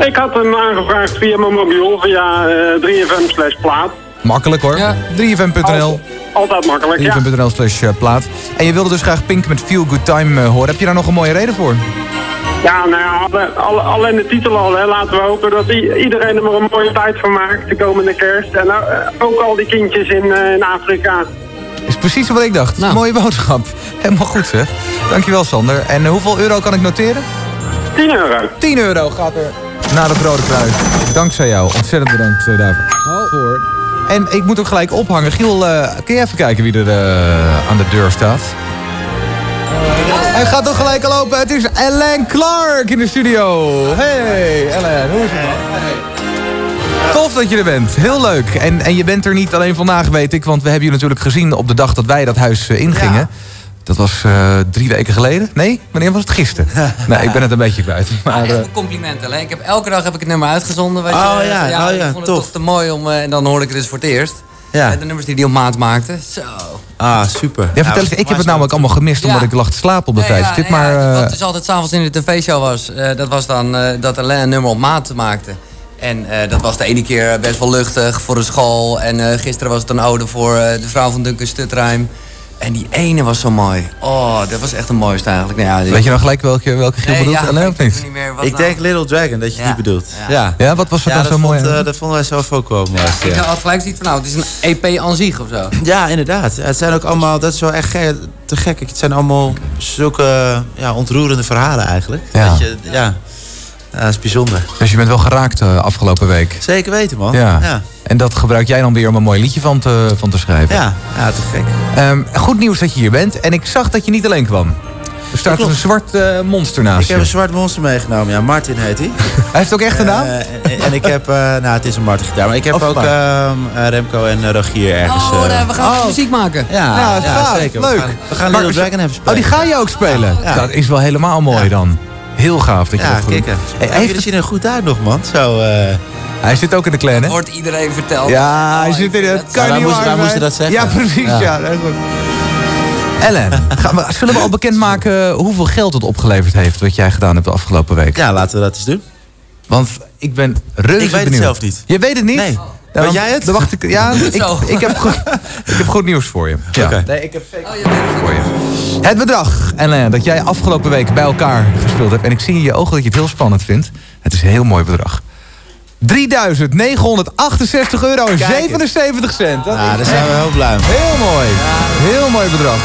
Ik had hem aangevraagd via mijn mobiel, via eh, 3FM slash plaat. Makkelijk hoor. 3fm.nl. Altijd makkelijk, ja. 3fm.nl slash eh, plaat. En je wilde dus graag Pink met Feel Good Time horen. Heb je daar nog een mooie reden voor? Ja, nou ja, alle- alle- alleen de titel al, hè. Laten we hopen dat iedereen er maar een mooie tijd van maakt, de komende kerst. En ook al die kindjes in, eh, in Afrika. Is precies wat ik dacht. Nou. Mooie boodschap. Helemaal goed zeg. Dankjewel Sander. En eh, hoeveel euro kan ik noteren? 10 euro. 10 euro gaat er naar het Rode Kruis. Dankzij jou. Ontzettend bedankt eh, daarvoor. En ik moet ook gelijk ophangen. Giel, eh, kun je even kijken wie er eh, aan de deur staat? Hij gaat toch gelijk al open. Het is Ellen Clark in de studio. Hey Ellen, hoe is het? Tof dat je er bent. Heel leuk. En, en je bent er niet alleen vandaag, weet ik. Want we hebben je natuurlijk gezien op de dag dat wij dat huis ingingen. Dat was eh, drie weken geleden. Nee? Wanneer was het gisteren? [LAUGHS] nee, ik ben het een beetje kwijt. Maar, eh, Complimenten. Hè? Ik heb, elke dag heb ik het nummer uitgezonden. Je. Oh ja, oh ja, ik vond tof. het toch te mooi om... eh, en dan hoorde ik het dus voor het eerst. Ja. En de nummers die hij op maat maakte. Zo. Ah, super. ja, vertel eens, ik heb het namelijk allemaal gemist omdat Ja. ik lag te slapen op de Nee, tijd. ja, maar... ja, eh, Wat dus altijd s'avonds in de tv-show was, eh, dat was dan eh, dat Alain een nummer op maat maakte. En eh, dat was de ene keer best wel luchtig voor de school. En eh, gisteren was het een ode voor eh, de vrouw van Duncan Stutruim. En die ene was zo mooi. Oh, dat was echt een mooiste eigenlijk. Nou, ja, die- Weet je nou gelijk welke, welke Giel Nee, bedoelt? ja, of niet? niet meer wat Ik nou. denk Little Dragon, dat je die bedoelt. Ja. Ja, wat was er Ja, dan dat zo mooi vond, eh, dat vonden wij zelf ook wel mooi. Ik ja. had gelijk zoiets van, nou, het is een EP aan zich of zo. Ja, inderdaad. Het zijn ook allemaal, dat is wel echt te gek. Het zijn allemaal zulke ja, ontroerende verhalen eigenlijk. Ja. Dat, je, ja. Ja, dat is bijzonder. Dus je bent wel geraakt de afgelopen week. Zeker weten, man. Ja. Ja. En dat gebruik jij dan weer om een mooi liedje van te, van te schrijven. Ja, ja te gek. Ehm, goed nieuws dat je hier bent. En ik zag dat je niet alleen kwam. Er staat een zwart eh, monster naast Ik heb je. een zwart monster meegenomen. Ja, Martin heet hij. [LAUGHS] Hij heeft ook echt een naam? Eh, en, en ik heb, eh, nou het is een Martin gitaar, maar ik heb Oh, ook ehm, eh, Remco en eh, Rogier ergens. Oh, eh, nee, we gaan muziek maken. Ja, zeker. Leuk. We gaan, we gaan Little Dragon even spelen. Oh, die ga je ook spelen? Ja. Dat is wel helemaal mooi dan. Heel gaaf dat je Ja, dat goed. Hey, heeft zien er goed uit nog, man. Zo, eh, Hij zit ook in de clan, hè? Wordt iedereen verteld. Ja, hij zit in het. Kan niet moesten- waar moesten dat zeggen. Ja, precies. Ja. Ellen, [LAUGHS] gaan we, zullen we al bekendmaken hoeveel geld het opgeleverd heeft... wat jij gedaan hebt de afgelopen week? ja, laten we dat eens doen. Want ik ben reuze Ik weet het benieuwd. zelf niet. Je weet het niet? Nee. Weet dan- jij het? Dan wacht ik. Ja, [LAUGHS] ik, ik, heb, goed, [LAUGHS] ik heb goed nieuws voor je. Ja. Oké. Nee, ik heb zeker voor je. Het bedrag, Ellen, dat jij afgelopen week bij elkaar gespeeld hebt... en ik zie in je ogen dat je het heel spannend vindt. Het is een heel mooi bedrag. 3.968 euro en Kijk eens. 77 cent. Dat Nou, daar zijn we heel blij mee. Heel mooi. Heel mooi bedrag.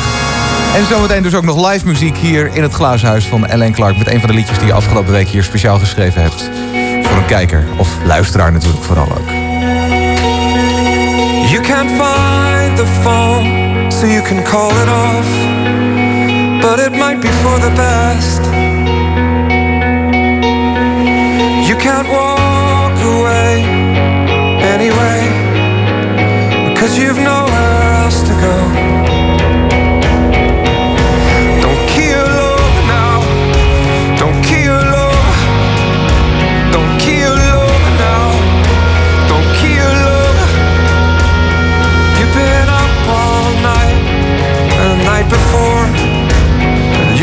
En zometeen dus ook nog live muziek hier in het glazenhuis van Ellen Clark... met een van de liedjes die je afgelopen week hier speciaal geschreven hebt. Voor een kijker of luisteraar natuurlijk vooral ook. You can't find the phone, so you can call it off. But it might be for the best. You can't walk away anyway, because you've nowhere else to go.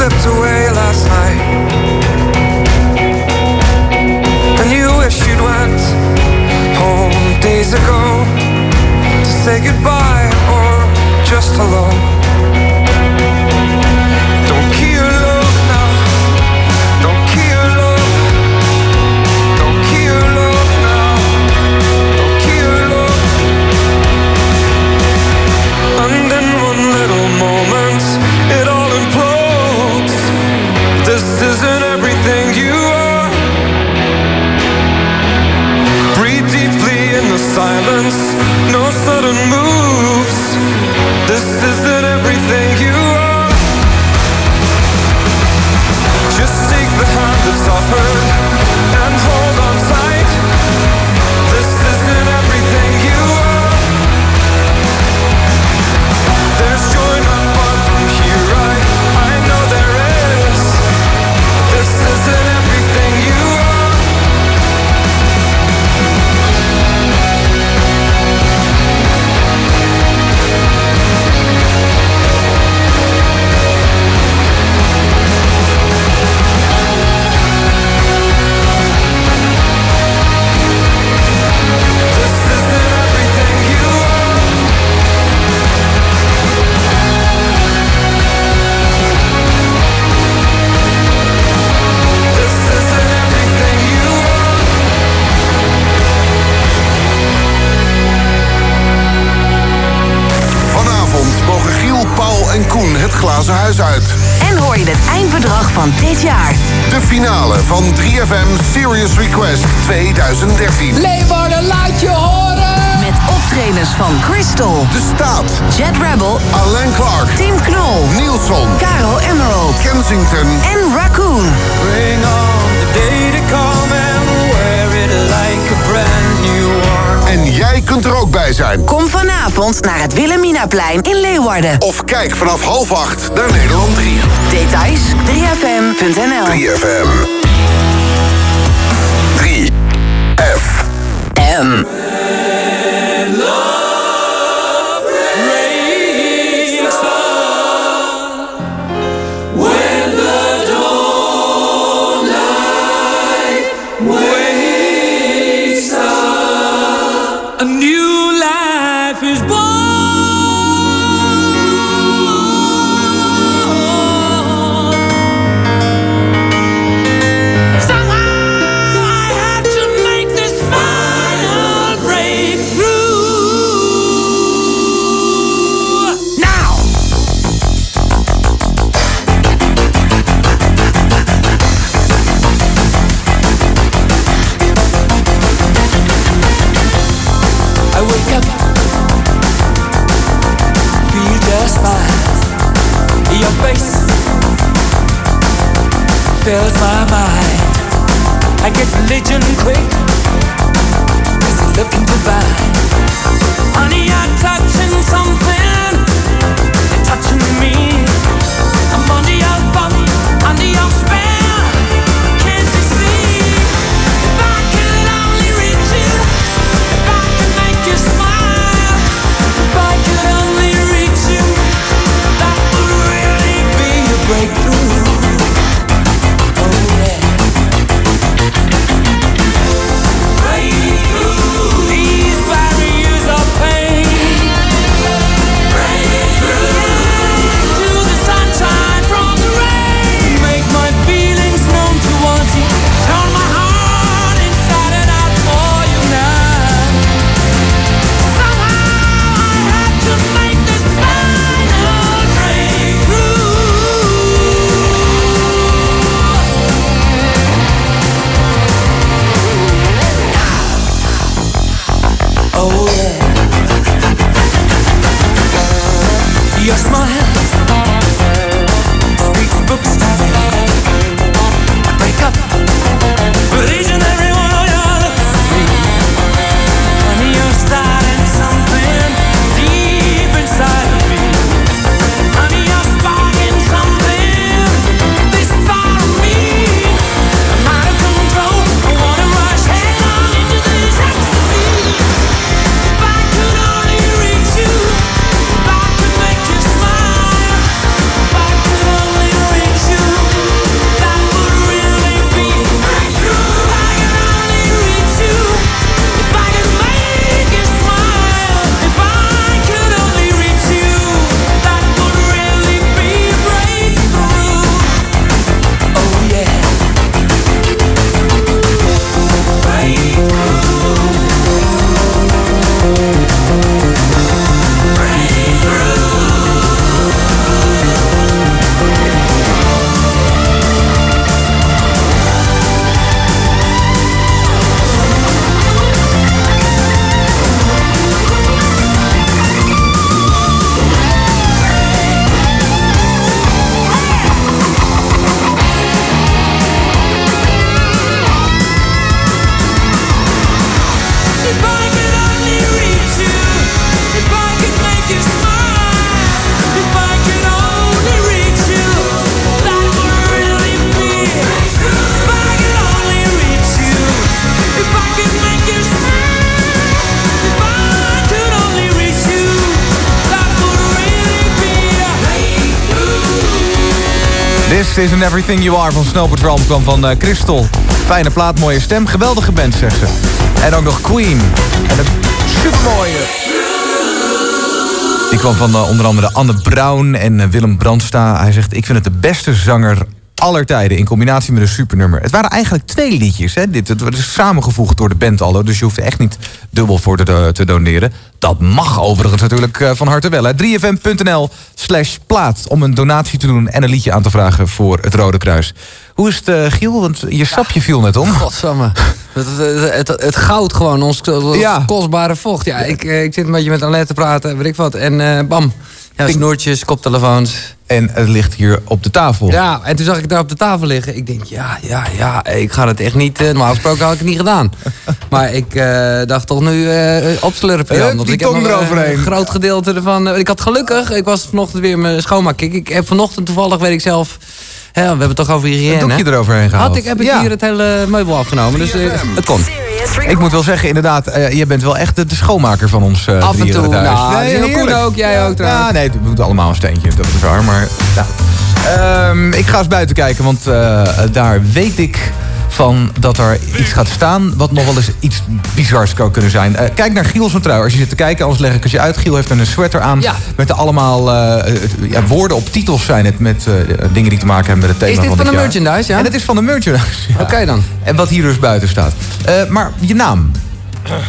Slipped away last night? And you wish you'd went home days ago to say goodbye or just hello. naar het Willeminaplein in Leeuwarden. Of kijk vanaf half acht naar Nederland 3. Details 3fm.nl 3fm 3fm This Isn't Everything You Are van Snow Patrol kwam van uh, Crystal. Fijne plaat, mooie stem, geweldige band, zegt ze. En ook nog Queen. En een supermooie... Die kwam van eh, onder andere Anne Brown en eh, Willem Brandsta. Hij zegt, ik vind het de beste zanger aller tijden in combinatie met een supernummer. Het waren eigenlijk twee liedjes. Hè? Dit het is samengevoegd door de band allo, dus je hoeft er echt niet dubbel voor te, te doneren. Dat mag overigens natuurlijk van harte wel. 3fm.nl slash plaat om een donatie te doen en een liedje aan te vragen voor het Rode Kruis. Hoe is het, eh, Giel? Want je sapje viel net om. [LAUGHS] Godsamme. Het, het, het, het goud gewoon, ons, ons Ja. kostbare vocht. Ja, ik, eh, ik zit een beetje met Alain te praten, weet ik wat. En eh, bam. Ja, snoertjes, koptelefoons. En het ligt hier op de tafel. Ja, en toen zag ik daar op de tafel liggen. Ik denk, ja, ja, ja, ik ga het echt niet... eh, normaal gesproken had ik het niet gedaan. [LAUGHS] maar ik eh, dacht toch nu eh opslurpen, Jan. Want die ik heb tong nog, eh, eroverheen. Een groot gedeelte ervan... ik had gelukkig, ik was vanochtend weer mijn schoonmaak. Ik, ik heb vanochtend toevallig, weet ik zelf... Hè, we hebben het toch over hygiëne. Een doekje hè? eroverheen gehaald. Had ik, heb ik Ja. hier het hele meubel afgenomen, dus het kon. Ik moet wel zeggen, inderdaad, eh, je bent wel echt de, de schoonmaker van ons eh Af en toe, het huis. nou, Nee, ook, jij ook trouwens. Ja, nee, we moeten allemaal een steentje, dat is waar. Maar, nou. Ehm, ik ga eens buiten kijken, want eh, daar weet ik van dat er iets gaat staan... wat nog wel eens iets bizars zou kunnen zijn. Eh, kijk naar Giel zijn trui. Als je zit te kijken, anders leg ik het je uit. Giel heeft een sweater aan Ja. met allemaal eh, ja, woorden op titels zijn het... met eh, dingen die te maken hebben met het thema Is dit van van de jaar. merchandise, ja? En het is van de merchandise. ja. Oké dan. [LAUGHS] En wat hier dus buiten staat. Eh, maar je naam?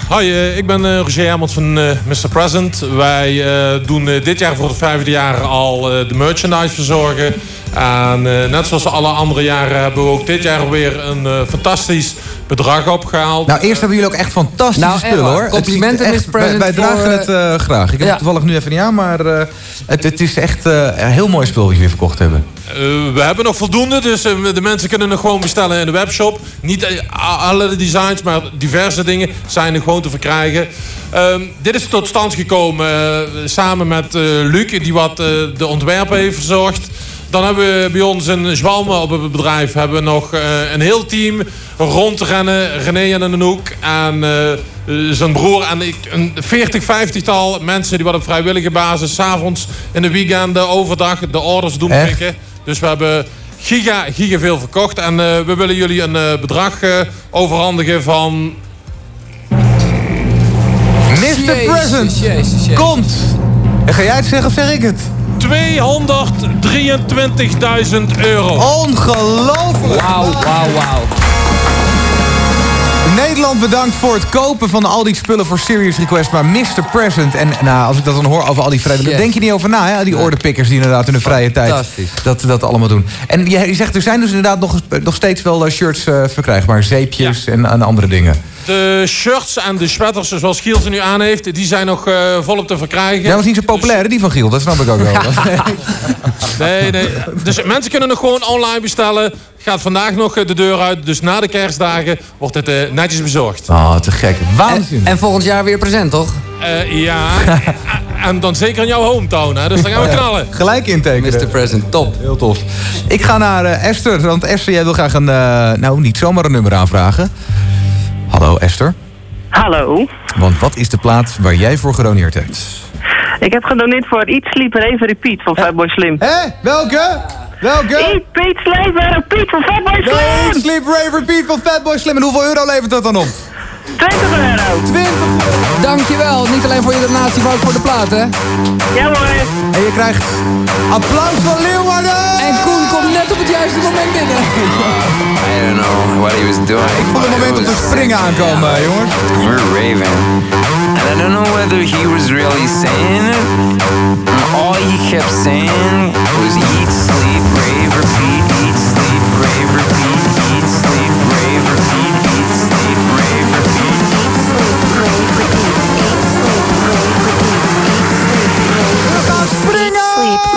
Hoi, eh, ik ben eh, Roger Hermans van eh, Mr. Present. Wij eh, doen eh, dit jaar voor het vijfde jaar al eh, de merchandise verzorgen. En eh, net zoals alle andere jaren hebben we ook dit jaar weer een eh, fantastisch bedrag opgehaald. Nou, eerst hebben jullie ook echt fantastische Nou, spullen waar. hoor. Het Complimenten, echt- Mr. President, Wij, wij voor, dragen het eh, graag. Ik heb het toevallig nu even niet aan, maar eh, het, het is echt eh, een heel mooi spul wat jullie verkocht hebben. Eh, we hebben nog voldoende, dus de mensen kunnen nog gewoon bestellen in de webshop. Niet alle designs, maar diverse dingen zijn er gewoon te verkrijgen. Ehm, dit is tot stand gekomen samen met eh Luc, die wat eh, de ontwerpen heeft verzorgd. Dan hebben we bij ons in Zwalmen op het bedrijf hebben we nog eh, een heel team rondrennen. René en Anouk en eh, eh, zijn broer en ik, een 40, 50 tal mensen die wat op vrijwillige basis... 's avonds in de weekenden, overdag de orders doen Echt? prikken. Dus we hebben giga, giga veel verkocht. En eh, we willen jullie een eh, bedrag eh, overhandigen van... Mr. Present komt! En ga jij het zeggen of zeg ik het? 223.000 euro. Ongelooflijk! Wauw, wauw, wauw. Nederland bedankt voor het kopen van al die spullen voor Serious Request. Maar Mr. Present, en nou, als ik dat dan hoor over al die vrijwilligers... Yes. denk je niet over na, hè? Die orderpikkers die inderdaad in hun vrije tijd dat, dat allemaal doen. En je, je zegt, er zijn dus inderdaad nog, nog steeds wel eh, shirts eh, verkrijgbaar. Zeepjes en, en andere dingen. De shirts en de sweaters zoals Giel ze nu aan heeft... die zijn nog eh, volop te verkrijgen. Jij was niet zo populair, die van Giel, dat snap ik ook wel. [LAUGHS] Nee, nee. Dus mensen kunnen nog gewoon online bestellen. Gaat vandaag nog eh, de deur uit. Dus na de kerstdagen wordt het eh, netjes bezorgd. Oh, te gek. Waanzin. En volgend jaar weer present, toch? Eh, ja, [LAUGHS] en dan zeker in jouw hometown. Hè? Dus dan gaan we Ja, knallen. Gelijk intekenen. Mr. Present, top. Heel tof. Ik ga naar Esther, want Esther, jij wil graag een, nou niet zomaar een nummer aanvragen. Hallo Esther. Hallo. Want wat is de plaat waar jij voor gedoneerd hebt? Ik heb gedoneerd voor Eat, Sleep, Rave, Repeat van Fatboy Slim. Hé? Welke? Welke? Eat, Sleep, Sleep, Repeat van Fatboy Eat, Slim! Sleep, Rave, Repeat van Fatboy Slim. En hoeveel euro levert dat dan op? 20 euro. 20 Dankjewel, niet alleen voor je donatie, maar ook voor de plaat, hè? Ja hoor. En je krijgt applaus van Leeuwarden! En Koen komt net op het juiste moment binnen. I don't know what he was doing. Ik voel het moment om te springen aankomen, jongens. We're raving. And I don't know whether he was really saying it. All he kept saying was eat, sleep, rave, repeat, eat, sleep, rave, repeat, eat, sleep, rave, repeat,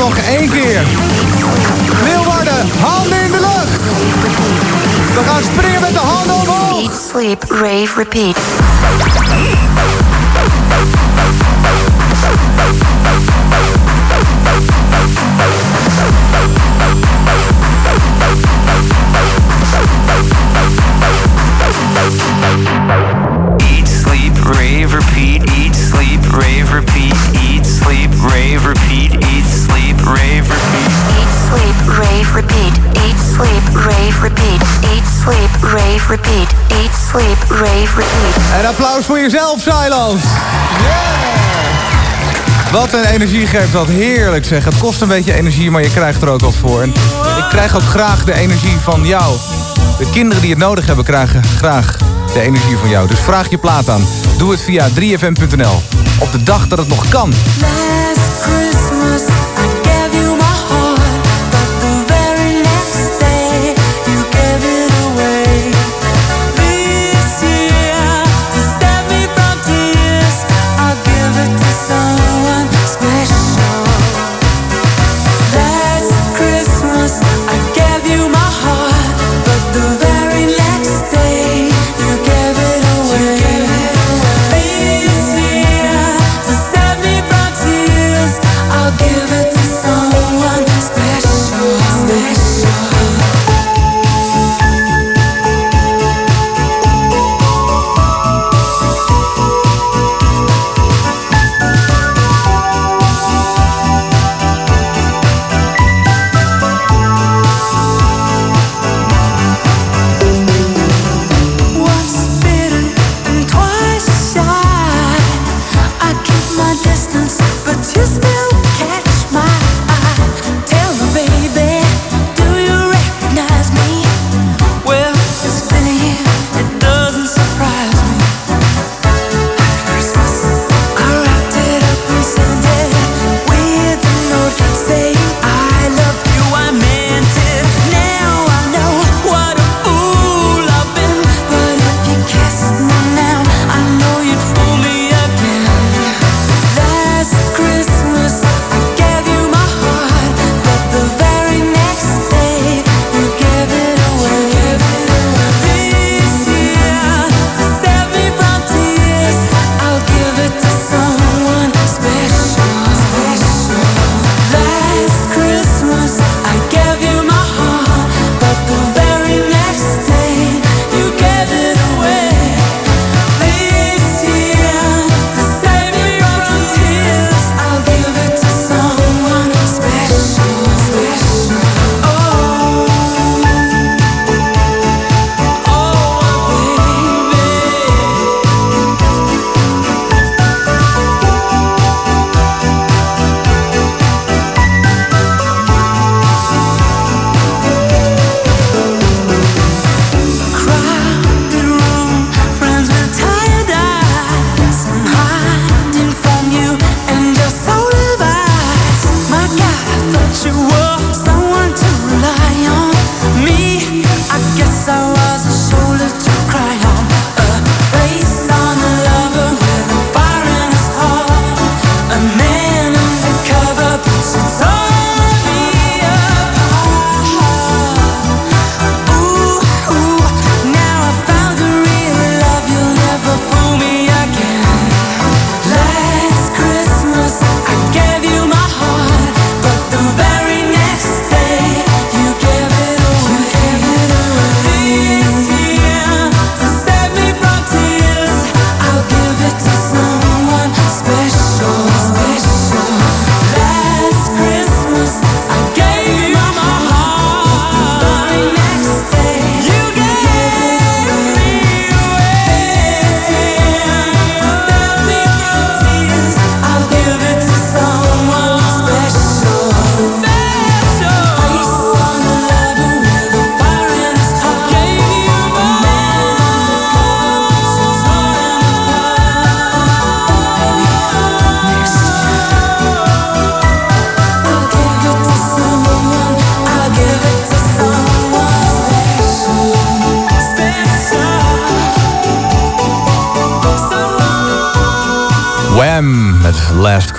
nog één keer. Wilwarden, handen in de lucht. We gaan springen met de handen omhoog. Eat, sleep, rave, repeat. Eat, sleep, rave, repeat, eat rave, repeat, eat, sleep, rave, repeat, eat, sleep, rave, repeat. Eat, sleep, rave, repeat, eat, sleep, rave, repeat, eat, sleep, rave, repeat. En applaus voor jezelf, Silence. Yeah. Wat een energie geeft dat. Heerlijk zeg. Het kost een beetje energie, maar je krijgt er ook wat voor. En ik krijg ook graag de energie van jou. De kinderen die het nodig hebben krijgen graag de energie van jou. Dus vraag je plaat aan. Doe het via 3fm.nl op de dag dat het nog kan.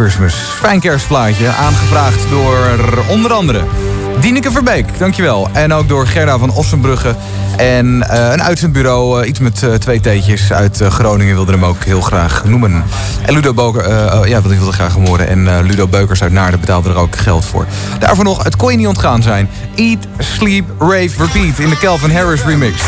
Christmas. Fijn kerstplaatje, aangevraagd door onder andere Dieneke Verbeek, dankjewel. En ook door Gerda van Ossenbrugge. En eh, een uitzendbureau, eh, iets met eh, twee theetjes uit Groningen, wilde hem ook heel graag noemen. En Ludo Boker, eh, ja, wilde ik wilde graag horen. En Ludo Beukers uit Naarden betaalde er ook geld voor. Daarvoor nog, het kon je niet ontgaan zijn. Eat, Sleep, Rave, Repeat in de Calvin Harris remix.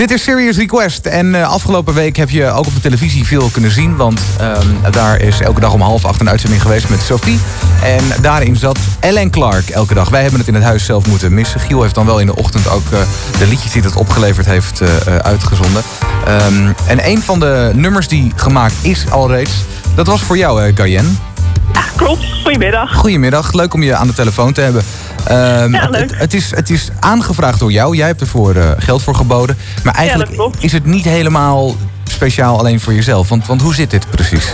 Dit is Serious Request. En eh, afgelopen week heb je ook op de televisie veel kunnen zien. Want ehm, daar is elke dag om half acht een uitzending geweest met Sophie. En daarin zat Ellen Clark elke dag. Wij hebben het in het huis zelf moeten missen. Giel heeft dan wel in de ochtend ook eh, de liedjes die het opgeleverd heeft eh, uitgezonden. Ehm, en een van de nummers die gemaakt is alreeds, dat was voor jou, uh, Cayenne. Klopt, goedemiddag. Goedemiddag, leuk om je aan de telefoon te hebben. Ehm, Ja. Het, het, is, het is aangevraagd door jou. Jij hebt ervoor eh, geld voor geboden. Maar eigenlijk is het niet helemaal speciaal alleen voor jezelf. Want, want hoe zit dit precies?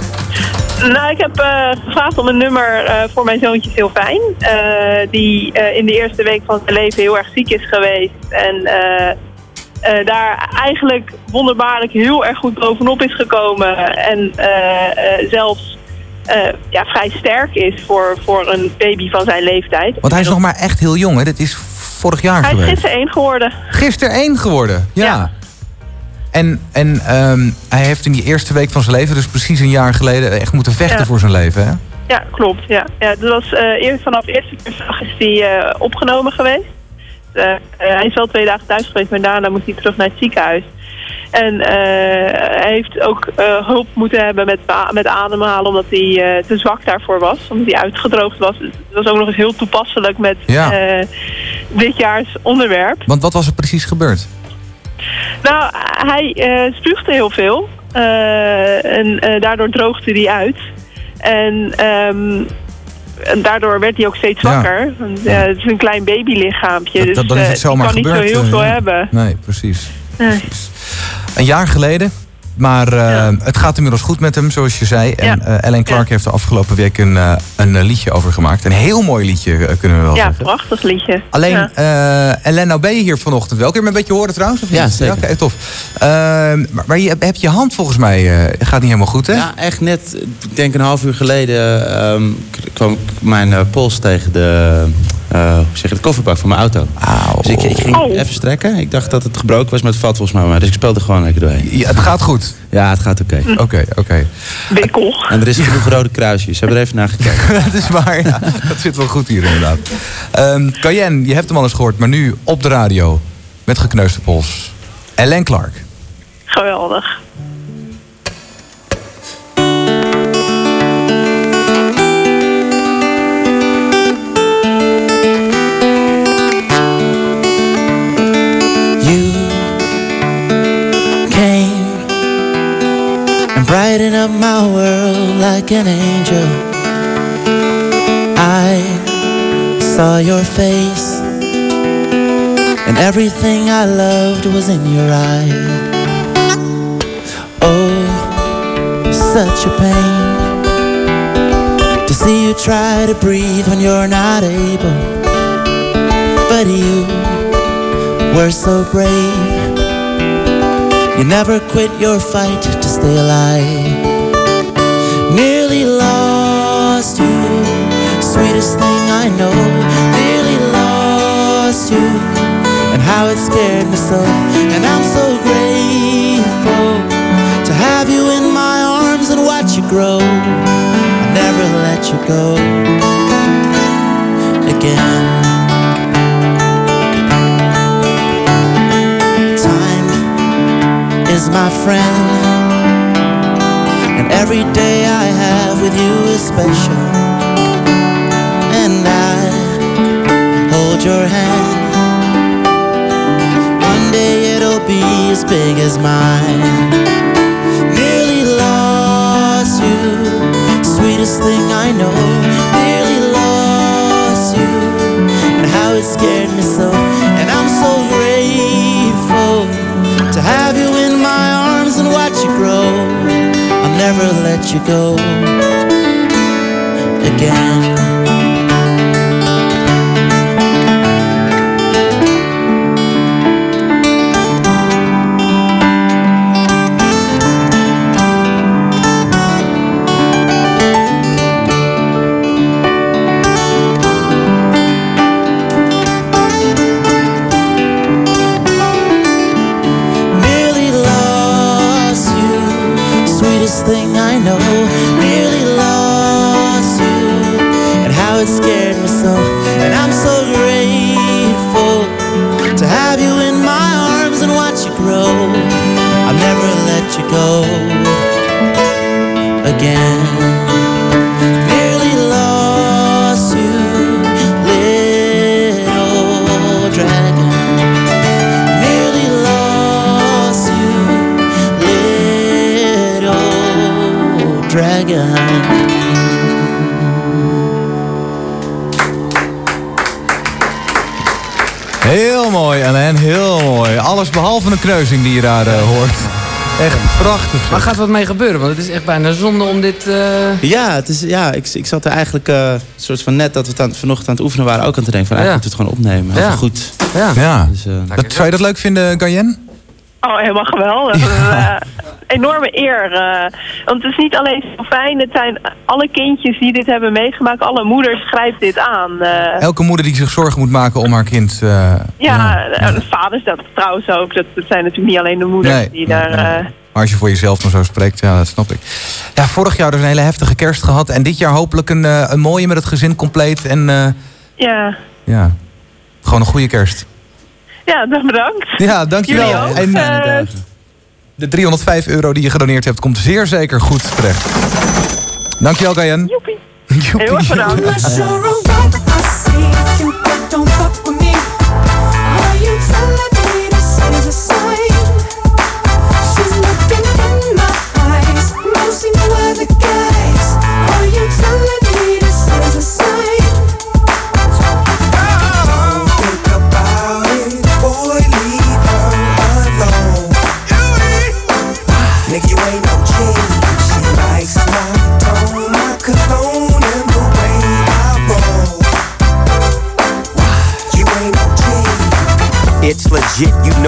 Nou, ik heb eh, gevraagd om een nummer eh, voor mijn zoontje Sylvijn. eh die in de eerste week van zijn leven heel erg ziek is geweest. En daar eigenlijk wonderbaarlijk heel erg goed bovenop is gekomen. En zelfs eh, ja, vrij sterk is voor, voor een baby van zijn leeftijd. Want hij is nog maar echt heel jong. Hè? Dit is vorig jaar Hij is geweest. gisteren één geworden. Gisteren één geworden, ja. En, en ehm, hij heeft in die eerste week van zijn leven, dus precies een jaar geleden, echt moeten vechten Ja. voor zijn leven. Hè? Ja, klopt. Ja. Ja, dat was, eh, eerst, vanaf eerste kerstdag is hij eh, opgenomen geweest. Eh, eh, hij is wel twee dagen thuis geweest, maar daarna moest hij terug naar het ziekenhuis. En eh, hij heeft ook eh, hulp moeten hebben met, met ademhalen, omdat hij eh, te zwak daarvoor was. Omdat hij uitgedroogd was. Het was ook nog eens heel toepasselijk met Ja. eh, dit jaars onderwerp. Want wat was er precies gebeurd? Nou, hij eh spuugde heel veel. Eh, en eh, daardoor droogde hij uit. En, ehm, en daardoor werd hij ook steeds zwakker. Ja, het is een klein babylichaampje. Dat- dus dat- is eh, het zomaar die kan gebeurd, niet zo heel eh, veel hebben. Nee, precies. Nee. Een jaar geleden. Maar eh, het gaat inmiddels goed met hem, zoals je zei. En eh, Ellen Clark heeft er afgelopen week een, eh, een liedje over gemaakt. Een heel mooi liedje, kunnen we wel Ja, zeggen. prachtig liedje. Alleen, Ja. eh Ellen, nou ben je hier vanochtend wel. Kun je me een beetje horen trouwens? Of Ja, niet? zeker. Oké, tof. Ehm, maar maar je hebt je hand volgens mij, eh, gaat niet helemaal goed, hè? Ja, echt net, ik denk een half uur geleden, ehm, kwam ik mijn pols tegen de, eh, hoe zeg je, de kofferbak van mijn auto. Dus ik, ik ging even strekken. Ik dacht dat het gebroken was, maar het valt volgens mij maar. Dus ik speelde gewoon lekker doorheen. Ja, het gaat goed? Ja, het gaat oké. Oké, oké. Wikkel. En er is genoeg rode kruisjes. Hebben er even naar gekeken. [LAUGHS] dat is waar, ja. Dat zit wel goed hier inderdaad. Ehm Cayenne, je hebt hem al eens gehoord, maar nu op de radio. Met gekneusde pols. Ellen Clark. Geweldig. And brightened up my world like an angel. I saw your face, and everything I loved was in your eyes. Oh, such a pain to see you try to breathe when you're not able. But you were so brave. You never quit your fight to stay alive. Nearly lost you, sweetest thing I know. Nearly lost you, and how it scared me so. And I'm so grateful to have you in my arms and watch you grow. I'll never let you go again. Is my friend, and every day I have with you is special. And I hold your hand. One day it'll be as big as mine. Nearly lost you, sweetest thing I know. Nearly lost you, and how it scared me so. To have you in my arms and watch you grow. I'll never let you go again. Alain, heel mooi. Alles behalve een kneuzing die je daar eh, hoort. Echt prachtig. Maar gaat wat mee gebeuren? Want het is echt bijna zonde om dit... eh, Ja, het is, ja ik, ik zat er eigenlijk eh, soort van net dat we het aan, vanochtend aan het oefenen waren ook aan te denken van eigenlijk moeten we het gewoon opnemen. Ja. Even goed. Ja. Ja. Dus, eh, Dat, zou je dat leuk vinden, Gayen? Oh, helemaal geweldig. Enorme eer. eh, want het is niet alleen zo fijn, het zijn alle kindjes die dit hebben meegemaakt, alle moeders grijpt dit aan. Eh, Elke moeder die zich zorgen moet maken om haar kind... eh, ja, en vaders dat trouwens ook. Dat, dat zijn natuurlijk niet alleen de moeders Nee, die daar... eh, maar als je voor jezelf dan zo spreekt, ja, dat snap ik. Ja, vorig jaar dus een hele heftige kerst gehad. En dit jaar hopelijk een, eh, een mooie met het gezin compleet. En eh, ja. ja, gewoon een goede kerst. ja, bedankt. Ja, dankjewel. En Eh, de 305 euro die je gedoneerd hebt, komt zeer zeker goed terecht. Dankjewel, Gayen. Joepie. [LAUGHS] Joepie. Heel erg bedankt.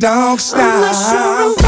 Dog style.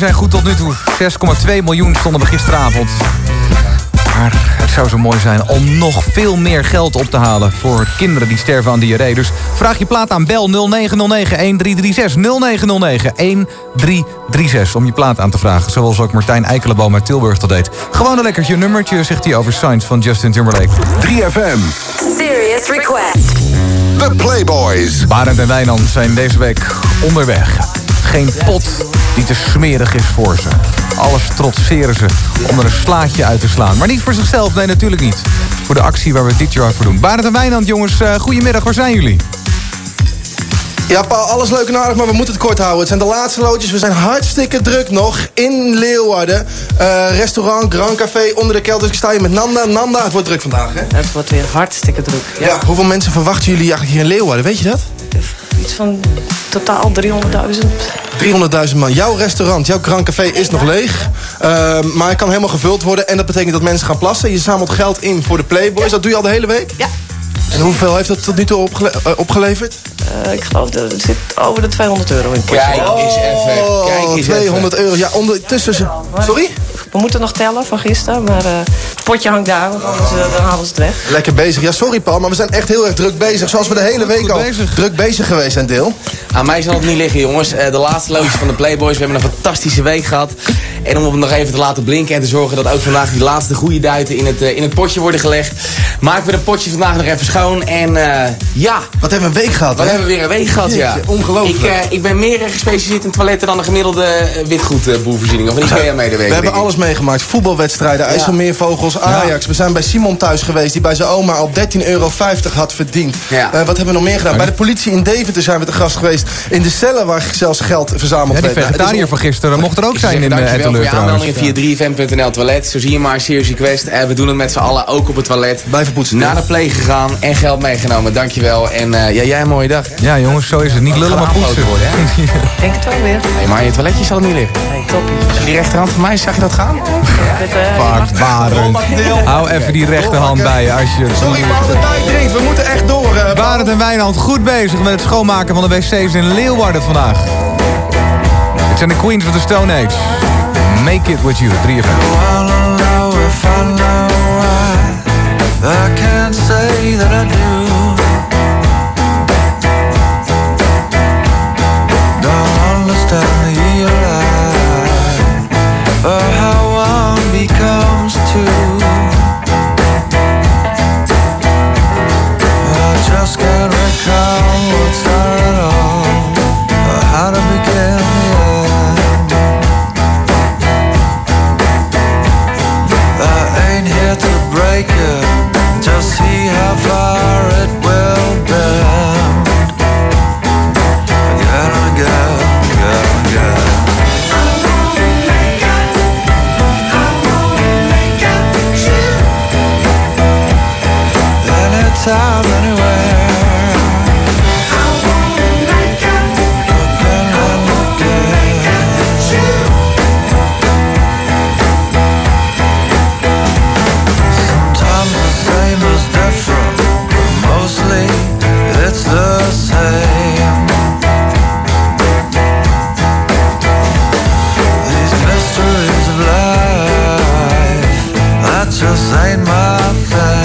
Zijn goed tot nu toe. 6,2 miljoen stonden we gisteravond. Maar het zou zo mooi zijn om nog veel meer geld op te halen... voor kinderen die sterven aan diarree. Dus vraag je plaat aan bel 0909-1336. 0909-1336 om je plaat aan te vragen. Zoals ook Martijn Eikelenboom uit Tilburg dat deed. Gewoon een lekkertje nummertje, zegt hij over Science van Justin Timberlake. 3FM. Serious request. The Playboys. Barend en Wijnand zijn deze week onderweg. Geen pot die te smerig is voor ze. Alles trotseren ze om er een slaatje uit te slaan. Maar niet voor zichzelf, nee natuurlijk niet. Voor de actie waar we dit jaar voor doen. Barend en Wijnand, jongens, uh, goedemiddag, waar zijn jullie? Ja, Paul, alles leuk en aardig, maar we moeten het kort houden. Het zijn de laatste loodjes. We zijn hartstikke druk nog in Leeuwarden. Uh, restaurant, Grand Café, onder de kelder. Dus ik sta hier met Nanda. Nanda, het wordt druk vandaag, hè? Het wordt weer hartstikke druk. Ja. ja hoeveel mensen verwachten jullie eigenlijk hier in Leeuwarden? Weet je dat? Iets van totaal 300.000. 300.000 man. Jouw restaurant, jouw Grand Café is nog leeg. Uh, maar het kan helemaal gevuld worden. En dat betekent dat mensen gaan plassen. Je zamelt geld in voor de Playboys. Dat doe je al de hele week? Ja. En hoeveel heeft dat tot nu toe opgele uh, opgeleverd? Uh, ik geloof dat het zit over de 200 euro in het Kijk eens even. Kijk eens 200 euro. Ja, ondertussen... Sorry? We moeten nog tellen van gisteren, maar uh, het potje hangt daar, want anders uh, dan halen ze het weg. Lekker bezig. Ja, sorry Paul, maar we zijn echt heel erg druk bezig. Zoals we de hele week al bezig. druk bezig geweest zijn, Deel. Aan mij zal het niet liggen, jongens. Uh, de laatste loodjes van de Playboys. We hebben een fantastische week gehad. En om het nog even te laten blinken en te zorgen dat ook vandaag die laatste goede duiten in het, in het potje worden gelegd. Maken we het potje vandaag nog even schoon. En ja. Wat hebben we een week gehad, Wat hebben we weer een week gehad, ja. Ongelooflijk. Ik, ik ben meer gespecialiseerd in toiletten dan een gemiddelde witgoedboervoorziening. Of niet [LAUGHS] kan jij medewerken? We hebben alles meegemaakt. Voetbalwedstrijden, ja. IJsselmeervogels, Ajax. We zijn bij Simon thuis geweest, die bij zijn oma al 13,50 euro had verdiend. Ja. Uh, wat hebben we nog meer gedaan? Bij de politie in Deventer zijn we te gast geweest. In de cellen waar zelfs geld verzameld werd. Ja, die vegetariër van gisteren mocht er ook zijn in de Etteleur voor je aanmeldingen via 3fm.nl toilet. Zo zie je maar, Serious Request. Uh, we doen het met z'n allen ook op het toilet. Blijven poetsen. Naar de play gegaan en geld meegenomen. Dankjewel. En uh, ja, jij een mooie dag. Hè? Ja jongens, zo is het. Niet lullen, maar poetsen. Worden, hè? [LAUGHS] Denk het wel weer. Nee, maar je toiletje zal er niet liggen. Nee, toppie. Die rechterhand van mij, zag je dat gaan? Fuck, Barend. Hou even die rechterhand bij je als je... Sorry, Paul, de tijd dringt. We moeten echt door. Uh, Barend en Wijnand goed bezig met het schoonmaken van de wc's in Leeuwarden vandaag. Het zijn de Queens of the Stone Age. Make it with you, 3FM. I can't say that I do. Don't understand the line or how can't recall what started all or how to begin. I ain't here to break it, just see how far it will bend. Anytime, anywhere. Just ain't my thing.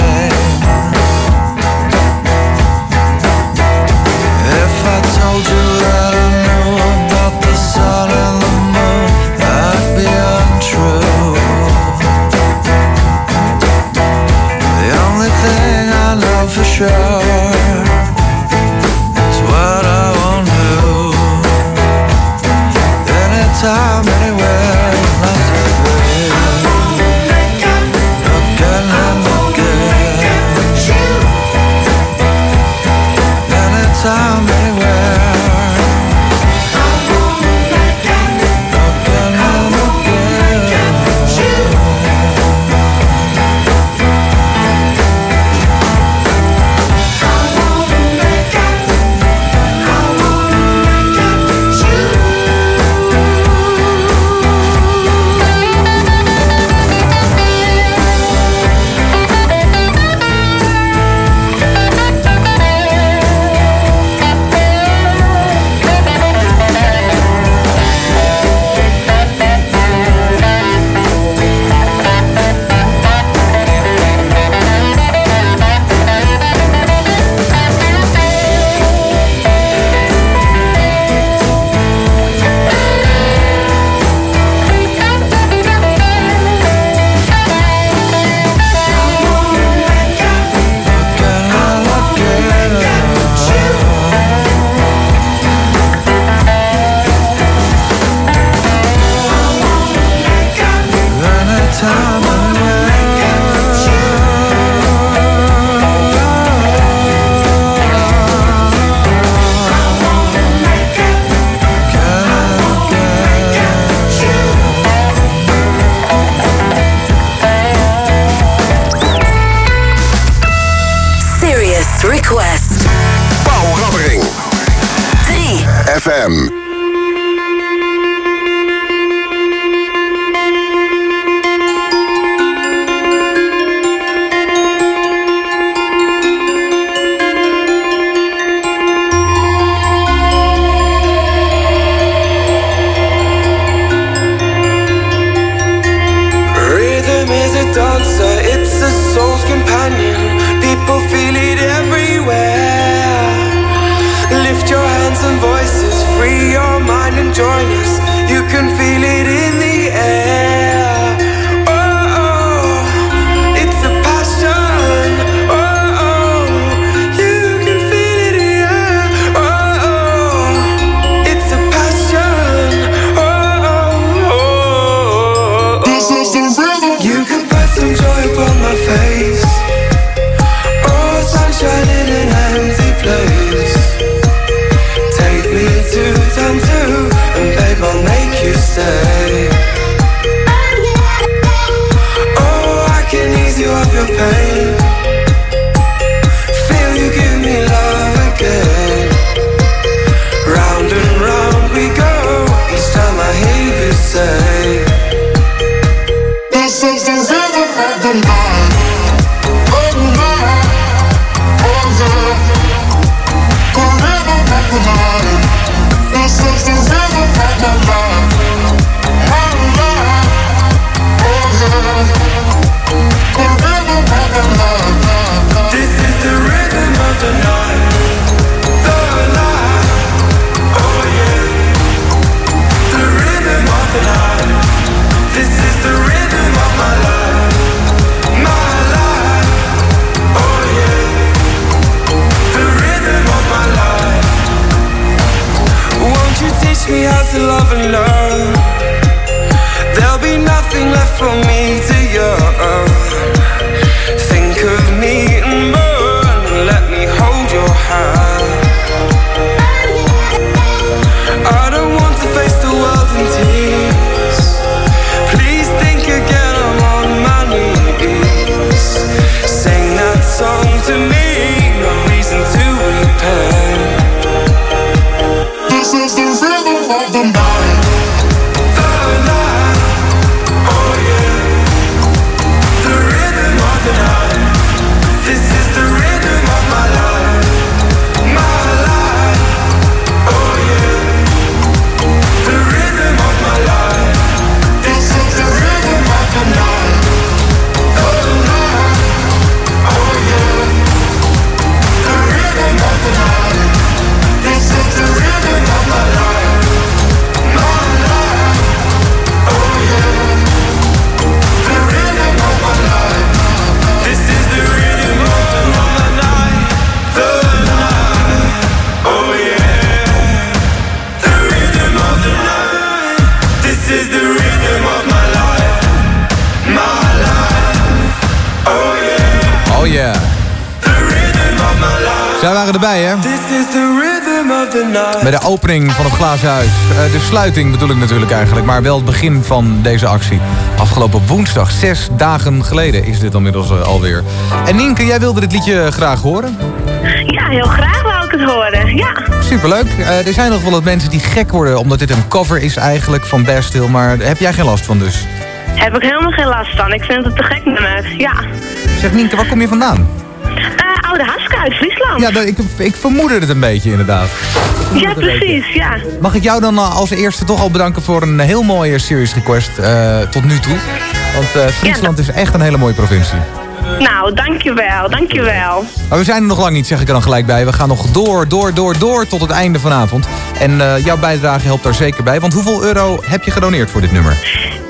Sluiting bedoel ik natuurlijk eigenlijk, maar wel het begin van deze actie. Afgelopen woensdag, zes dagen geleden is dit inmiddels eh, alweer. En Nienke, jij wilde dit liedje graag horen? Ja, heel graag wou ik het horen. Ja. Superleuk. Eh, er zijn nog wel wat mensen die gek worden omdat dit een cover is eigenlijk van Bastille, maar daar heb jij geen last van dus. Heb ik helemaal geen last van. Ik vind het te gek nummer. Ja. Zeg Nienke, waar kom je vandaan? Uit Friesland. Ja, ik, ik vermoedde het een beetje inderdaad. Ja, precies. Ja. Mag ik jou dan eh, als eerste toch al bedanken voor een heel mooie series request eh, tot nu toe. Want eh, Friesland is echt een hele mooie provincie. Nou, dankjewel. Dankjewel. Maar we zijn er nog lang niet, zeg ik er dan gelijk bij. We gaan nog door, door, door, door tot het einde vanavond. En jouw bijdrage helpt daar zeker bij. Want hoeveel euro heb je gedoneerd voor dit nummer?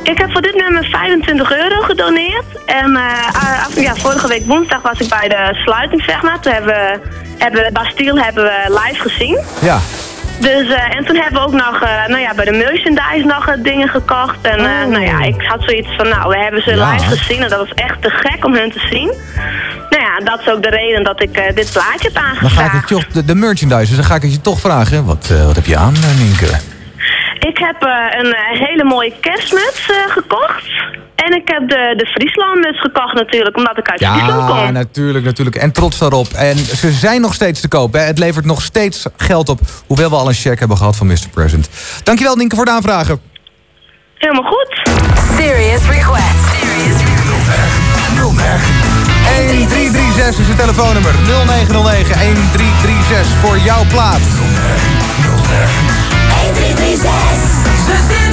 Ik heb voor dit nummer 25 euro gedoneerd. En eh, af- ja, vorige week woensdag was ik bij de sluiting, zeg maar. Toen hebben we, hebben we Bastille hebben we live gezien. Ja. Dus, eh, en toen hebben we ook nog eh, nou ja, bij de merchandise nog dingen gekocht. En eh, nou ja, ik had zoiets van, nou, we hebben ze Ja. live gezien. En dat was echt te gek om hun te zien. Nou ja, dat is ook de reden dat ik dit plaatje heb Dan ga ik aangevraagd. het, de, de merchandise, dus dan ga ik het je toch vragen. Wat, wat heb je aan, Nienke? Ik heb een hele mooie kerstmuts gekocht. En ik heb de, de Frieslandmuts gekocht natuurlijk, omdat ik uit Friesland Ja, kom. natuurlijk, natuurlijk. En trots daarop. En ze zijn nog steeds te koop. Hè. Het levert nog steeds geld op. Hoewel we al een check hebben gehad van Mr. Present. Dankjewel, Nienke, voor de aanvragen. Helemaal goed. Serious request. 1336 is het telefoonnummer. 0909 1336 voor jouw plaat. 1336.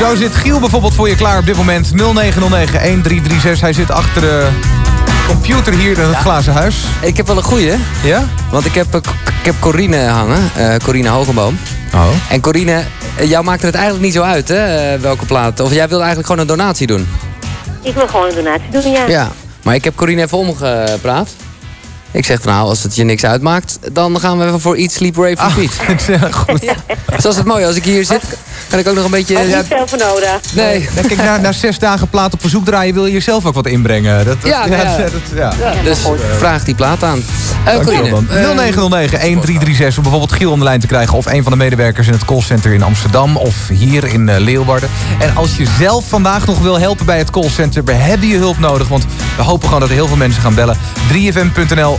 Zo zit Giel bijvoorbeeld voor je klaar op dit moment. 0909 1336. Hij zit achter de computer hier in het glazen huis. Ik heb wel een goeie. Ja? Want ik heb, eh, ik heb Corine hangen. eh Corine Hogenboom. Oh. En Corine, eh, jou maakt het eigenlijk niet zo uit, hè? welke plaat. Of jij wilde eigenlijk gewoon een donatie doen. Ik wil gewoon een donatie doen, ja. Ja. Maar ik heb Corine even omgepraat. Ik zeg van nou, als het je niks uitmaakt, dan gaan we even voor Eat, Sleep, Rave, Repeat. [LAUGHS] Ja, goed. Zoals het mooi, als ik hier zit, kan ik ook nog een beetje... Had ja, niet veel voor nodig. nee. Ja, kijk, na, na zes dagen plaat op verzoek draaien wil je jezelf ook wat inbrengen. Dat, dat- Ja, ja. [LAUGHS] dat- ja. Dus vraag die plaat aan. Eh Dankjewel Corine, dan. eh, 0909 1336 om bijvoorbeeld Giel aan de lijn te krijgen... of een van de medewerkers in het callcenter in Amsterdam... of hier in eh, Leeuwarden. En als je zelf vandaag nog wil helpen bij het callcenter... we hebben je hulp nodig, want we hopen gewoon dat er heel veel mensen gaan bellen. 3fm.nl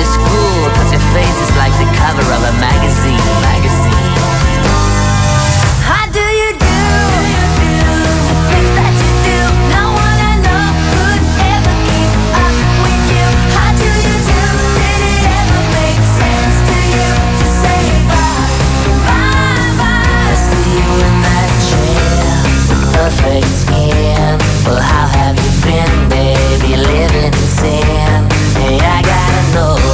Your school, cause your face is like the cover of a magazine. Magazine. Perfect skin. Well, how have you been, baby? Living in sin. Hey, I gotta know.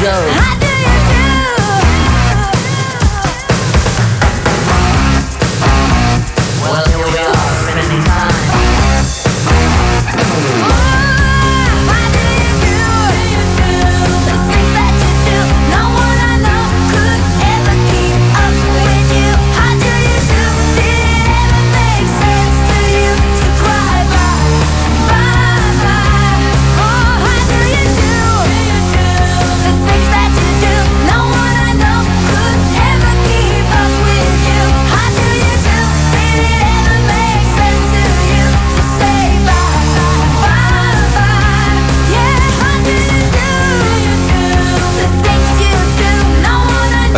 Jerry.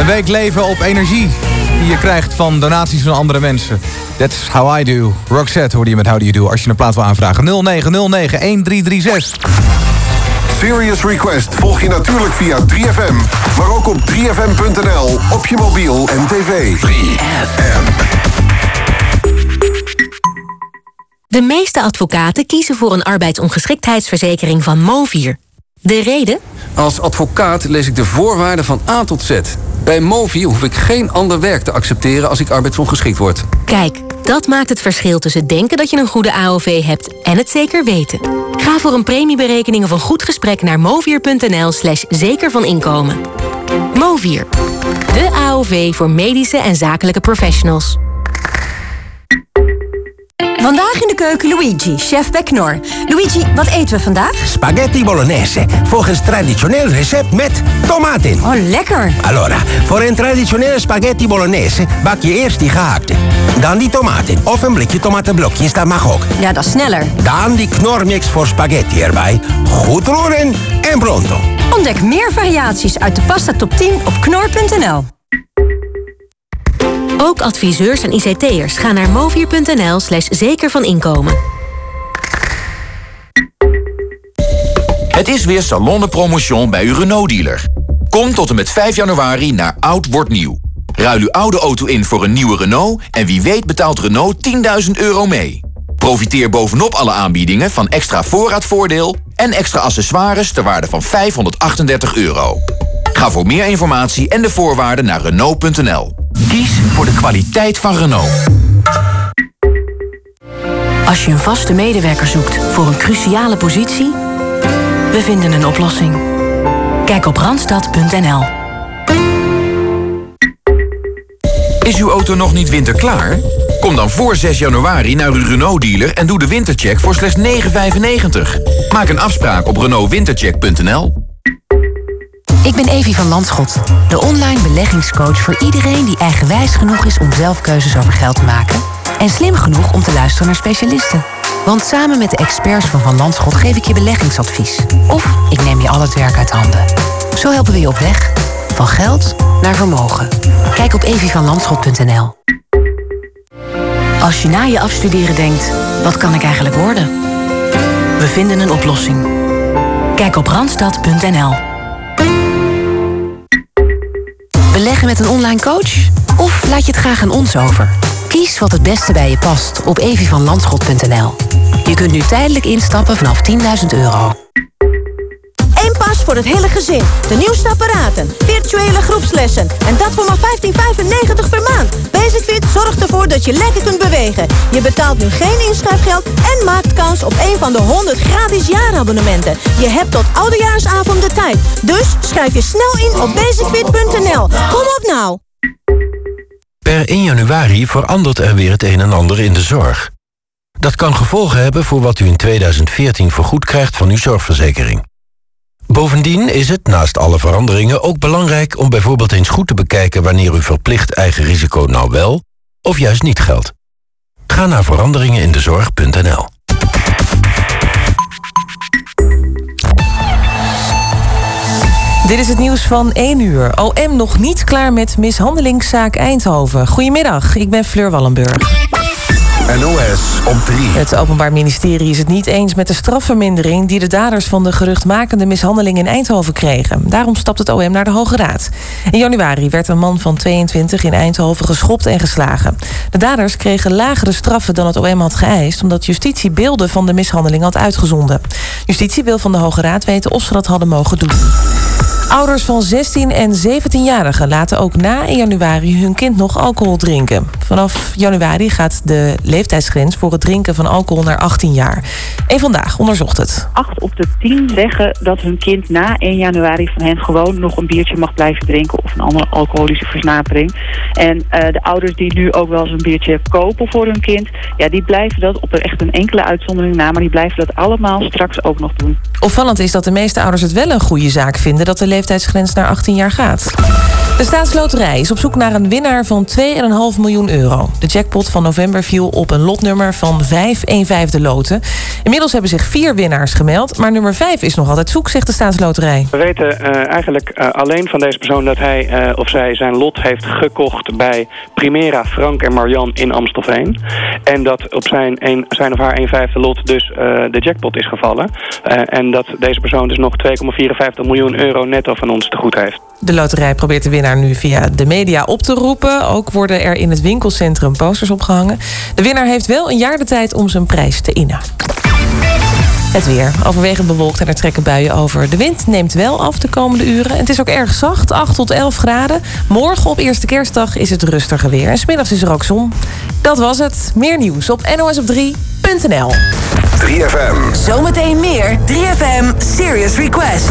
Een week leven op energie die je krijgt van donaties van andere mensen. That's how I do. Roxette hoorde je met How Do You Do als je een plaat wil aanvragen. 0909 1336. Serious Request volg je natuurlijk via 3FM, maar ook op 3FM.nl, op je mobiel en tv. 3FM. De meeste advocaten kiezen voor een arbeidsongeschiktheidsverzekering van Movier. De reden? Als advocaat lees ik de voorwaarden van A tot Z. Bij Movi hoef ik geen ander werk te accepteren als ik arbeidsongeschikt word. Kijk, Dat maakt het verschil tussen denken dat je een goede AOV hebt en het zeker weten. Ga voor een premieberekening of een goed gesprek naar movier.nl slash zeker van inkomen. Movier, de AOV voor medische en zakelijke professionals. Vandaag in de keuken Luigi, chef bij Knor. Luigi, wat eten we vandaag? Spaghetti bolognese, volgens traditioneel recept met tomaten. Oh, lekker. Allora, voor een traditionele spaghetti bolognese bak je eerst die gehaakte. Dan die tomaten of een blikje tomatenblokjes, dat mag ook. Ja, dat is sneller. Dan die knormix voor spaghetti erbij. Goed roeren en pronto. Ontdek meer variaties uit de pasta top 10 op knor.nl. Ook adviseurs en ICT'ers gaan naar movier.nl slash zeker van inkomen. Het is weer Salon de Promotion bij uw Renault-dealer. Kom tot en met 5 januari naar Oud Wordt Nieuw. Ruil uw oude auto in voor een nieuwe Renault... en wie weet betaalt Renault 10.000 euro mee. Profiteer bovenop alle aanbiedingen van extra voorraadvoordeel... en extra accessoires ter waarde van 538 euro. Ga voor meer informatie en de voorwaarden naar Renault.nl. Kies voor de kwaliteit van Renault. Als je een vaste medewerker zoekt voor een cruciale positie, we vinden een oplossing. Kijk op randstad.nl. Is uw auto nog niet winterklaar? Kom dan voor 6 januari naar uw Renault-dealer en doe de wintercheck voor slechts 9,95. Maak een afspraak op renaultwintercheck.nl. Ik ben Evie van Landschot, de online beleggingscoach voor iedereen die eigenwijs genoeg is om zelf keuzes over geld te maken en slim genoeg om te luisteren naar specialisten. Want samen met de experts van Van Landschot geef ik je beleggingsadvies. Of ik neem je al het werk uit handen. Zo helpen we je op weg. Van geld naar vermogen. Kijk op evievanlandschot.nl Als je na je afstuderen denkt, wat kan ik eigenlijk worden? We vinden een oplossing. Kijk op randstad.nl Beleggen met een online coach? Of laat je het graag aan ons over? Kies wat het beste bij je past op evievanlandschot.nl. Je kunt nu tijdelijk instappen vanaf 10.000 euro. Pas voor het hele gezin. De nieuwste apparaten, virtuele groepslessen. En dat voor maar 15,95 per maand. Basicfit zorgt ervoor dat je lekker kunt bewegen. Je betaalt nu geen inschrijfgeld en maakt kans op een van de 100 gratis jaarabonnementen. Je hebt tot oudejaarsavond de tijd. Dus schrijf je snel in op basicfit.nl. Kom op nou! Per 1 januari verandert er weer het een en ander in de zorg. Dat kan gevolgen hebben voor wat u in 2014 vergoed krijgt van uw zorgverzekering. Bovendien is het, naast alle veranderingen, ook belangrijk om bijvoorbeeld eens goed te bekijken wanneer uw verplicht eigen risico nou wel of juist niet geldt. Ga naar veranderingenindezorg.nl. Dit is het nieuws van 1 uur. OM nog niet klaar met mishandelingszaak Eindhoven. Goedemiddag, ik ben Fleur Wallenburg. NOS op 3. Het Openbaar Ministerie is het niet eens met de strafvermindering... die de daders van de geruchtmakende mishandeling in Eindhoven kregen. Daarom stapt het OM naar de Hoge Raad. In januari werd een man van 22 in Eindhoven geschopt en geslagen. De daders kregen lagere straffen dan het OM had geëist... omdat justitie beelden van de mishandeling had uitgezonden. Justitie wil van de Hoge Raad weten of ze dat hadden mogen doen. Ouders van 16 en 17-jarigen laten ook na 1 januari hun kind nog alcohol drinken. Vanaf januari gaat de leeftijdsgrens voor het drinken van alcohol naar 18 jaar. En vandaag onderzocht het. 8 op de 10 zeggen dat hun kind na 1 januari van hen gewoon nog een biertje mag blijven drinken of een andere alcoholische versnapering. En eh, de ouders die nu ook wel eens een biertje kopen voor hun kind, ja, die blijven dat op echt een enkele uitzondering na, maar die blijven dat allemaal straks ook nog doen. Opvallend is dat de meeste ouders het wel een goede zaak vinden dat de leeftijdsgrens naar 18 jaar gaat. De staatsloterij is op zoek naar een winnaar van 2,5 miljoen euro. De jackpot van november viel op een lotnummer van 5 1 vijfde loten. Inmiddels hebben zich vier winnaars gemeld, maar nummer 5 is nog altijd zoek, zegt de staatsloterij. We weten eh, eigenlijk eh, alleen van deze persoon dat hij eh, of zij zijn lot heeft gekocht bij Primera, Frank en Marian in Amstelveen. En dat op zijn, een, zijn of haar 1 vijfde lot dus de jackpot is gevallen. en dat deze persoon dus nog 2,54 miljoen euro netto van ons te goed heeft. De loterij probeert de winnaar nu via de media op te roepen. Ook worden er in het winkelcentrum posters opgehangen. De winnaar heeft wel een jaar de tijd om zijn prijs te innen. Het weer. Overwegend bewolkt en er trekken buien over. De wind neemt wel af de komende uren. En het is ook erg zacht, 8 tot 11 graden. Morgen op eerste kerstdag is het rustiger weer. En smiddags is er ook zon. Dat was het. Meer nieuws op nosop3.nl. 3FM. Zometeen meer 3FM Serious Request.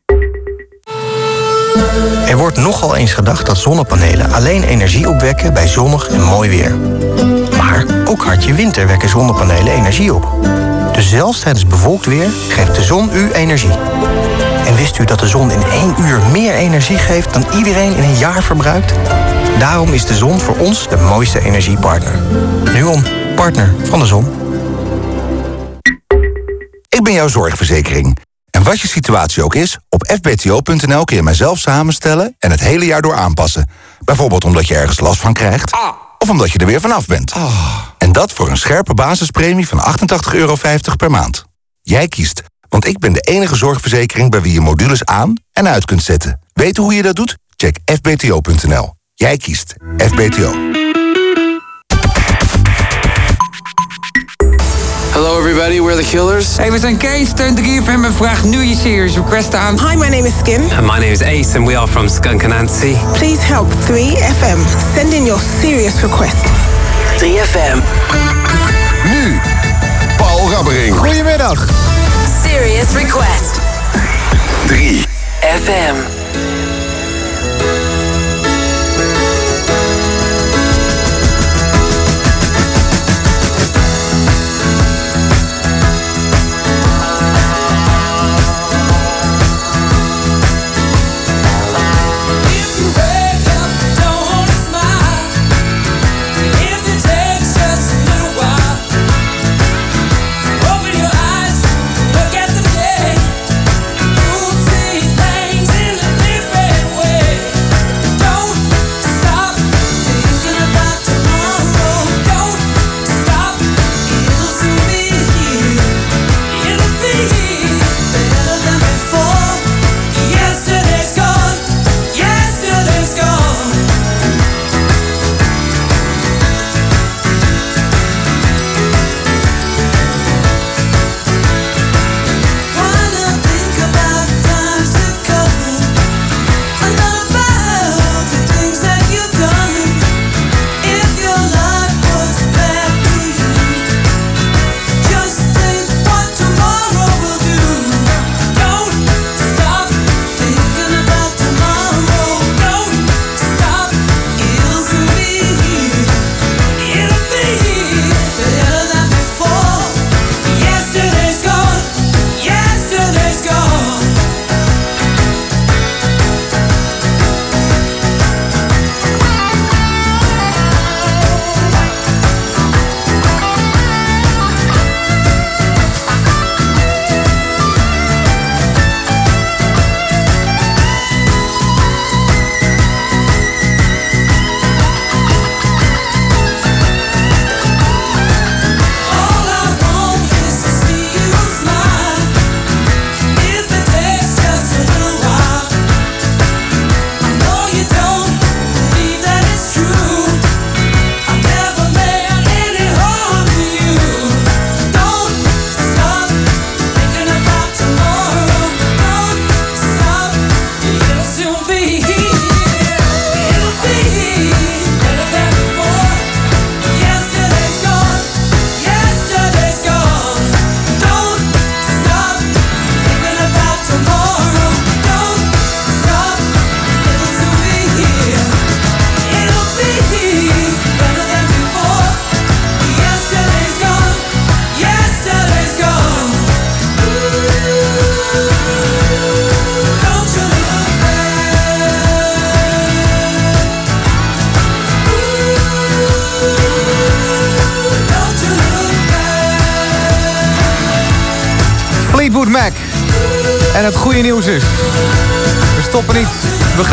Er wordt nogal eens gedacht dat zonnepanelen alleen energie opwekken bij zonnig en mooi weer. Maar ook hartje winter wekken zonnepanelen energie op. Dus zelfs tijdens bewolkt weer geeft de zon u energie. En wist u dat de zon in één uur meer energie geeft dan iedereen in een jaar verbruikt? Daarom is de zon voor ons de mooiste energiepartner. Nuon, partner van de zon. Ik ben jouw zorgverzekering. En wat je situatie ook is, op fbto.nl kun je mijzelf samenstellen en het hele jaar door aanpassen. Bijvoorbeeld omdat je ergens last van krijgt, of omdat je er weer vanaf bent. En dat voor een scherpe basispremie van 88,50 euro per maand. Jij kiest, want ik ben de enige zorgverzekering bij wie je modules aan en uit kunt zetten. Weten hoe je dat doet? Check fbto.nl. Jij kiest FBTO. Hello everybody, we're the Killers. Hey, we zijn Kees, Steun de Gier en vraag nu je series request aan. Hi, my name is Skim. And my name is Ace and we are from Skunk Anansi. Please help 3FM. Send in your serious request. 3FM. Nu, Paul Rabbering. Goedemiddag. Serious Request. 3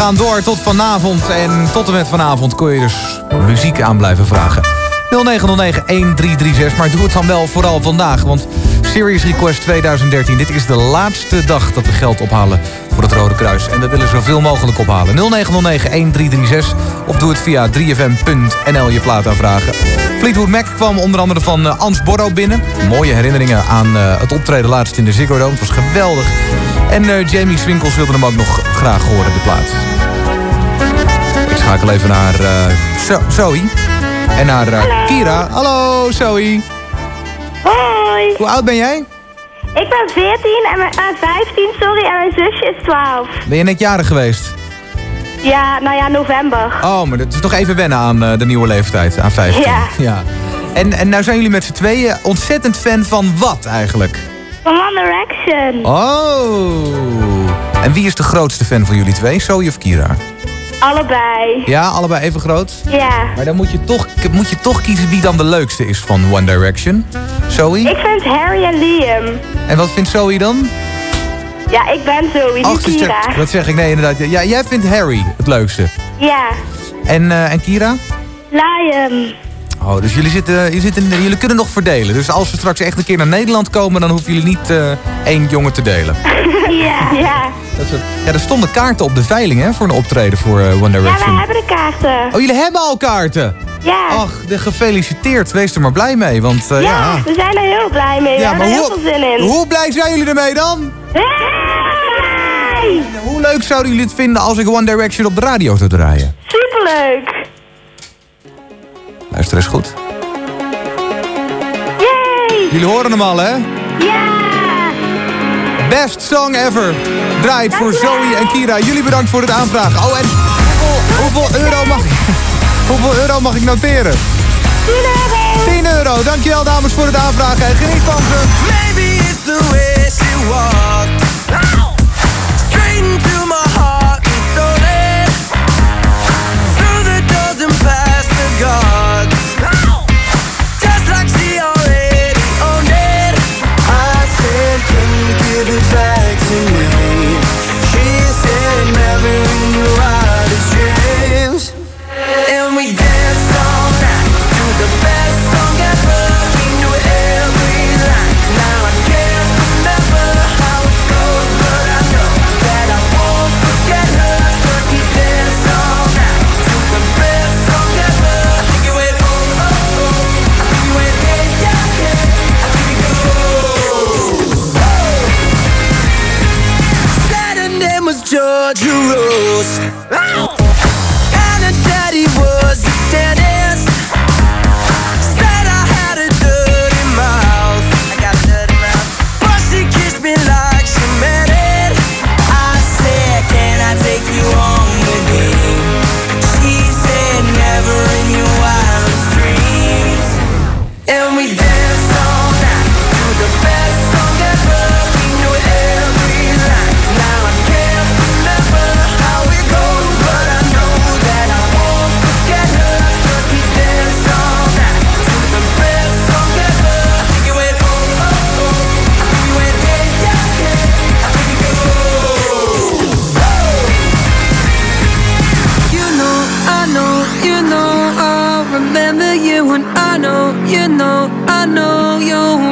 gaan door tot vanavond. En tot en met vanavond kun je dus muziek aan blijven vragen. 0909-1336. Maar doe het dan wel vooral vandaag. Want Serious Request 2013. Dit is de laatste dag dat we geld ophalen voor het Rode Kruis. En we willen zoveel mogelijk ophalen. 0909-1336. Of doe het via 3fm.nl je plaat aanvragen. Fleetwood Mac kwam onder andere van uh, Ans Borro binnen. Mooie herinneringen aan uh, het optreden laatst in de Ziggo Dome. Het was geweldig. En uh, Jamie Swinkels wilde hem ook nog graag horen, de plaat. Ik schakel even naar zo Zoe. En naar Kira. Hallo, Zoe. Hoi. Hoe oud ben jij? Ik ben 14 en mijn, 15, sorry, en mijn zusje is 12. Ben je net jarig geweest? Ja, nou ja, november. Oh, maar dat is toch even wennen aan uh, de nieuwe leeftijd, aan 15. Ja. ja. En, en nou zijn jullie met z'n tweeën ontzettend fan van wat eigenlijk? Van One Direction. Oh. En wie is de grootste fan van jullie twee, Zoe of Kira? Allebei. Ja, allebei even groot? Ja. Maar dan moet je, toch, moet je toch kiezen wie dan de leukste is van One Direction. Zoe? Ik vind Harry en Liam. En wat vindt Zoe dan? Ja, ik ben Zoe, niet Kira. Wat zeg ik? Nee, inderdaad. Ja, jij vindt Harry het leukste? Ja. En, uh, en Kira? Liam. Oh, dus jullie, zitten, jullie, zitten, jullie kunnen nog verdelen. Dus als we straks echt een keer naar Nederland komen... dan hoeven jullie niet uh, één jongen te delen. [LAUGHS] ja, ja. Ja, er stonden kaarten op de veiling hè, voor een optreden voor uh, One Direction. Ja, wij hebben de kaarten. Oh, jullie hebben al kaarten? Ja. Ach, de gefeliciteerd. Wees er maar blij mee, want uh, ja, ja... we zijn er heel blij mee. Ja, we hebben er heel veel zin in. Hoe blij zijn jullie ermee dan? Hey! Hoe leuk zouden jullie het vinden als ik One Direction op de radio zou draaien? Superleuk! Luister eens goed. Yay! Jullie horen hem al, hè? Ja! Best song ever. Draait voor Zoe en Kira. Jullie bedankt voor het aanvragen. Oh, en hoeveel, hoeveel euro mag ik... Hoeveel euro mag ik noteren? 10 euro! 10 euro. Dankjewel dames voor het aanvragen. En geniet van ze. Maybe it's the way she walked. Straight into my heart and stole it. Through the and past the. Georgia Rose.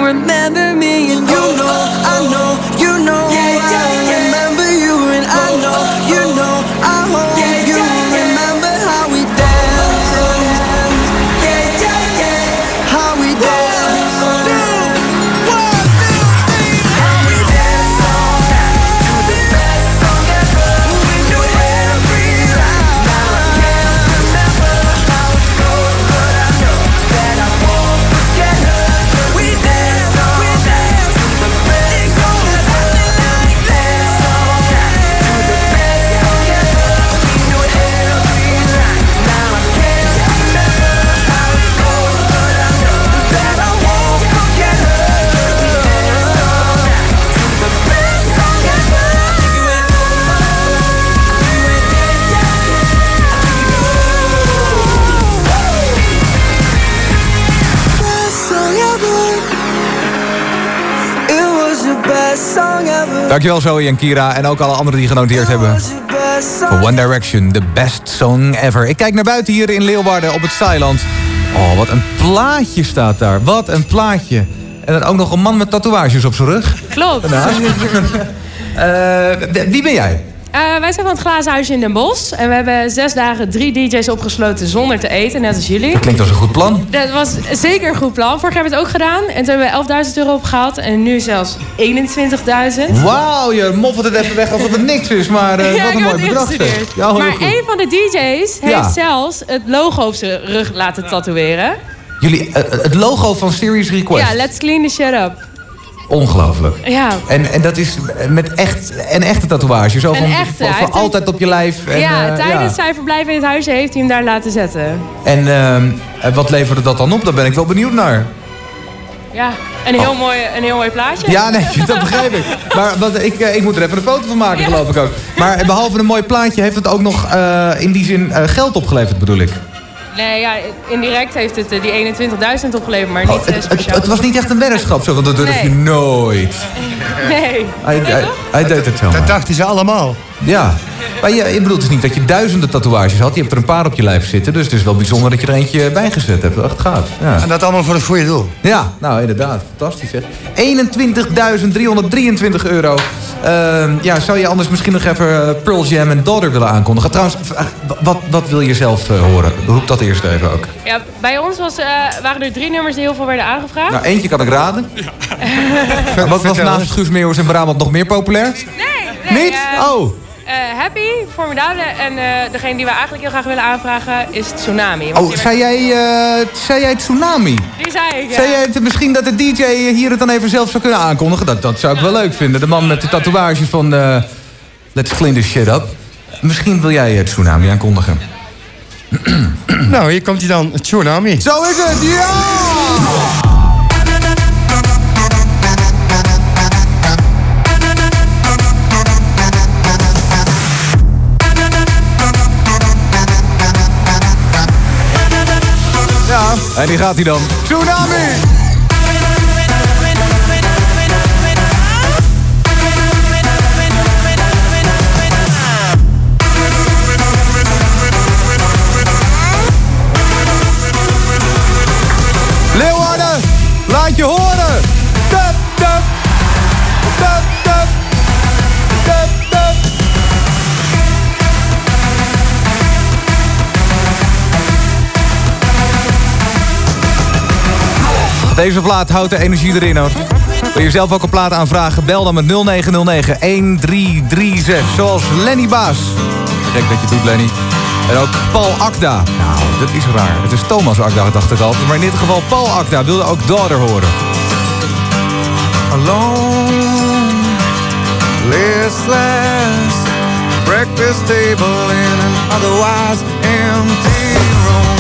Remember Dankjewel Zoe en Kira en ook alle anderen die genoteerd hebben. Voor One Direction, the best song ever. Ik kijk naar buiten hier in Leeuwarden op het Steiland. Oh, wat een plaatje staat daar. Wat een plaatje. En dan ook nog een man met tatoeages op zijn rug. Klopt. [LAUGHS] [LAUGHS] Eh, wie ben jij? Eh, wij zijn van het Glazen Huisje in Den Bosch. En we hebben zes dagen drie DJ's opgesloten zonder te eten, net als jullie. Klinkt als een goed plan. Dat was zeker een goed plan. Vorig jaar hebben we het ook gedaan. En toen hebben we 11.000 euro opgehaald. En nu zelfs 21.000. Wauw, je moffelt het even weg alsof het niks is. Maar eh, [LAUGHS] Ja, wat een mooi bedrag. Ja, maar goed. een van de DJ's heeft zelfs het logo op zijn rug laten tatoeëren. Jullie, eh, het logo van Series Request. Ja, let's clean the shit up. Ongelooflijk. Ja. En, en dat is met echt, een echte tatoeage. Zo van, echte. Voor, Hij voor heeft een- altijd op je lijf. En, ja, eh, tijdens zijn verblijf in het huisje heeft hij hem daar laten zetten. En eh, wat leverde dat dan op? Daar ben ik wel benieuwd naar. Ja, een heel, mooi, een heel mooi plaatje. Oh. Ja, nee, [LAUGHS] dat begrijp ik. Maar wat, ik, eh, ik moet er even een foto van maken, geloof ik ook. Maar behalve een mooi plaatje heeft het ook nog eh, in die zin geld opgeleverd, bedoel ik. Nee, ja, indirect heeft het eh, die 21.000 opgeleverd, maar niet eh, Oh, Het, het, speciaal. het was niet echt een weddenschap, zo, want dat durf je nooit. Nee. Hij, hij, hij deed het zo. Dat dachten ze allemaal. Ja. Maar je, je bedoelt dus niet dat je duizenden tatoeages had. Je hebt er een paar op je lijf zitten. Dus het is wel bijzonder dat je er eentje bijgezet hebt. Echt gaaf. Ja. En dat allemaal voor het goede doel. Ja, nou inderdaad. Fantastisch zeg. 21.323 euro. Ehm, ja, zou je anders misschien nog even eh, Pearl Jam en Daughter willen aankondigen? Trouwens, eh, wat, wat wil je zelf eh, horen? Roep dat eerst even ook. Ja, bij ons was, eh, waren er drie nummers die heel veel werden aangevraagd. Nou, eentje kan ik raden. En [LAUGHS] wat was naast Guus Meeuwis en Brabant nog meer populair? Nee, nee. Niet? Oh. Eh, happy, Formidable en eh, degene die we eigenlijk heel graag willen aanvragen is Tsunami. Oh, zei jij, eh, zei jij Tsunami? Die zei ik, ja. Zei jij het, misschien dat de DJ hier het dan even zelf zou kunnen aankondigen? Dat, dat zou ik wel leuk vinden. De man met de tatoeage van eh, Let's Clean This Shit Up. Misschien wil jij het Tsunami aankondigen. nou, hier komt hij dan. Tsunami. Zo is het, ja! En die gaat hij dan. Tsunami! Deze plaat houdt de energie erin hoor. Wil je zelf ook een plaat aanvragen? Bel dan met 0909 1336. Zoals Lenny Baas. Gek dat je doet Lenny. En ook Paul Akda. Nou, dat is raar. Het is Thomas Akda, dacht ik altijd. Maar in dit geval Paul Akda wilde ook Daughter horen. alone, listless. Breakfast table in an otherwise empty room.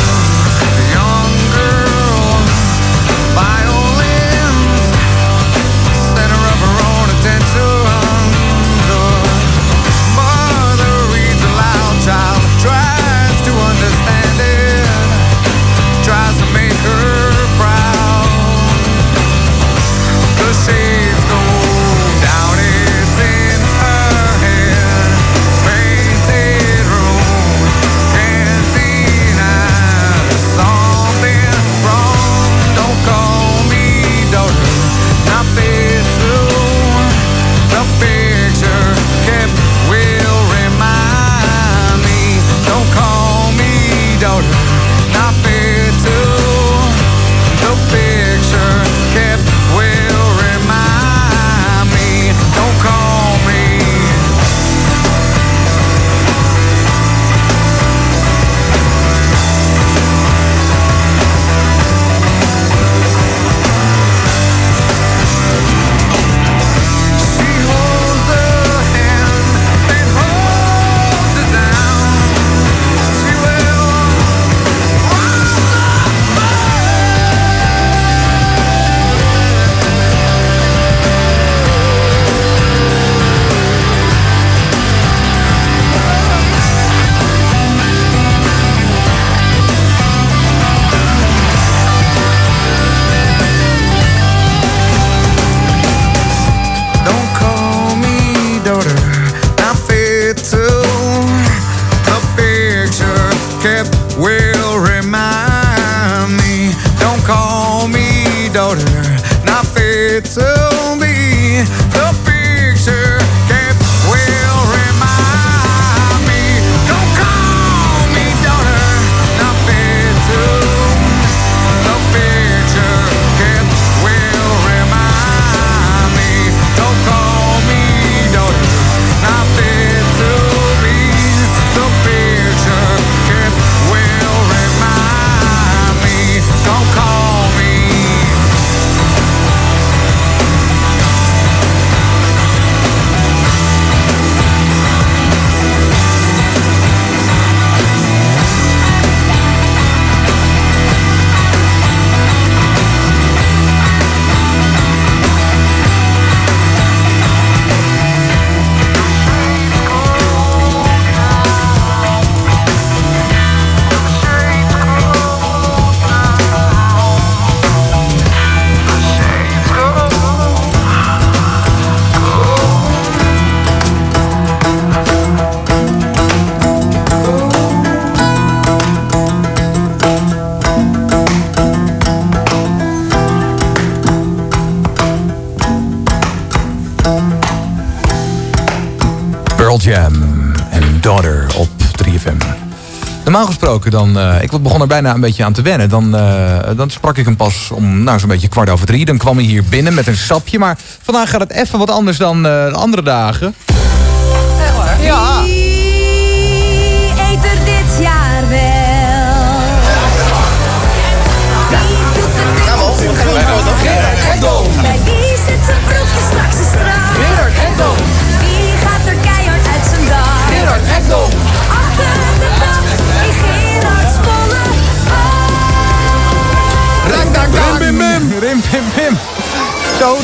Dan, eh, ik begon er bijna een beetje aan te wennen. Dan, eh, dan sprak ik hem pas om nou, zo'n beetje kwart over drie. Dan kwam hij hier binnen met een sapje. Maar vandaag gaat het even wat anders dan eh, de andere dagen.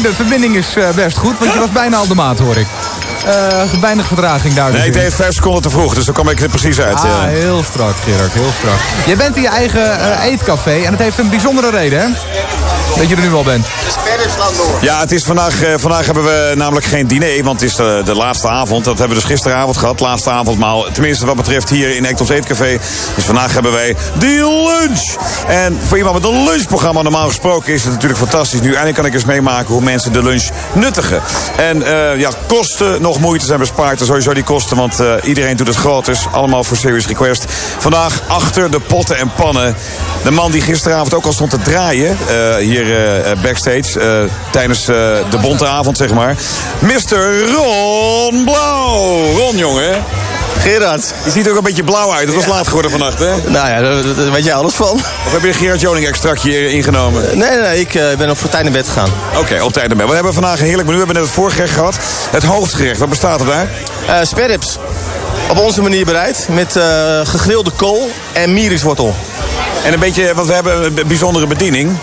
De verbinding is eh, best goed, want je was bijna al de maat, hoor ik. Eh, weinig vertraging daar dus Nee, ik deed vijf seconden te vroeg, dus dan kwam ik er precies uit. Ah, ja. heel strak, Gerard, heel strak. Jij bent in je eigen eh, eetcafé en het heeft een bijzondere reden, hè? Dat je er nu al bent. Ja, het is vandaag, eh, vandaag hebben we namelijk geen diner, want het is de, de laatste avond. Dat hebben we dus gisteravond gehad, laatste avondmaal. Tenminste wat betreft hier in Ectels Eetcafé. Dus vandaag hebben wij de lunch. En voor iemand met een lunchprogramma normaal gesproken is het natuurlijk fantastisch. Nu eindelijk kan ik eens meemaken hoe mensen de lunch nuttigen. En eh, ja, kosten nog moeite zijn bespaard. En sowieso die kosten, want eh, iedereen doet het gratis. Allemaal voor Serious Request. Vandaag achter de potten en pannen. De man die gisteravond ook al stond te draaien. eh, hier eh, eh, backstage. eh, tijdens eh, de bonte avond, zeg maar. Mr. Ron Blauw. Ron, jongen. Gerard. Je ziet er ook een beetje blauw uit. Het was laat geworden vannacht, hè? Nou ja, daar, daar weet jij alles van. Of heb je de Gerard Joning extractje ingenomen? Nee, nee, nee ik eh, ben op voor tijd naar bed gegaan. Oké, op tijd naar bed. We hebben vandaag een heerlijk menu. We hebben net het voorgerecht gehad. Het hoofdgerecht, wat bestaat er daar? Eh sperrips. Op onze manier bereid. Met eh, gegrilde kool en mierikswortel. En een beetje, want we hebben een bijzondere bediening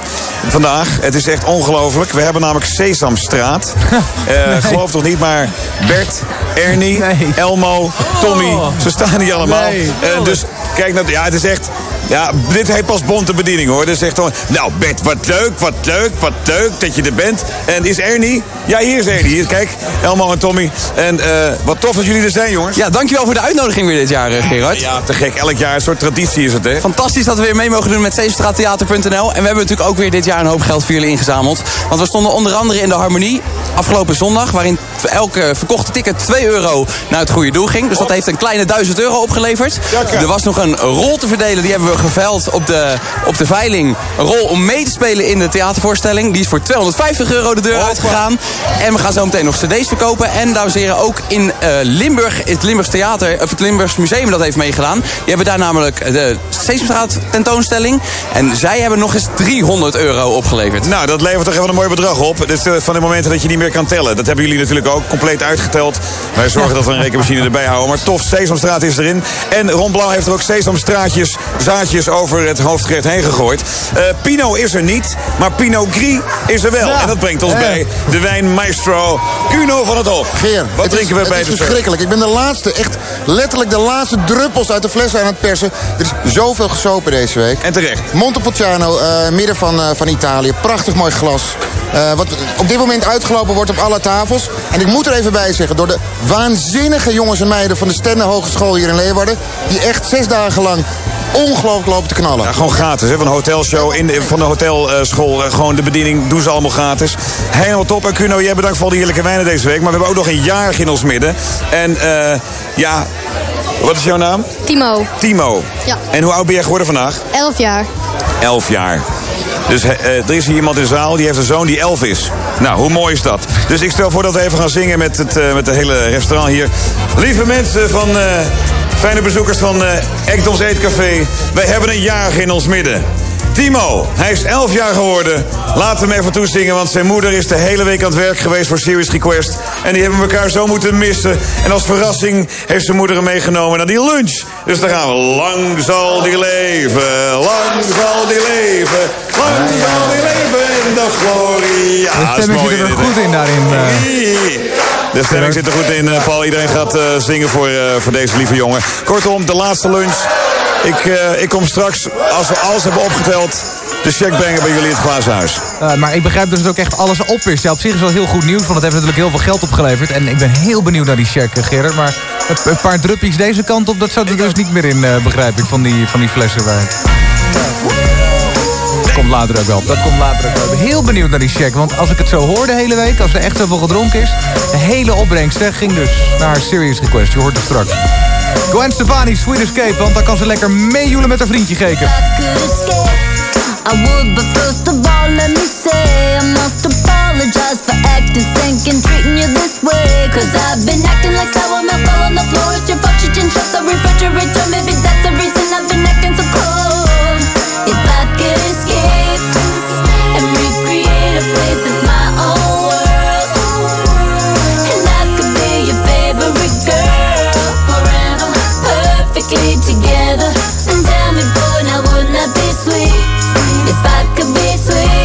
vandaag. Het is echt ongelooflijk. We hebben namelijk Sesamstraat. [LAUGHS] Eh Geloof toch niet, maar Bert, Ernie, Elmo, Tommy, ze staan hier allemaal. Nee, Eh, dus kijk, naar, ja, het is echt... Ja, dit heet pas bonte bediening hoor. Dus echt gewoon, nou Bert, wat leuk, wat leuk, wat leuk dat je er bent. En is Ernie? Ja, hier is Ernie. Hier, kijk, Elmo en Tommy. En eh, wat tof dat jullie er zijn, jongens. Ja, dankjewel voor de uitnodiging weer dit jaar, eh, Gerard. Ja, te gek. Elk jaar een soort traditie is het, hè? Fantastisch dat we weer mee mogen doen met Zeestraattheater.nl. En we hebben natuurlijk ook weer dit jaar een hoop geld voor jullie ingezameld. Want we stonden onder andere in de Harmonie afgelopen zondag... waarin elke verkochte ticket 2 euro naar het goede doel ging. Dus dat heeft een kleine 1000 euro opgeleverd. Er was nog een rol te verdelen, die hebben we geveild op de, op de veiling. Een rol om mee te spelen in de theatervoorstelling. Die is voor 250 euro de deur uitgegaan. En we gaan zo meteen nog cd's verkopen. En dames en heren, ook in eh, Limburg, het Limburgs Theater, of het Limburgs Museum dat heeft meegedaan. Die hebben daar namelijk de Sesamstraat tentoonstelling. En zij hebben nog eens 300 euro opgeleverd. Nou, dat levert toch even een mooi bedrag op. Dus eh, van de momenten dat je niet meer kan tellen. Dat hebben jullie natuurlijk ook compleet uitgeteld. Wij [LAUGHS] zorgen dat we een rekenmachine erbij houden. Maar tof, Sesamstraat is erin. En Ron Blauw heeft er ook sesamstraatjes, zaadjes over het hoofdgerecht heen gegooid. Eh, Pino is er niet, maar Pinot Gris is er wel. Ja. En dat brengt ons Ja. bij de wijn Maestro Cuno van het Hof. Geer, Wat het drinken is, we bij het de is verschrikkelijk. Ik ben de laatste, echt letterlijk de laatste druppels uit de fles aan het persen. Er is zoveel gesopen deze week. En terecht. Montepulciano, eh midden van, eh, van Italië. Prachtig mooi glas. Eh, wat op dit moment uitgelopen wordt op alle tafels. En ik moet er even bij zeggen, door de waanzinnige jongens en meiden van de Stende Hogeschool hier in Leeuwarden. Die echt zes dagen lang ongelooflijk lopen te knallen. Ja, gewoon gratis. Hè? Van de hotelshow, in de, van de hotelschool. eh, gewoon de bediening doen ze allemaal gratis. Helemaal top. En Kuno, jij bedankt voor al die heerlijke wijnen deze week. Maar we hebben ook nog een jarig in ons midden. En eh, ja, wat is jouw naam? Timo, Timo. Ja. En hoe oud ben jij geworden vandaag? 11 jaar. 11 jaar. Dus eh, er is hier iemand in de zaal die heeft een zoon die 11 is. Nou, hoe mooi is dat? Dus ik stel voor dat we even gaan zingen met het, eh, met het hele restaurant hier. Lieve mensen van eh, fijne bezoekers van eh Ekdoms Eetcafé. Wij hebben een jarig in ons midden. Timo, hij is 11 jaar geworden. Laten we hem even toezingen, want zijn moeder is de hele week aan het werk geweest voor Serious Request. En die hebben elkaar zo moeten missen. En als verrassing heeft zijn moeder hem meegenomen naar die lunch. Dus daar gaan we. Lang zal die leven, lang zal die leven, lang zal die leven in de glorie. Ja, de is er goed in daarin. eh. De stemming zit er goed in, eh, Paul. Iedereen gaat eh, zingen voor, eh, voor deze lieve jongen. Kortom, de laatste lunch. Ik, eh, ik kom straks, als we alles hebben opgeteld... de check brengen bij jullie in het glazen huis. Eh, maar ik begrijp dus dat ook echt alles op is. Ja, op zich is wel heel goed nieuws, want het heeft natuurlijk heel veel geld opgeleverd. En ik ben heel benieuwd naar die check, Gerard. Maar een, paar druppies deze kant op, dat zat er dus niet meer in, eh, begrijp ik, van die, van die flessen wijn. Dat komt later ook wel. Dat komt later ook wel. Ik ben heel benieuwd naar die check. Want als ik het zo hoor de hele week, als er echt zoveel gedronken is... de hele opbrengst hè, ging dus naar Serious Request. Je hoort het straks. Gwen Stefani, Sweet Escape. Want dan kan ze lekker meejoelen met haar vriendje Geken. I would, but first of all, let me say I must apologize for acting stank and treating you this way. Cause I've been acting like sour milk all on the floor. It's your fault you didn't shut the refrigerator. Maybe that's the reason I've been acting so cold. If I could escape together. And tell me, boy, now wouldn't that be sweet? If I could be sweet,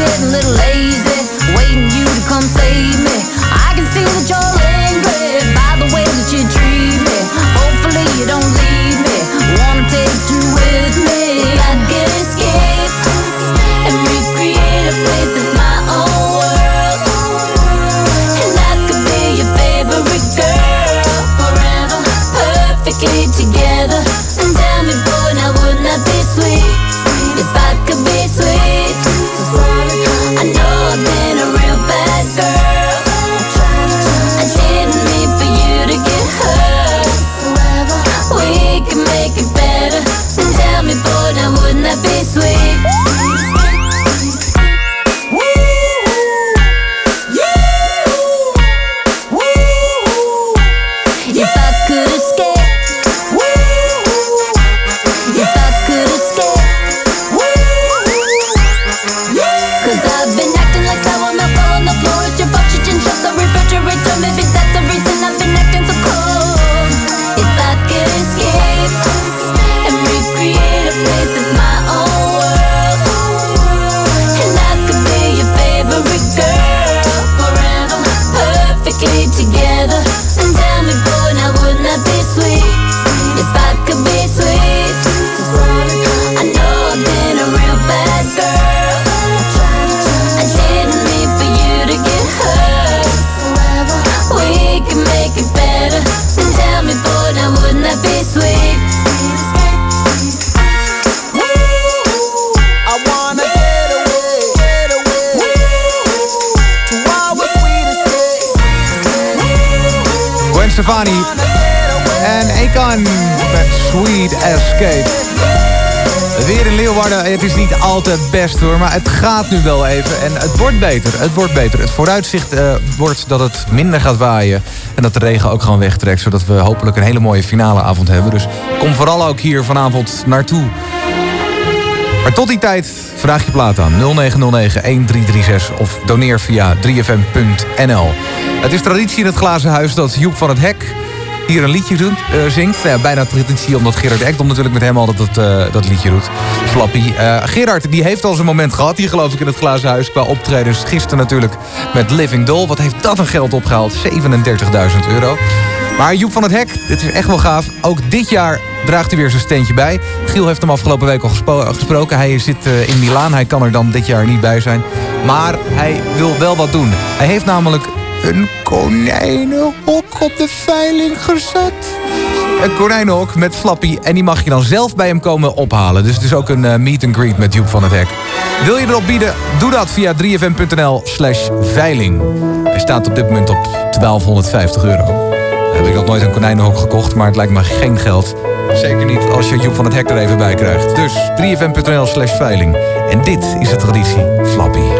getting a little lazy, waiting you to come save me. Maar het gaat nu wel even. En het wordt beter, het wordt beter. Het vooruitzicht eh, wordt dat het minder gaat waaien. En dat de regen ook gewoon wegtrekt, zodat we hopelijk een hele mooie finale avond hebben. Dus kom vooral ook hier vanavond naartoe. Maar tot die tijd vraag je plaat aan 0909-1336 of doneer via 3fm.nl. Het is traditie in het glazen huis dat Joep van het Hek hier een liedje doet, eh, zingt. Nou bijna traditie omdat Gerard Ekdom natuurlijk met hem altijd dat, eh, dat liedje doet. Flappy. Eh, Gerard die heeft al zijn moment gehad hier geloof ik in het glazen huis qua optredens. Gisteren natuurlijk met Living Doll. Wat heeft dat een geld opgehaald? 37.000 euro. Maar Joep van het Hek, dit is echt wel gaaf. Ook dit jaar draagt hij weer zijn steentje bij. Giel heeft hem afgelopen week al gesproken. Hij zit in Milaan. Hij kan er dan dit jaar niet bij zijn. Maar hij wil wel wat doen. Hij heeft namelijk een konijnenhok op de veiling gezet. Een konijnenhok met Flappy. En die mag je dan zelf bij hem komen ophalen. Dus het is ook een eh, meet and greet met Joep van het Hek. Wil je erop bieden? Doe dat via 3fm.nl slash veiling. Hij staat op dit moment op 1250 euro. Heb ik nog nooit een konijnenhok gekocht, maar het lijkt me geen geld. Zeker niet als je Joep van het Hek er even bij krijgt. Dus 3fm.nl slash veiling. En dit is de traditie Flappy.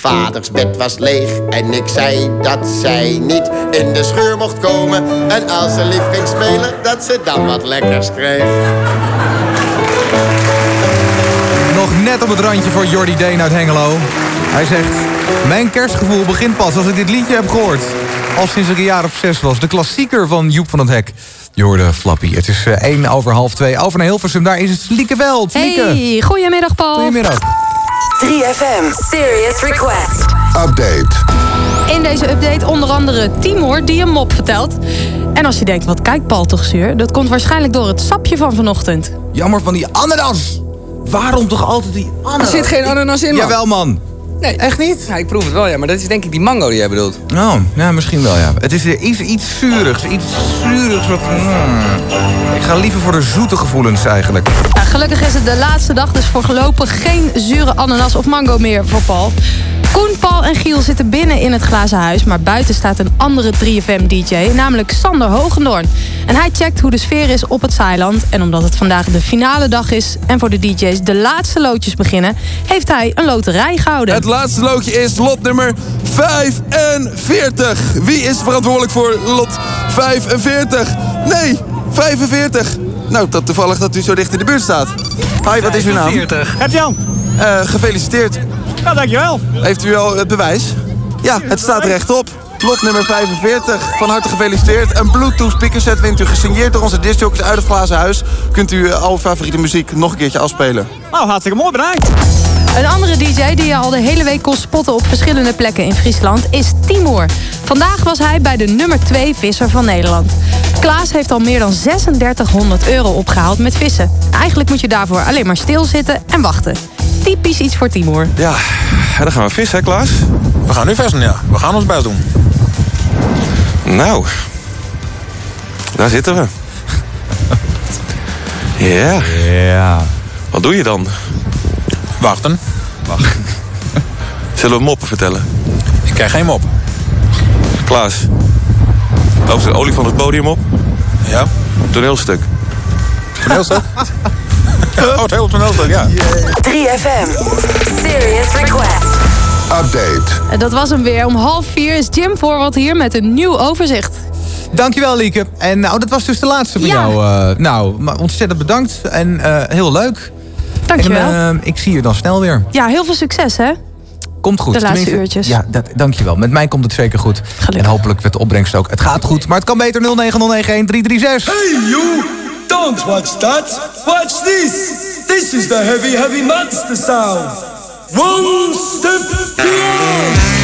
Vaders bed was leeg en ik zei dat zij niet in de scheur mocht komen. En als ze lief ging spelen, dat ze dan wat lekkers kreeg. Nog net op het randje voor Jordi Deen uit Hengelo. Hij zegt, mijn kerstgevoel begint pas als ik dit liedje heb gehoord. Al sinds ik een jaar of zes was. De klassieker van Joep van het Hek. Je hoorde Flappy. Het is eh, één over half twee. Over naar Hilversum, daar is het Lieke Veld. Lieke. Hey, goedemiddag Paul. Goedemiddag. 3FM Serious Request. Update. In deze update onder andere Timor die een mop vertelt. En als je denkt, wat kijkt Paul toch zuur? Dat komt waarschijnlijk door het sapje van vanochtend. Jammer van die ananas. Waarom toch altijd die ananas? Er zit geen ananas in, man. Jawel, man. Nee. Echt niet? Ja, ik proef het wel, ja. Maar dat is denk ik die mango die jij bedoelt. Oh, ja, misschien wel, ja. Het is weer iets, iets zuurigs. Iets zuurigs wat... hmm. Ik ga liever voor de zoete gevoelens eigenlijk. Ja, gelukkig is het de laatste dag, dus voorlopig geen zure ananas of mango meer voor Paul. Koen, Paul en Giel zitten binnen in het glazen huis, maar buiten staat een andere 3FM-DJ, namelijk Sander Hogendoorn. En hij checkt hoe de sfeer is op het Zeiland. En omdat het vandaag de finale dag is en voor de DJ's de laatste loodjes beginnen, heeft hij een loterij gehouden. Het laatste loodje is lot nummer 45. Wie is verantwoordelijk voor lot 45? Nee, 45. Nou, dat toevallig dat u zo dicht in de buurt staat. Hi, wat is uw naam? 45. Heb Jan? Eh, gefeliciteerd. Ja, dankjewel. Heeft u al het bewijs? Ja, het staat rechtop. Lot nummer 45. Van harte gefeliciteerd. Een Bluetooth speakerset wint u gesigneerd door onze discjockeys uit het glazen huis. Kunt u al uw favoriete muziek nog een keertje afspelen. Nou, hartstikke mooi, bedankt. Een andere DJ die je al de hele week kon spotten op verschillende plekken in Friesland is Timur. Vandaag was hij bij de nummer 2 visser van Nederland. Klaas heeft al meer dan 3600 euro opgehaald met vissen. Eigenlijk moet je daarvoor alleen maar stilzitten en wachten. Typisch iets voor Timur. Ja, dan gaan we vissen, hè Klaas? We gaan nu vissen, ja. We gaan ons best doen. Nou, daar zitten we. Ja. Ja. Wat doe je dan? Wachten. Wachten. Zullen we moppen vertellen? Ik krijg geen mop. Klaas, loopt olie van het podium op? Ja. Toneelstuk. Toneelstuk? [LAUGHS] oh, het hele toneelstuk, ja. 3FM. Serious Request. Update. En Dat was hem weer. Om half vier is Jim Voorwald hier met een nieuw overzicht. Dankjewel, Lieke. En nou, dat was dus de laatste van Ja. jou. eh, nou, maar ontzettend bedankt. En eh, heel leuk. Dankjewel. En eh, ik zie je dan snel weer. Ja, heel veel succes hè. Komt goed. De laatste Tenminste, uurtjes. Ja, dat, dankjewel. Met mij komt het zeker goed. En hopelijk met de opbrengst ook. Het gaat goed, maar het kan beter 09091 Hey you! Don't watch that! Watch this! This is the heavy, heavy monster sound! One step beyond!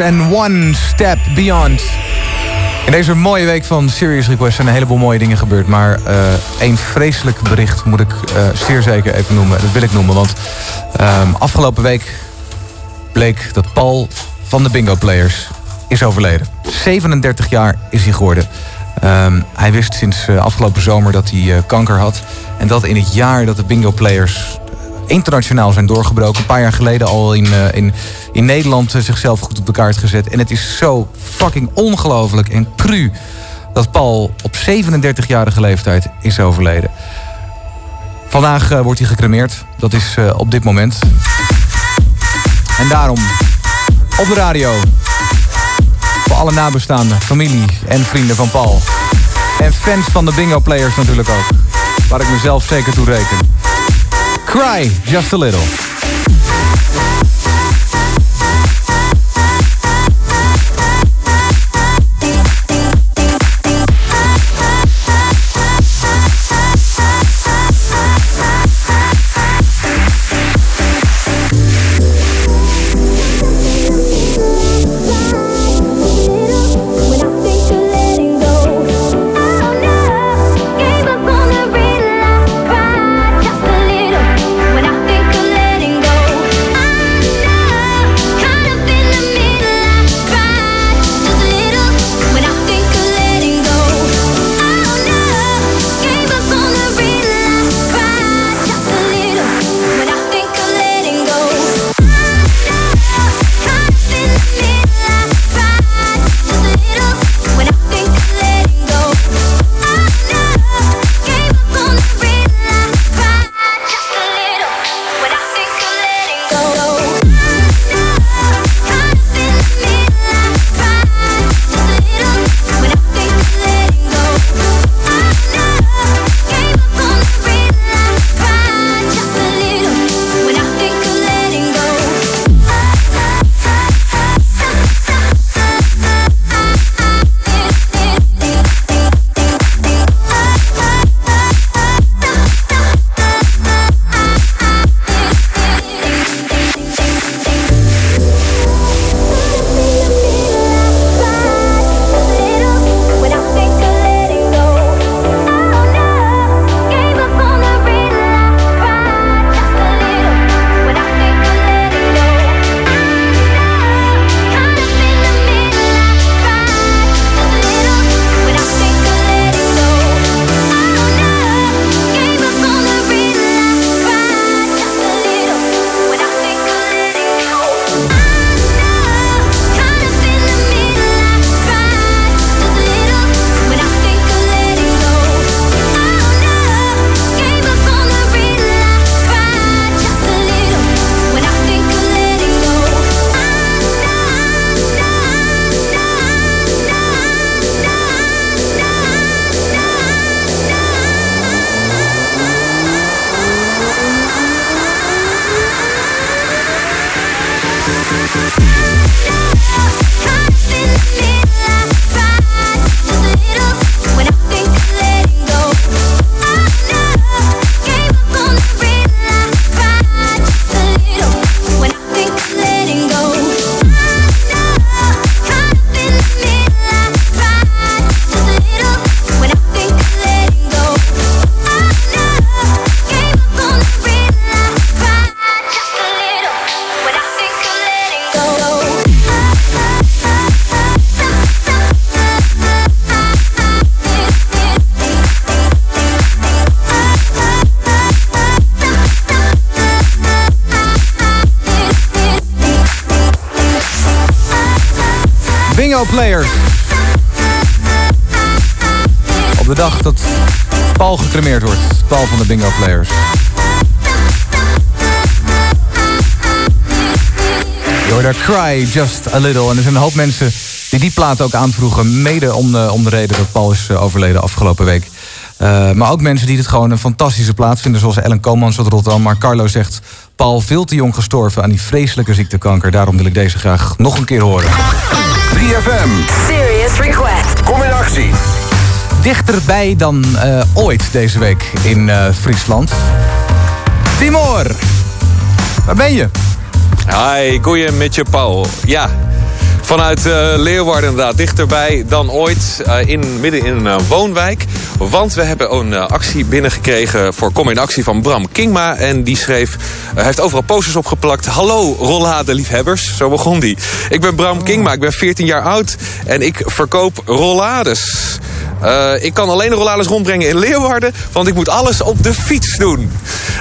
En One Step Beyond. In deze mooie week van Serious Request zijn een heleboel mooie dingen gebeurd. Maar eh één vreselijk bericht moet ik eh, zeer zeker even noemen. Dat wil ik noemen, want ehm, afgelopen week bleek dat Paul van de Bingo Players is overleden. 37 jaar is hij geworden. Ehm, hij wist sinds eh, afgelopen zomer dat hij kanker had. En dat in het jaar dat de Bingo Players internationaal zijn doorgebroken. Een paar jaar geleden al in, in, in Nederland eh, zichzelf goed op de kaart gezet. En het is zo fucking ongelooflijk en cru dat Paul op 37-jarige leeftijd is overleden. Vandaag eh, wordt hij gecremeerd. Dat is eh, op dit moment. En daarom op de radio. Voor alle nabestaanden, familie en vrienden van Paul. En fans van de bingo players natuurlijk ook. Waar ik mezelf zeker toe reken. Cry, just a little. Gecremeerd wordt. Paul van de Bingo Players. Je Cry Just a Little. En er zijn een hoop mensen die die plaat ook aanvroegen. Mede om de, om de reden dat Paul is eh, overleden afgelopen week. Uh, maar ook mensen die dit gewoon een fantastische plaat vinden. Zoals Ellen Komans uit Rotterdam. Maar Carlo zegt... Paul veel te jong gestorven aan die vreselijke ziektekanker. Daarom wil ik deze graag nog een keer horen. 3FM. Serious request. Kom in actie. Dichterbij dan uh, ooit deze week in uh, Friesland. Timor, waar ben je? Hi, goeie met je Paul. Ja, vanuit uh, Leeuwarden inderdaad. Dichterbij dan ooit, in, midden in een woonwijk. Want we hebben een actie binnengekregen voor Kom in Actie van Bram Kingma. En die schreef, heeft overal posters opgeplakt. Hallo rollade liefhebbers, zo begon die. Ik ben Bram Kingma, ik ben 14 jaar oud en ik verkoop rollades. Uh, ik kan alleen de rollades rondbrengen in Leeuwarden, want ik moet alles op de fiets doen.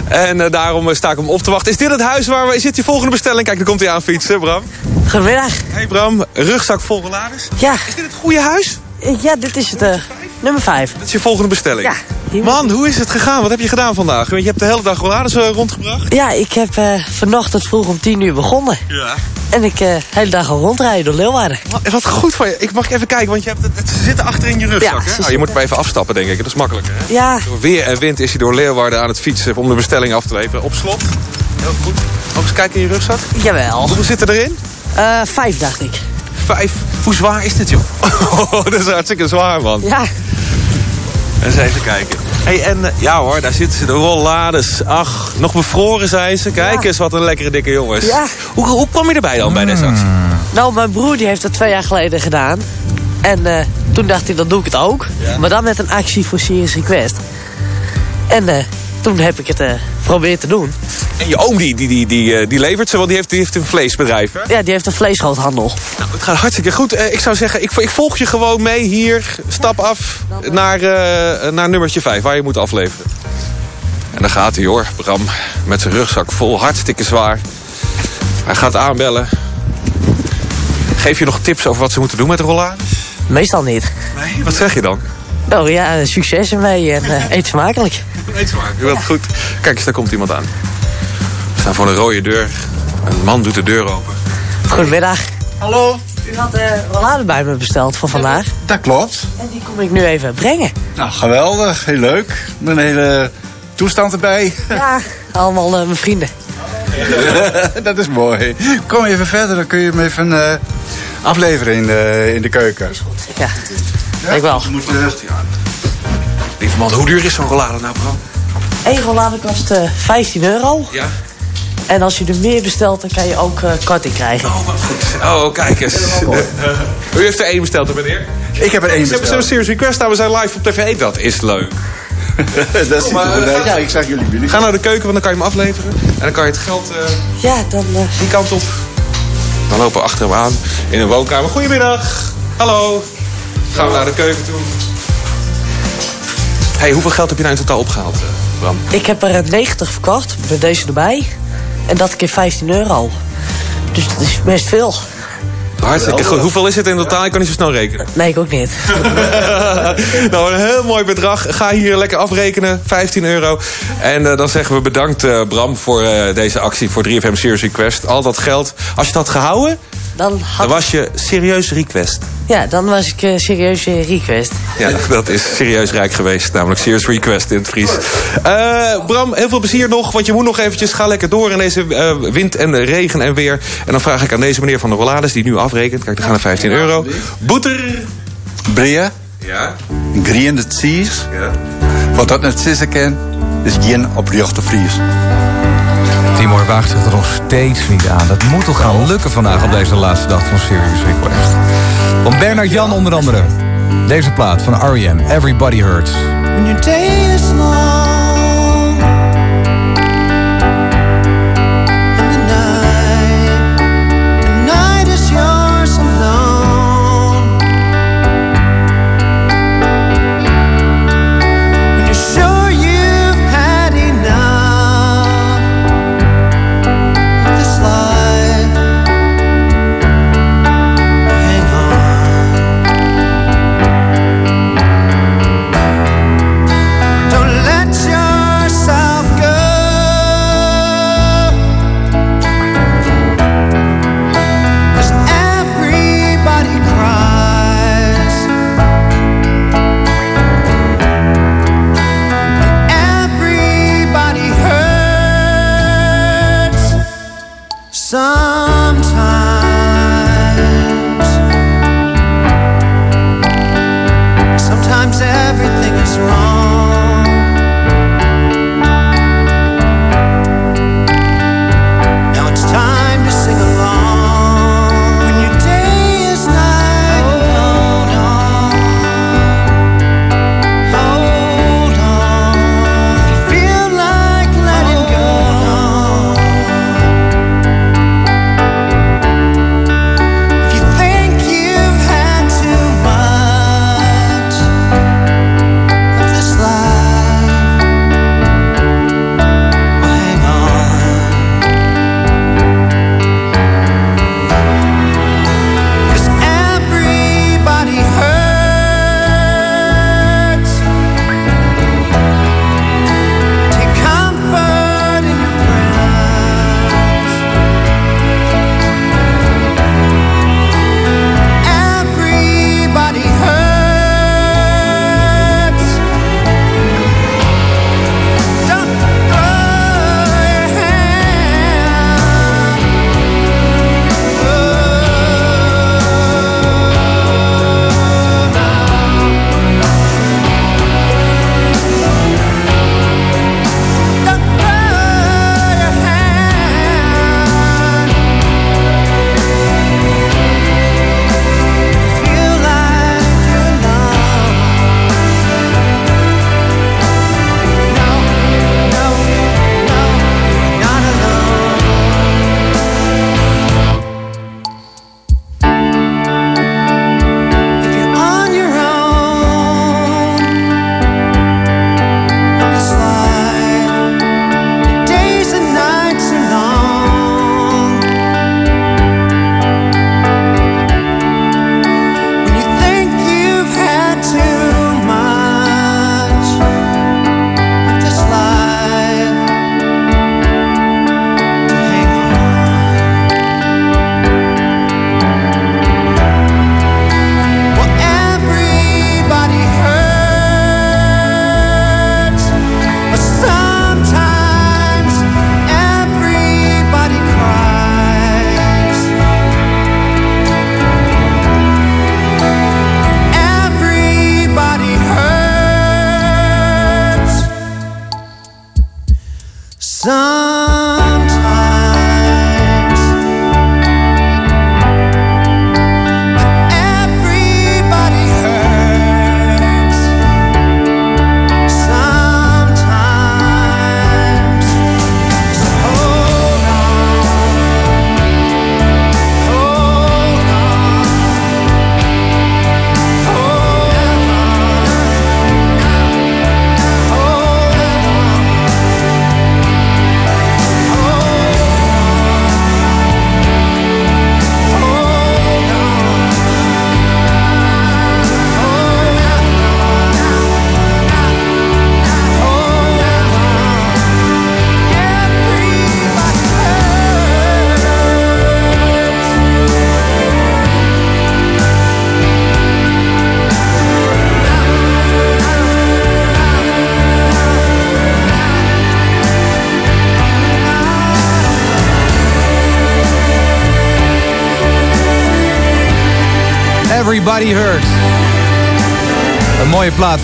En uh, daarom sta ik hem op te wachten. Is dit het huis waar we... Zit die volgende bestelling? Kijk, dan komt hij aan fietsen, Bram. Goedemiddag. Hey Bram, rugzak vol rollades. Ja. Is dit het goede huis? Ja, dit is het uh, nummer 5. Dat is je volgende bestelling? Ja. Man, hoe is het gegaan? Wat heb je gedaan vandaag? Want je hebt de hele dag rollades eh, rondgebracht. Ja, ik heb eh, vanochtend vroeg om 10 uur begonnen. Ja. En ik de hele dag al rondrijden door Leeuwarden. Wat, wat goed van je. Ik mag even kijken, want je hebt het, het zit achter in je rugzak. Ja, hè? ze Oh, je moet maar even afstappen, denk ik. Dat is makkelijker. Hè? Ja, Door weer en wind is hij door Leeuwarden aan het fietsen om de bestelling af te leveren. Op slot. Heel goed. Ook eens kijken in je rugzak. jawel. Hoeveel zit er erin? Eh, vijf, dacht ik. Vijf. Hoe zwaar is dit, joh? [LAUGHS] Oh, dat is hartstikke zwaar, man. Ja. Eens even kijken. Hey, en eh, ja hoor, daar zitten ze, de rollades. Ach, nog bevroren zijn ze. Kijk eens, wat een lekkere dikke jongens. Ja. Hoe, hoe kwam je erbij dan bij deze actie? Nou, mijn broer die heeft dat twee jaar geleden gedaan. En eh, toen dacht hij, dan doe ik het ook. Maar dan met een actie voor Serious Request. En eh, toen heb ik het geprobeerd te doen. En je oom die, die, die, die, die levert ze, want die heeft, die heeft een vleesbedrijf. Hè? Ja, die heeft een vleesgroothandel. Nou, het gaat hartstikke goed. Ik zou zeggen, ik, ik volg je gewoon mee hier. Stap af naar, eh, naar nummertje 5, waar je moet afleveren. En dan gaat hij hoor, Bram. Met zijn rugzak vol, hartstikke zwaar. Hij gaat aanbellen. Geef je nog tips over wat ze moeten doen met de rollades? Meestal niet. Nee, wat zeg je dan? Nou ja, succes ermee en eh, eet smakelijk. [LAUGHS] Eet smakelijk. Wat goed. Kijk eens, daar komt iemand aan. We staan voor een rode deur. Een man doet de deur open. Goedemiddag. Hallo. U had de rollade bij me besteld voor vandaag. Dat klopt. En die kom ik nu even brengen. Nou, geweldig. Heel leuk. Met een hele toestand erbij. Ja, allemaal eh, mijn vrienden. [LAUGHS] dat is mooi. Kom even verder, dan kun je hem even eh, afleveren in de, in de keuken. Ja, ik wel. Je moet, Lieve man, hoe duur is zo'n rollade nou, Bram? Eén rollade kost eh, 15 euro. Ja. En als je er meer bestelt, dan kan je ook eh, korting krijgen. Oh, kijk eens. U heeft er één besteld, hè, meneer? Ik heb er één Ze hebben zo'n serious request staan. We zijn live op tv. Dat is leuk. [LAUGHS] dat is Maar, eh, leuk. Ik zag jullie binnen. Ga naar de keuken, want dan kan je hem afleveren. En dan kan je het geld eh, Ja, dan... die kant op. Dan lopen we achter hem aan in een woonkamer. Goedemiddag. Hallo. Gaan we naar de keuken toe. hey, hoeveel geld heb je nou in totaal opgehaald, eh, Bram? Ik heb er eh, 90 verkocht, met deze erbij. En dat keer 15 euro. Dus dat is best veel. Hartstikke goed. Hoeveel is het in totaal? Ik kan niet zo snel rekenen. Nee, ik ook niet. [LAUGHS] nou, een heel mooi bedrag. Ga hier lekker afrekenen. 15 euro. En eh, dan zeggen we bedankt, eh, Bram, voor eh, deze actie voor 3FM Serious Request. Al dat geld. Als je het had gehouden, Dan, had... dan was je serieus request. Ja, dan was ik eh, serieus eh, request. Ja, dat is serieus rijk geweest. Namelijk Serious Request in het Fries. Eh, Bram, heel veel plezier nog. Want je moet nog eventjes. Ga lekker door in deze eh, wind en regen en weer. En dan vraag ik aan deze meneer van de Rollades, die nu afrekent. Kijk, daar gaan er 15 euro. Boeter. Brea, Ja. griende cheese. Ja. Wat dat net zissen kan, is geen oprechte Fries. Timor waagt zich er nog steeds niet aan. Dat moet toch gaan lukken vandaag op deze laatste dag van Serious Request. Van Bernard Jan onder andere. Deze plaat van R.E.M. Everybody Hurts. When your is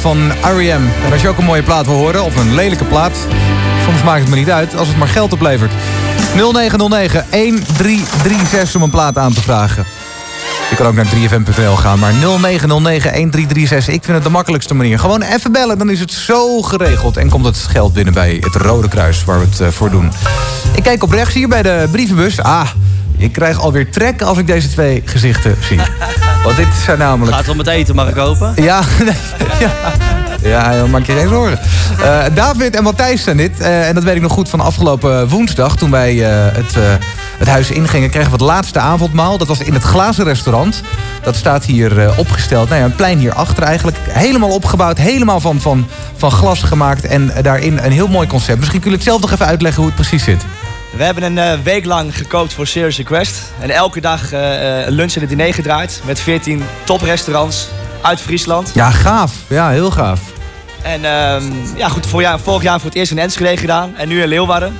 van R.E.M. En als je ook een mooie plaat wil horen, of een lelijke plaat... soms maakt het me niet uit, als het maar geld oplevert. 0909 1336 om een plaat aan te vragen. Je kan ook naar 3fm.nl gaan, maar 0909 1336. Ik vind het de makkelijkste manier. Gewoon even bellen, dan is het zo geregeld. En komt het geld binnen bij het Rode Kruis, waar we het eh, voor doen. Ik kijk op rechts hier bij de brievenbus. Ah, ik krijg alweer trek als ik deze twee gezichten zie. Want dit zijn namelijk... Gaat het om het eten, mag ik hopen? Ja, nee, [LAUGHS] ja. Ja, maak je geen zorgen. Eh, David en Matthijs zijn dit. Eh, en dat weet ik nog goed van afgelopen woensdag... toen wij eh, het, het huis ingingen, kregen we het laatste avondmaal. Dat was in het glazen restaurant. Dat staat hier opgesteld. Nou ja, een plein hierachter eigenlijk. Helemaal opgebouwd, helemaal van, van, van glas gemaakt. En daarin een heel mooi concept. Misschien kunnen jullie het zelf nog even uitleggen hoe het precies zit. We hebben een eh, week lang gekookt voor Serious Request. En elke dag eh, eh, een lunch en een diner gedraaid. Met 14 toprestaurants uit Friesland. Ja, gaaf. Ja, heel gaaf. En ehm, ja, goed, voor jaar, vorig jaar voor het eerst in Enschede gedaan. En nu in Leeuwarden.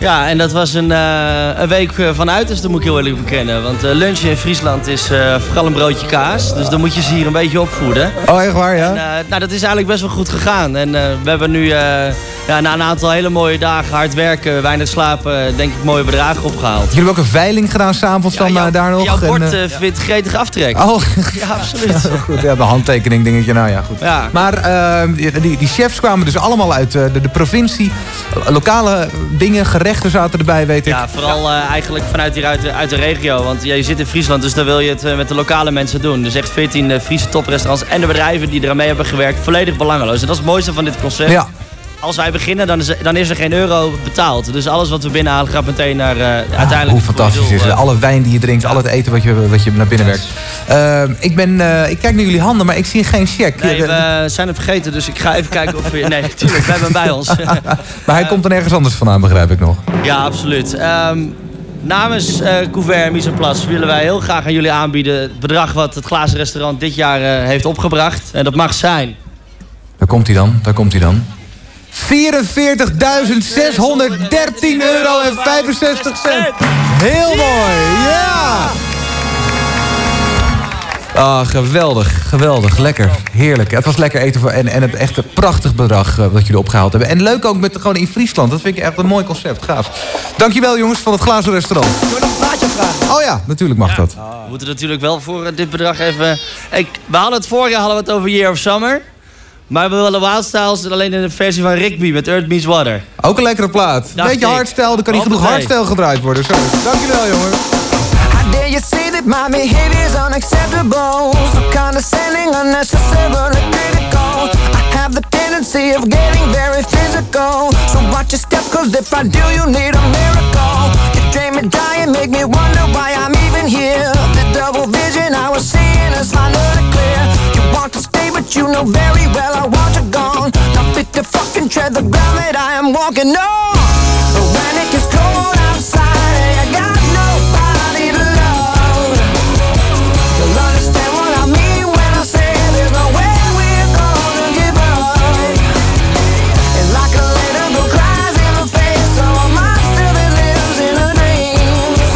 Ja, en dat was een, eh, een week van uiterste, moet ik heel eerlijk bekennen. Want uh, lunchen in Friesland is eh, vooral een broodje kaas. Dus dan moet je ze hier een beetje opvoeden. Oh, echt waar, ja? En, eh, nou, dat is eigenlijk best wel goed gegaan. En eh, we hebben nu eh, ja, na een aantal hele mooie dagen hard werken, weinig slapen, denk ik mooie bedragen opgehaald. Jullie hebben ook een veiling gedaan s'avonds dan eh, daar nog? Jouw bord eh, eh, vindt gretig aftrek. Oh, [LAUGHS] Ja, absoluut. Ja, goed, ja, de handtekening dingetje, nou ja, goed. Ja. Maar eh, die, die, chefs kwamen dus allemaal uit eh, de, de provincie. Eh, Lokale dingen, gerechten zaten erbij, weet ik. Ja, vooral eh, eigenlijk vanuit hier uit de, uit de regio. Want je zit in Friesland, dus dan wil je het eh, met de lokale mensen doen. Dus echt 14 eh, Friese toprestaurants en de bedrijven die eraan mee hebben gewerkt. Volledig belangeloos. En dat is het mooiste van dit concept. Ja. Als wij beginnen, dan is, dan is er geen euro betaald. Dus alles wat we binnenhalen gaat meteen naar eh, uiteindelijk... Hoe fantastisch doel, is het. eh. Alle wijn die je drinkt, al het eten wat je, wat je naar binnen werkt. Eh, ik, ben, ik kijk naar jullie handen, maar ik zie geen check. Nee, we zijn het vergeten, dus ik ga even kijken of we... [LAUGHS] Nee, natuurlijk, we hebben hem bij ons. [LAUGHS] maar hij komt dan ergens anders vandaan, begrijp ik nog. Ja, absoluut. Ehm, namens Couvert en Mise Place willen wij heel graag aan jullie aanbieden... het bedrag wat het Glazen Restaurant dit jaar heeft opgebracht. En dat mag zijn... Daar komt hij dan, daar komt hij dan. 44.613 euro en 65 cent. Heel mooi, ja! Ah, geweldig, geweldig, lekker, heerlijk. Het was lekker eten voor, en, en het echt een prachtig bedrag eh, wat jullie opgehaald hebben. En leuk ook met gewoon in Friesland, dat vind ik echt een mooi concept, gaaf. Dankjewel jongens van het Glazen Restaurant. We nog een plaatje vragen? Oh ja, natuurlijk mag dat. We moeten natuurlijk wel voor eh, dit bedrag even... Ik, we hadden het vorig jaar hadden we het over Year of Summer. Maar we willen Wild Styles alleen in de versie van Rigby met Earth Meets Water. Ook een lekkere plaat. Dacht Beetje ik. hardstyle, er kan niet genoeg hardstyle gedraaid worden. Zo. Dankjewel jongen. Dare you say that my behavior is unacceptable. So condescending, unnecessarily critical. I have the tendency of getting very physical. So watch your step, cause if I do, you need a miracle. You drain me dry and make me wonder why I'm even here. The double vision I was seeing is finally but you know very well I want you gone. Not fit to fucking tread the ground that I am walking on. When it gets cold outside, and you got nobody to love. You'll understand what I mean when I say there's no way we're gonna give up. And like a little girl cries in the face of a monster that lives in her dreams.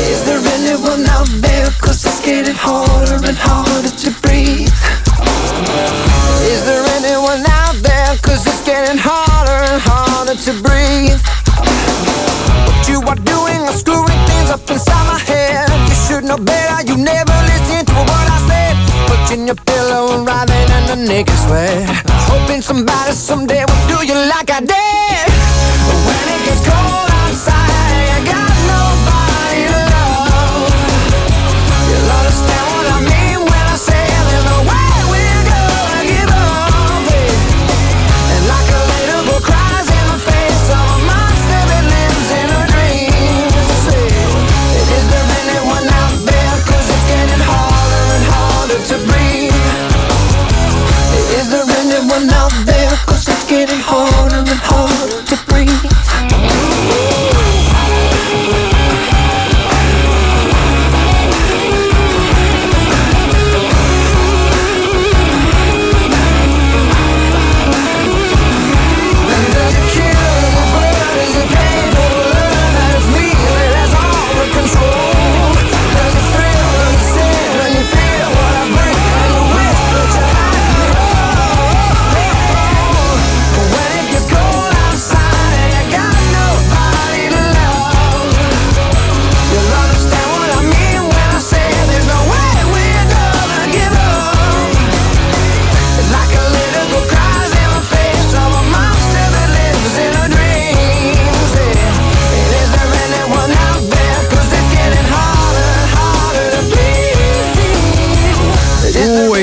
Is there anyone out there? Cause it's getting harder and harder to breathe. Is there anyone out there? Cause it's getting harder and harder to breathe. What you are doing is screwing things up inside my head. You should know better, you never listen to what I said. Touching your pillow and writhing in the naked sweat. Hoping somebody someday will do you like I did. But when it gets cold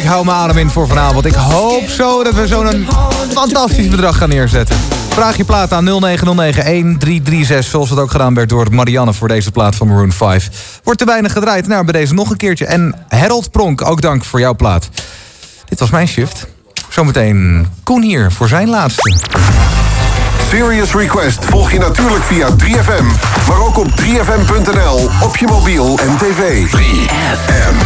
hou mijn adem in voor vanavond. Ik hoop zo dat we zo'n fantastisch bedrag gaan neerzetten. Vraag je plaat aan 0909-1336, zoals het ook gedaan werd door Marianne voor deze plaat van Maroon 5. Wordt te weinig gedraaid, nou bij deze nog een keertje. En Harold Pronk, ook dank voor jouw plaat. Dit was mijn shift. Zometeen Koen hier voor zijn laatste. Serious Request volg je natuurlijk via 3FM. Maar ook op 3FM.nl, op je mobiel en tv. 3FM.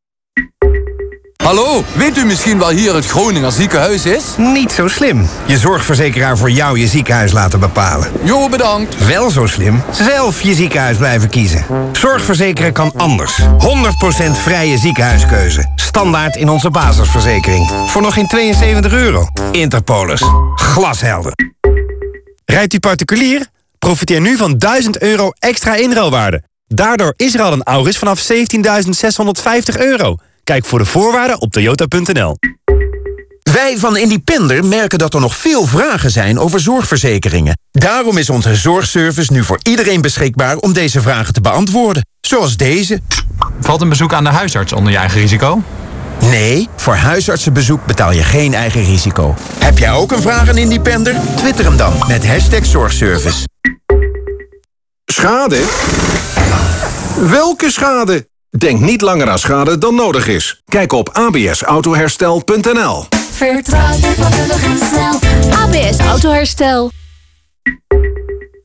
Hallo, weet u misschien wel hier het Groninger ziekenhuis is? Niet zo slim. Je zorgverzekeraar voor jou je ziekenhuis laten bepalen. Jo, bedankt. Wel zo slim. Zelf je ziekenhuis blijven kiezen. Zorgverzekeren kan anders. 100% vrije ziekenhuiskeuze. Standaard in onze basisverzekering. Voor nog geen 72 euro. Interpolis. Glashelder. Rijdt u particulier? Profiteer nu van 1000 euro extra inruilwaarde. Daardoor is er al een Auris vanaf 17.650 euro. Kijk voor de voorwaarden op toyota.nl. Wij van Independer merken dat er nog veel vragen zijn over zorgverzekeringen. Daarom is onze zorgservice nu voor iedereen beschikbaar om deze vragen te beantwoorden. Zoals deze. Valt een bezoek aan de huisarts onder je eigen risico? Nee, voor huisartsenbezoek betaal je geen eigen risico. Heb jij ook een vraag aan Independer? Twitter hem dan met hashtag zorgservice. Schade? Welke schade? Denk niet langer aan schade dan nodig is. Kijk op absautoherstel.nl Vertrouw je vakkundig en snel. ABS Autoherstel.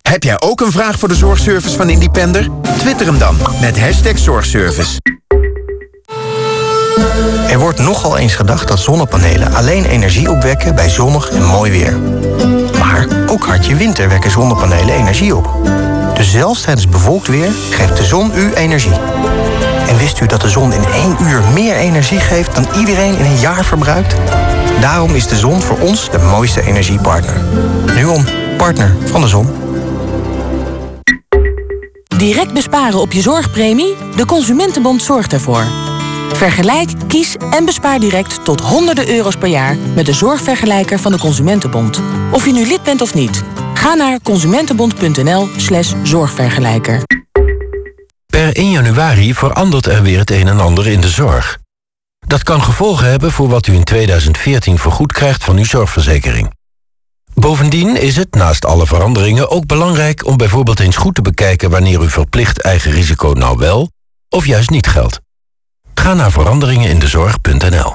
Heb jij ook een vraag voor de zorgservice van Independer? Twitter hem dan met hashtag zorgservice. Er wordt nogal eens gedacht dat zonnepanelen alleen energie opwekken bij zonnig en mooi weer. Maar ook hartje winter wekken zonnepanelen energie op. Dus zelfs tijdens bewolkt weer geeft de zon u energie. En wist u dat de zon in één uur meer energie geeft dan iedereen in een jaar verbruikt? Daarom is de zon voor ons de mooiste energiepartner. Nuon, partner van de zon. Direct besparen op je zorgpremie? De Consumentenbond zorgt ervoor. Vergelijk, kies en bespaar direct tot honderden euro's per jaar... met de zorgvergelijker van de Consumentenbond. Of je nu lid bent of niet. Ga naar consumentenbond.nl slash zorgvergelijker. Per 1 januari verandert er weer het een en ander in de zorg. Dat kan gevolgen hebben voor wat u in 2014 vergoed krijgt van uw zorgverzekering. Bovendien is het, naast alle veranderingen, ook belangrijk om bijvoorbeeld eens goed te bekijken wanneer uw verplicht eigen risico nou wel of juist niet geldt. Ga naar veranderingenindezorg.nl.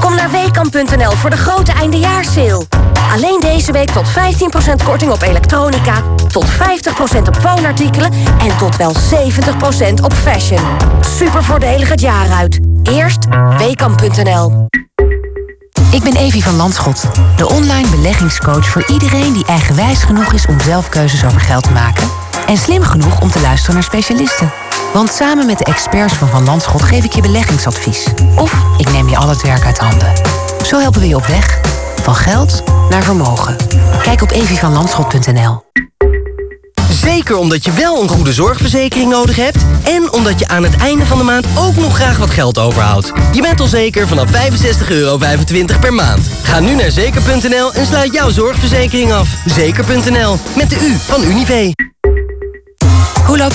Kom naar weekamp.nl voor de grote eindejaarssale. Alleen deze week tot 15% korting op elektronica, tot 50% op woonartikelen en tot wel 70% op fashion. Super voordelig het jaar uit. Eerst weekamp.nl. Ik ben Evie van Landschot, de online beleggingscoach voor iedereen die eigenwijs genoeg is om zelf keuzes over geld te maken en slim genoeg om te luisteren naar specialisten. Want samen met de experts van Van Landschot geef ik je beleggingsadvies. Of ik neem je al het werk uit handen. Zo helpen we je op weg. Van geld naar vermogen. Kijk op evievanlandschot.nl. Zeker omdat je wel een goede zorgverzekering nodig hebt... en omdat je aan het einde van de maand ook nog graag wat geld overhoudt. Je bent al zeker vanaf 65,25 euro per maand. Ga nu naar zeker.nl en sluit jouw zorgverzekering af. Zeker.nl, met de U van Unive. Hoe loopt